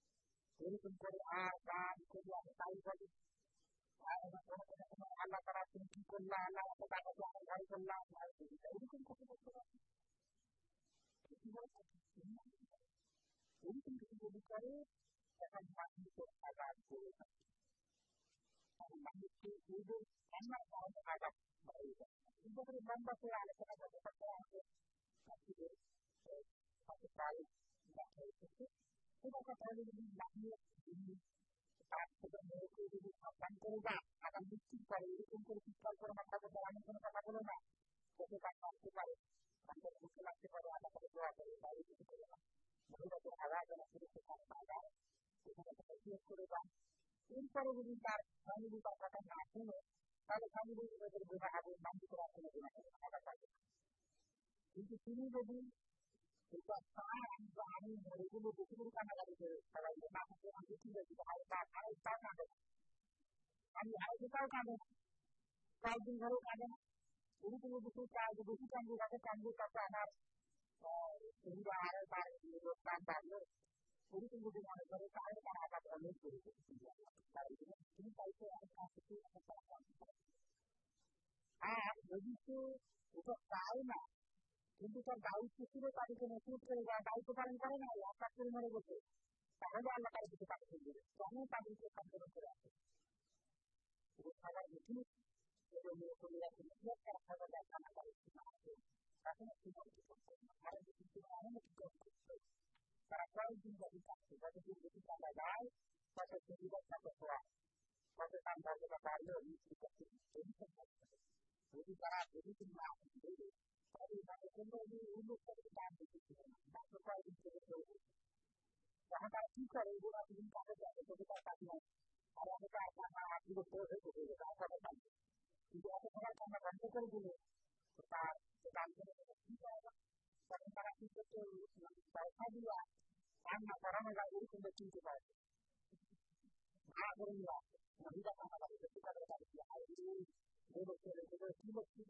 ini kumpul ada kumpul ada tahu lagi anak anak kumpul lah anak anak tak ada yang lain kumpul lah ini kumpul kumpul ini kumpul kumpul akan mati itu Ini kumpul mati itu itu anak anak anak itu berbamba pula ada kata kata kata kata kata kata kata kata তার থেকে মেয়েকে যদি সাবধান করে যা আগাম মৃত্যুর পরে এরকম করে চিৎকার করে মাথা করতে আমি কোনো কথা বলো না Kasih ah begitu itu tahu nah কিন্তু তার দায়িত্ব ছিল তাদেরকে নেতৃত্ব করে যাওয়া দায়িত্ব পালন করে না একটা করে মরে গেছে তাহলে আল্লাহ তার দিকে পাঠিয়ে দেবে কেন তাদেরকে সম্পন্ন করে আসে এবং তারা বেশি যদি তারা যদি না জন্য তখন তারা কি করে এগুলো তুমি কাছে যাবে তবে তার কাছে নাই আর তো আপনার হাতগুলো পড়ে হয়ে গেছে তার কথা জানবে কিন্তু এত সময় আমরা বন্ধ করে দিলে তার দাম করে কি হয় তখন তারা কি করতে পয়সা দিয়ে রান্না করানো যায় এরকম চিনতে পারে না করে নিয়ে আসে মহিলা কান্না করে তাদের বাড়িতে কি ছিল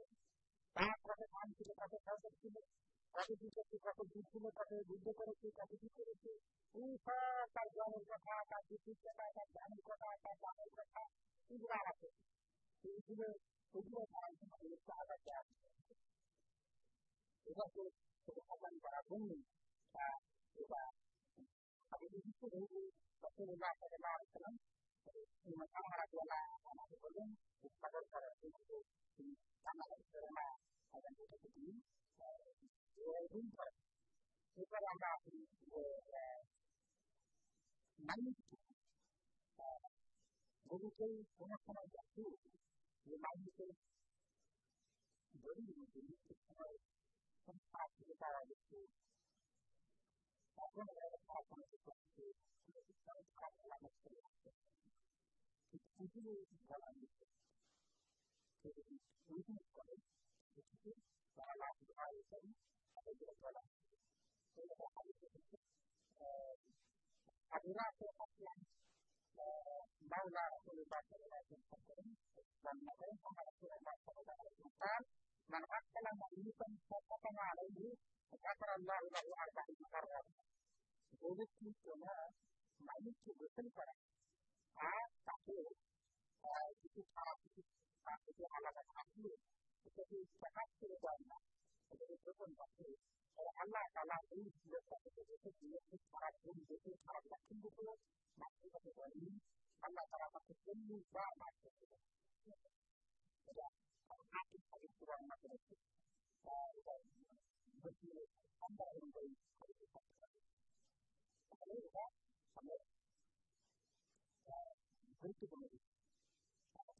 তার কত ধান ছিল কত ফসল ছিল কত কি করছে কত দুধ ছিল কত যুদ্ধ করেছে কত কি করেছে এই সব তার জনের কথা তার বিদ্যুৎ কথা তার ধানের কথা তার দামের কথা এগুলো আছে এইগুলো এগুলো ধারণ সাহায্য এটাকে সমাধান করার জন্য এটা আমি নির্দিষ্ট ভেবে রসুল্লাহ dan mereka mengamalkan manfaat telah memberikan kepada alaihi غفر الله له أربع مرات ولد مثلنا ما يمكن بالفعل تعقول تكون تعقول تعقول على تعقول تكون تعقول دائما تكون تعقول oleh Allah Taala ini dia satu satu dia sekarang pun dia sekarang makin besar makin besar ini Allah Taala makin besar makin besar. Jadi, makin makin kurang makin besar. but you know, somebody who is crazy. I know that. I know. Great people know.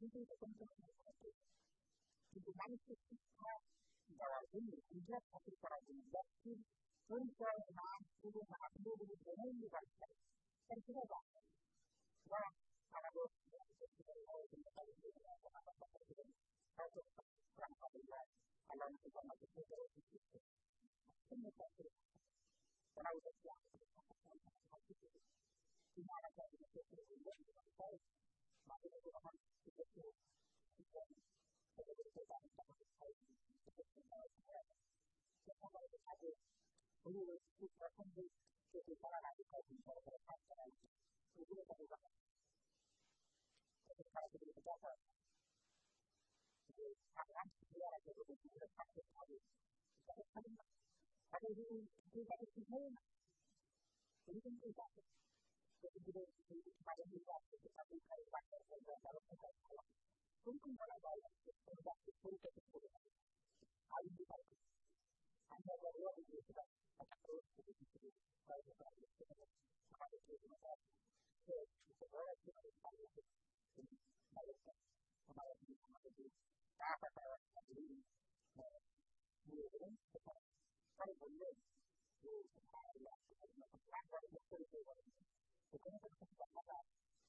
People who come to my country, people manage to keep track that are in the media, people that are in the industry, those that are not, people that are not able to get in the right place. And you know that. Now, I know that people who are in the industry, people that are not able to get in the right place, are just trying to find out and learn to come up with their own in the country. When I was a young I was not a person who was in the country. My name was a hundred to the field. And then, so they would go back and talk to the person to get of the others, we be I don't do do that with people. We. So it's a big part of the process of the process. Son como la bala que se da que fue que se puede. Ahí de parte. Anda la bala de esta hasta que se puede. Para que para que se para que se pueda. Que se pueda que se pueda. Que para que se pueda. Para que para que. Muy bien, 他就是用，用他的力量，用他的力量去改变这个世界。他根本就是想干嘛？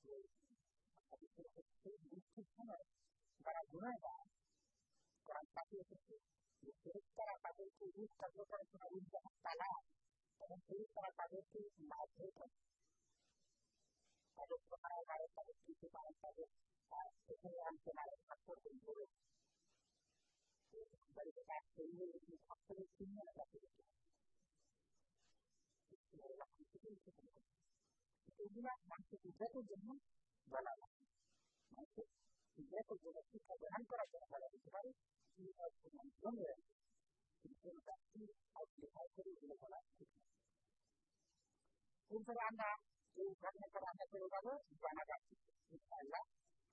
就是，他就是想改变世界。当然，当然，当然，他没有改变世界。他只是想改变自己。他只是想改变自己，然后改变世界。他只是想改变自己，然后改变世界。他只是想改变自己，然后改变世界。他只是想改变自己，然后改变世界。practice, but it's actually really the opportunity to manifest Inilah maksud pidato jenuh dalam maksud pidato jenuh kita berangkat pada pada Israel di dalam dunia implementasi aplikasi global kita. Unsur anda, unsur negara anda global, bukan ada bukan ada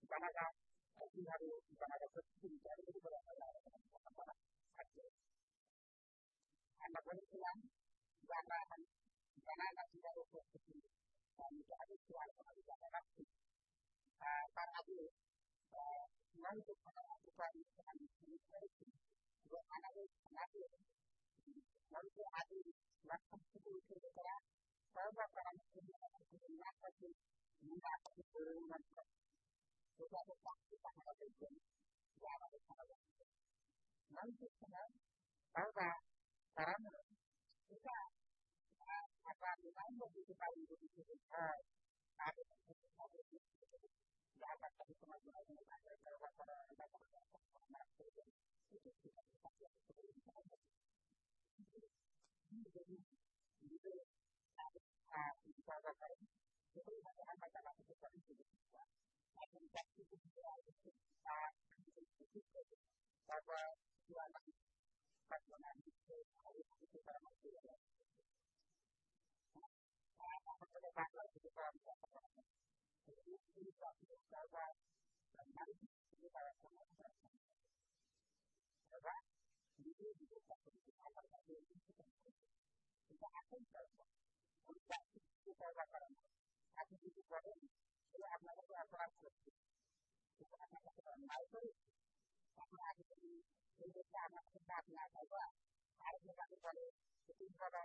bukan ada pengaruh, bukan ada persekutuan dari berbagai negara. Anda boleh pulang, karena akan karena Anda tidak ukur ke sini. Dan itu ada suara kalau tidak ada waktu. Para abu, Tuhan itu sangat lakukan dengan mengisolasi. Dua anak itu sangat Lalu ada waktu sebelum kita bahwa para muslim yang berkembang pasti mendapat keturunan. itu tetap kita harus berjuang. Ya, harus நம்பிக்கை பௌதா பரமணம் kita akan menambah di kita itu di sini ada dapat dari kemajuan yang ada lewat para itu kita bisa jadi itu ada itu ada kata kata seperti itu. Ada kata kata seperti itu. bahwa jualan bagaimana itu itu আমরা আগে করি এই দেশে আমার সঙ্গে আপনার বাবা আরেকজন কাকে বলে তিন বাবা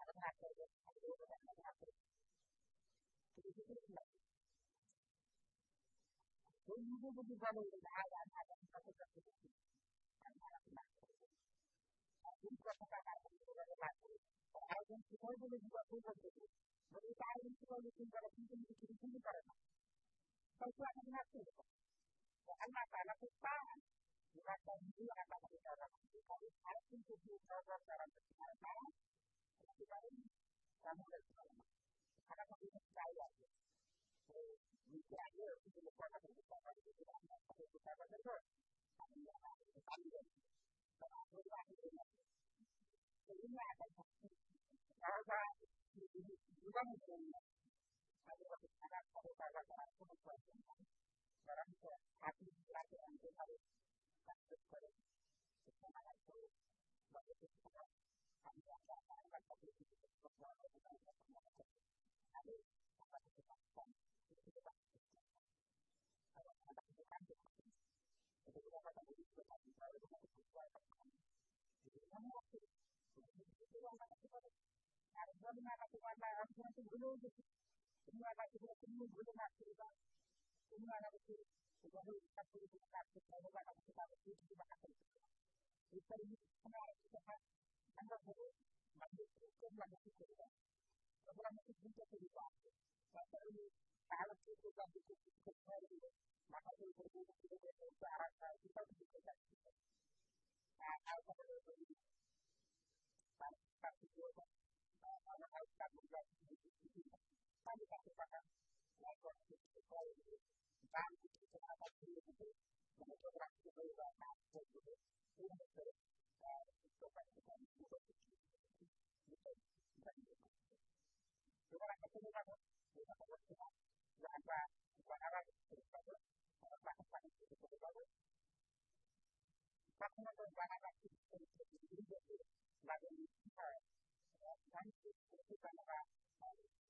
তাকে ভাগ করবে আমি কিন্তু bukan masalah kesalahan bukan pemilu atau pembicaraan kita harus untuk bicara secara bersama kita kamu dan selama karena pemilu saya misalnya itu bukan apa bicaraan itu tidak apa bicaraan itu kami yang ada di tangan terlalu lagi ini akan pasti bahwa juga mungkin ada kesalahan pada saat-saat परंतु आत्मिकता के अंतिम हरे संतुष्ट करें इसमें हमारा कोई बड़े दुख होगा हम जानते हैं हमारे पास अपने किसी को सुख और दुख का समाना चाहिए हमें हमारे के पास कम किसी के पास कुछ नहीं और हमारे के पास कुछ नहीं तो ये बात है कि इसको पास सारे को कुछ कुछ बात करना है हम आपको किसी को हमारे के पास अरे जब मैं आपको बार-बार आपको बोलूं तो मैं आपको बोलूं बोलूं आपको umwana w'ukuri ubwo ari ubutaka buri mu bwato cyangwa umwana w'umugabo uri mu bwato bitari umwana w'umugabo n'amaguru magufi y'umwana w'umugabo bavuga ngo tujye kubibanza batari abakuru bavuga ko tujye maka dari berburu kita dengan bahasa kita menjadikan kita akal kepada diri kita kita kita kita kita kita kita like what I think the goal is. In fact, if you have that community, and if you're actually really well matched with it, even if it's still representing the work that you do, you can bring it up. So what I think is that we have to look at that graph, what I like to the cover, and what I like to the cover. That's another one I like to say to the user is, like in this part, one is to the cover,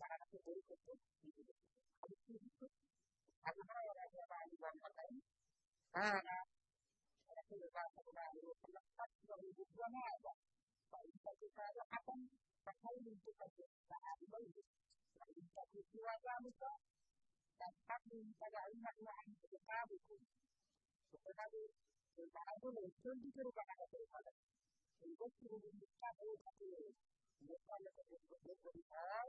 para kategori khusus gitu. Habis itu karena yang ada di Banten, karena ada perubahan perubahan itu pendapat dari dua ada. Baik bagi saya akan pakai untuk kegiatan baru. Baik bagi keluarga besar, dan kami pada umat-umat kita buku. Tetapi perubahan itu muncul di perubahan daripada untuk perubahan kita berubah. Bukan untuk perubahan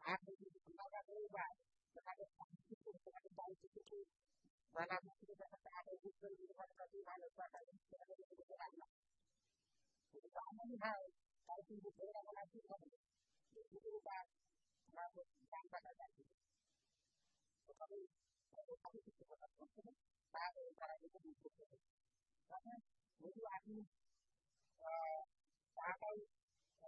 Aku tidak pernah berubah. Sekarang aku tidak tahu itu. Walau aku tidak ada hubungan dengan satu hal pada diri aku Allah. Kita melihat satu hubungan dengan Tuhan. Berubah. Namun tanpa ada itu. Tetapi kalau kami tidak berubah, baru para itu berubah. Karena dulu aku pakai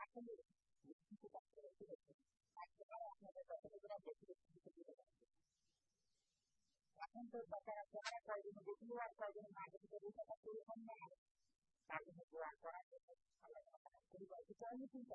কামটা ঠিক করেন কিন্তু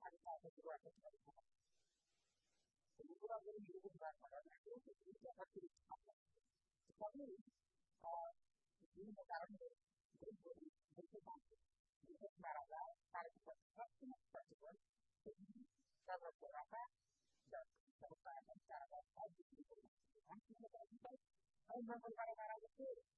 এই দাঁড়িয়ে থাকা ঠিক নয় এরপর আমরা আসি যে মানুষকে এই খবর দেওয়া মানুষকে মানুষকে ভোট করা খবর করে দেওয়া খবর ভাগ করা আমাদের লাইসেন্স করা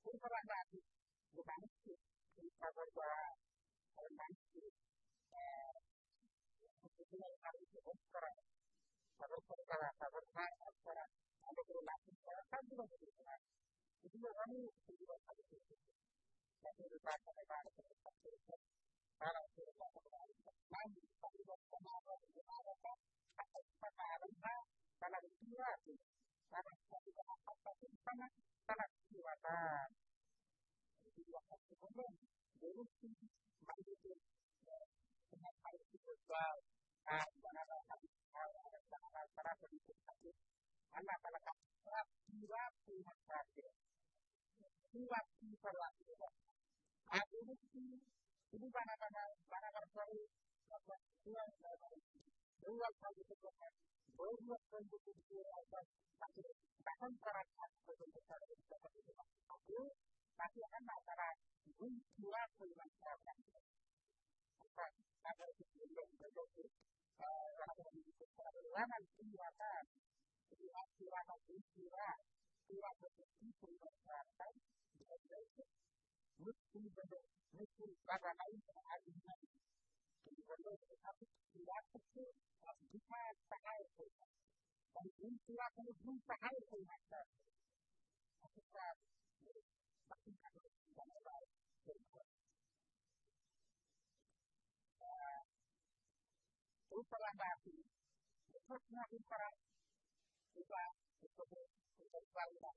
Kung karagati, gubansi, kung kabarga, kabansi, kung kabarga, kung kabarga, kabarga, kabarga, kabarga, ada perubahan, kan juga perubahan. Itu juga kami juga ada perubahan. Tapi perubahan pada pada perubahan, kalau perubahan perubahan, lain perubahan perubahan, perubahan perubahan, perubahan perubahan, kalau itu lagi. Karena kita tidak akan pasti sangat sangat silakan. Jadi dua kali ngomong, berusi, mandiri, dengan hal itu baik. Nah, anak-anak anak-anak para penduduk sakit, anak-anak perilaku masyarakat, perilaku perlakuan, atribusi, perubahan anak-anak, anak-anak baru, anak-anak baru, Beliau saja berkata, beliau di berpikir agar tapi bahkan perasaan sebagai besar itu dapat dilakukan. Tapi akan antara dua kelima masyarakat bukan ada kejadian terjadi ada kehilangan kelihatan kelihatan kelihatan kelihatan kelihatan seperti kelihatan dan mesti mesti karena ini ada ที่ท่านเลยนะครับที่วัดทุกที่ที่ท่าสายคนแต่ที่ที่ว่าคนที่สายคนนะครับขอบคุณครับขอบคุณครับขอบคุณครับอุปราชาสีทุกข์นาอุปราชอุปราชอุปราชอุปราช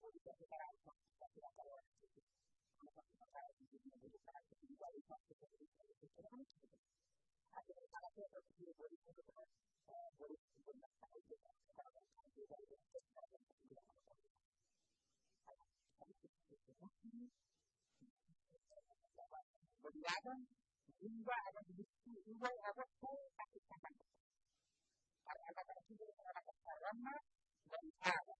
Sakit. Karena ada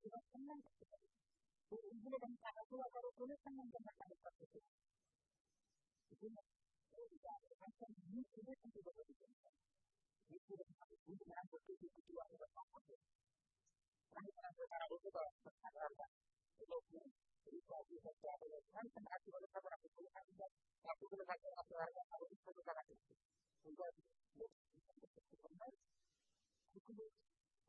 tidak senang ketika itu. Ibu dan kakak tua kalau dulu senang dengan mereka itu. Itu saya tidak akan mungkin untuk berbicara. Ibu dan kakak ibu dengan begitu itu dua orang kakak itu. Kami pernah berbicara itu kalau bersama Itu pun cerita di sosial media kan sempat dibaca orang itu kan tidak satu dengan orang keluarga kalau itu kakak itu. Sehingga itu itu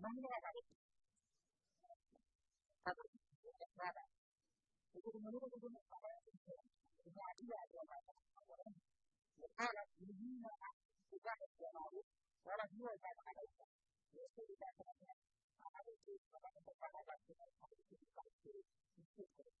飲みながらです。多分、まだ、僕の物事のバランスで、僕は今はどうなのかこれ、あら、自分の中、僕はですね、我は自分の中で、要するに、だからね、あまり、そのことを考えて、考えて、考えて、考えて、考えて、考えて、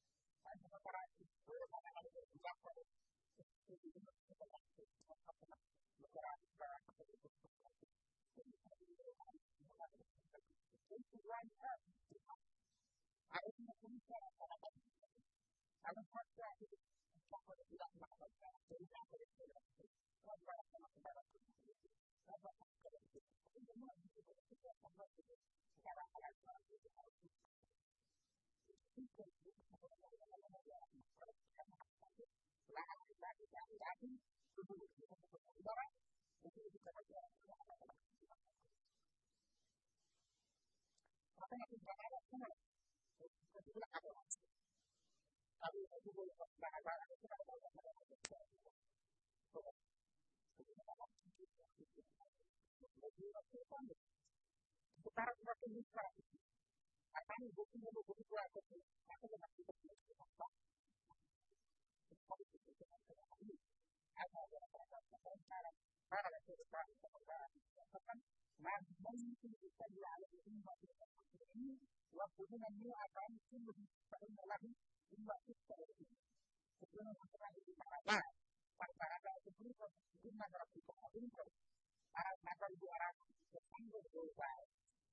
sementara itu, mana ada berbuat baik. Harus mengumpulkan kalau fakta itu fakta tidak melakukan jadi apa yang kita lakukan kalau sama saudara kalau fakta itu semua itu kita sama itu secara halal itu harus Sekarang kita harus berpikir akan ibu punya ibu itu aku tuh, aku tuh masih berpikir apa? Kalau itu kita tidak tahu, ada yang berasal dari sekarang, para itu berasal dari sekarang, bahkan mungkin kita dialog ini masih ini, waktu ini nanti akan tumbuh tahun lagi, jumlah kita lagi. Sebelum kita ini mana? Pada ada sebelum kita ini mana kita? Para mata ibu orang tersanggup berubah.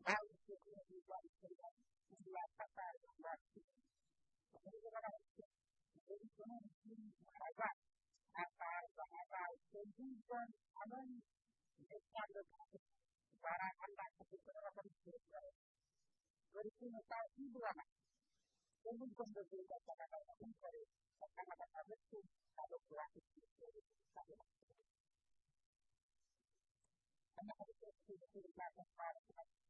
Baik sebelum dibalikkan, dibaca pada waktu. Jadi jangan diharap atas bahasa kehidupan aman berpada barang anda kebetulan berjaya. Berikutnya tahu dua. Kemudian berbeda cara dalam mencari kata-kata betul kalau berarti Anda harus berpikir tentang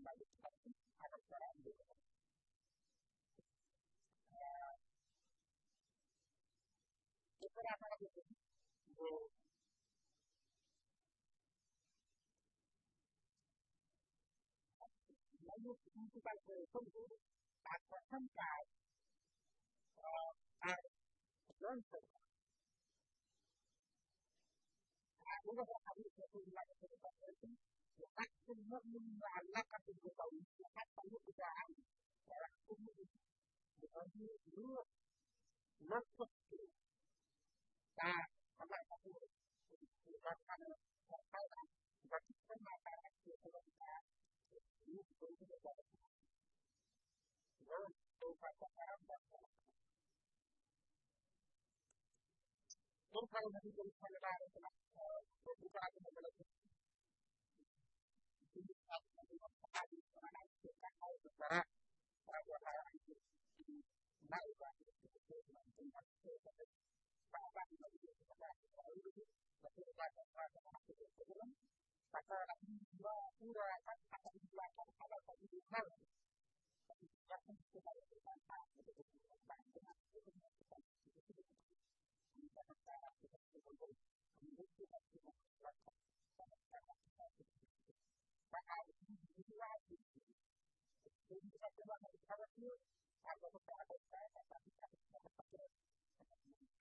by this person, I don't know what I'm doing. এরপরে আপনারা দেখুন যে principal করে চলবে তার প্রথম কাজ আর loan করবে আর এরকম আপনি সকল বিভাগের সাথে কথা বলছেন وحق المؤمن معلقة بقوله حتى يقضى عنه وحق المؤمن بقوله نور نصف فالله يقول وكان وقال وكما كانت في قلوبها يذكر بذلك سوف تتربص Terus kalau Nabi Sallallahu Alaihi Wasallam la gente va a comprar la gente de seguro, sacar la misma pura,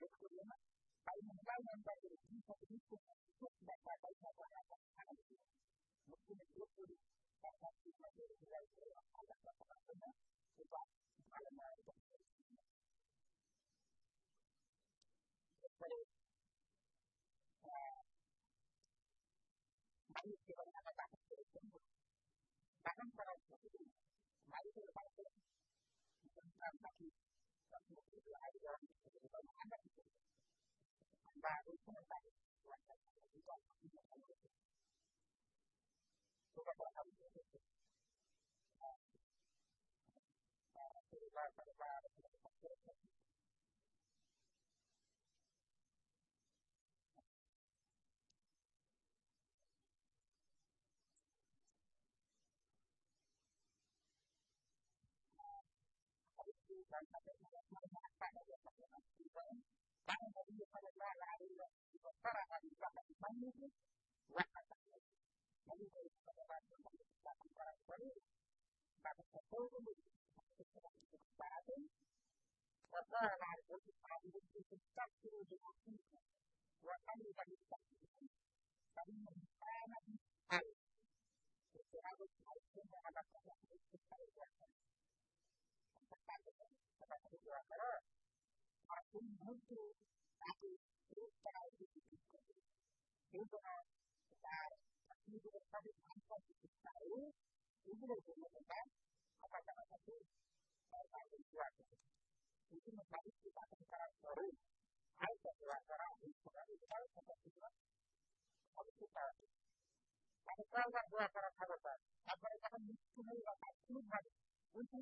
se Hay un gran número de equipos que dicen que la capa es la capa a la vida. No tiene grupo de capa que la vida es la capa a la capa a la vida. Se va a la madre con el destino. Después, varios que van a la capa, por ejemplo, van para el futuro. Varios que van a la capa, van para el futuro. Varios que van a la capa, van para el futuro. và đối với ta là cái mà chúng ta không biết là cái gì chúng ta phải làm cái gì từ ba từ ba đến ba đến ba đến Thank baada ya kufanya ibada aliyo kwa sala alikuwa akifanya hivi wakatakia na hivyo ilikuwa watu wa kufanya kwa hiyo baada ya kufunga mwili kwa sababu kwa sana alipofanya hivi kutaki kuzungumza wakati alikuwa karibu sana hali kwa sababu alikuwa anataka kufanya kwa sababu kwa sababu kwa sababu aku butuh satu kita itu itu kita itu satu tempat itu tahu itu dari kita apa sama satu satu suatu itu harus secara untuk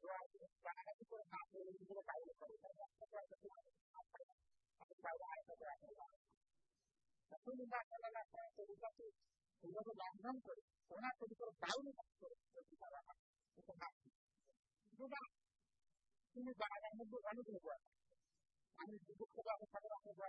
itu masih itu kita tahu kalau kita Tapi tidak adalah sertifikasi sebagai bangunan pun, karena sedikit tahu itu salah itu mati. Juga ini bahaya itu kami tidak buat. Kami duduk juga kepada orang tua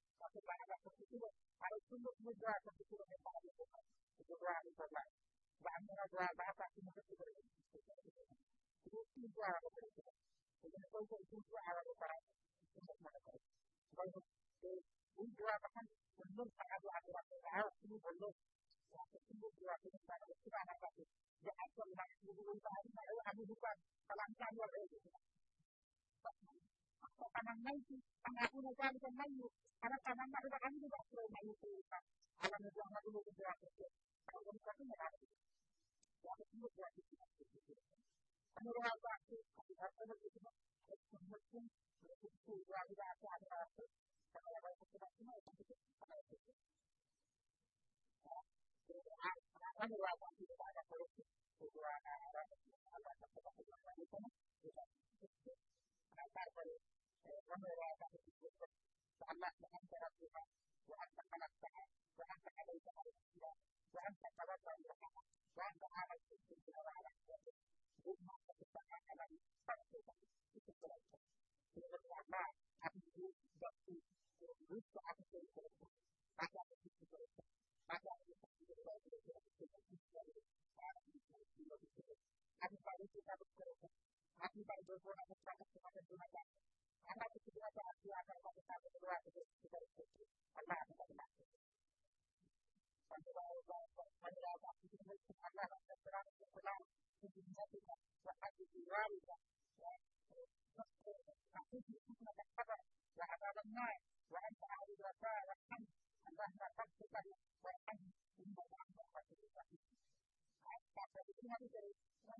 bagaimana nggak kepikiran harus tunduk mudra kepikiran yang paham itu kan mudra itu kan bahasa mudra bahasa itu mudra itu kan itu mudra apa itu kan jadi itu itu mudra alam utara untuk mereka sebagai mudra bahkan belum sangat aturan hal ini belum mudra itu kan itu anak itu ya asal nak mudra itu ada ada bukan kalau kita buat itu فتمنيت ان اكون ذلك الميت انا اتمنى اذا عندي بحث الميت على نجوى نقول بدراستك فهو مستقيم على ذلك يعني في دراستك انا رأى ذلك في هذا الاسبوع المسلم يكتب واذا اتى على راسه فهو لا يكتب ما يكتب أنا رأى ذلك على راسه وأنا أرى الله سبحانه وتعالى تعتبر ومرادة فالله أنت ربها وأنت خلقتها وأنت عليتها الأشياء وأنت توضأ لها وأنت عملت في الدنيا وعلى حياتك بما تتبع على فرقك في الدنيا في الله أبدو ذاتي وجدت أبدو الكلمة بعد أن تكون بعد أن تكون Aku akibat berkurang sangat kepada Tuhan karena itu juga jalan dia akan satu satu dua itu kita ikuti karena kita tidak satu baru baru menjelaskan itu mungkin karena ada terang terang tujuhnya tidak sangat dijual ya tapi itu tidak apa ya ada benar ya ada ada berapa akan anda dapat kita akan membangun kapasitas kita. Kapasitas itu nanti dari yang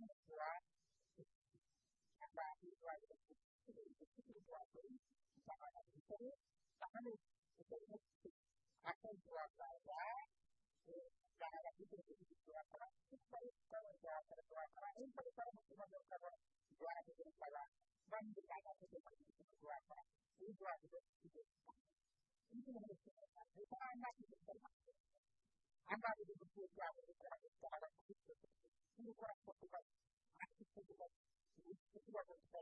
value driver to the particular drivers. Someone has to pay it. Someone is famous to akan jual berapa, jangan lagi jadi berapa, supaya kalau jual berapa, ini pada saya mesti menjual jual itu salah, dan kita akan menjual itu berapa, ini jual itu itu kita aktif populer ini tidak berbeda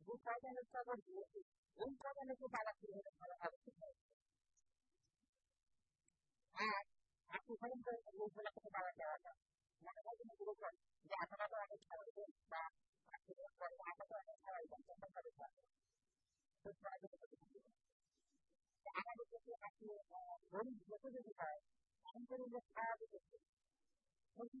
Ah, aku boleh betul juga. Aku perlu berkata betul. Mungkin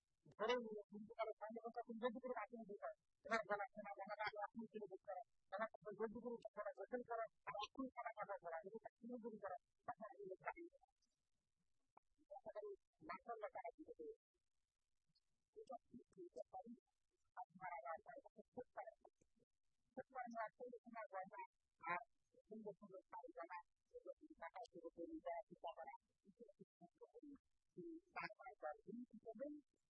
tangan dan ini kita untuk para pelaku berproses berkali akan dapat dilakukan pekerjaan tahun 2020 harus tercapai baik harus perlu menentukan beberapa kata itu penetapan apakah pada kami menyebutkan bahwa aksi pada yang kami katakan itu apa Bapak itu secara tahu akan aksi pada pada Bapak itu pekerjaan apakah aksi pada kata pada dia Dapat rasakan yang menjadi apa kita kembali. Lantas apa ala kebenaran? dan tak itu dengan mereka bukan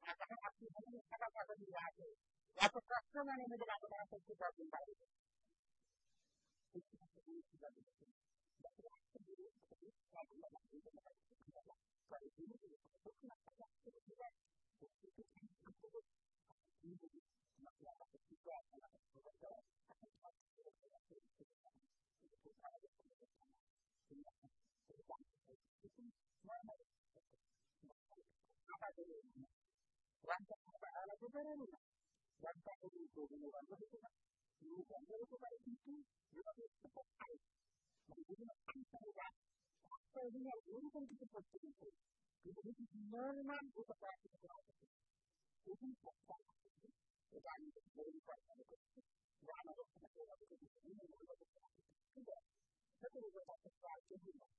lebih cepat jadi kita tidak apa dia bukan kita cepat itu jadi itu normal untuk kita itu itu cepat dan dari kita itu dan ada kita itu ini tidak tapi kita cepat jadi karena harus ada di mana itu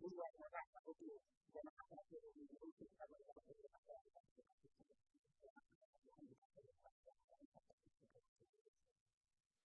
muy buena raza, porque además,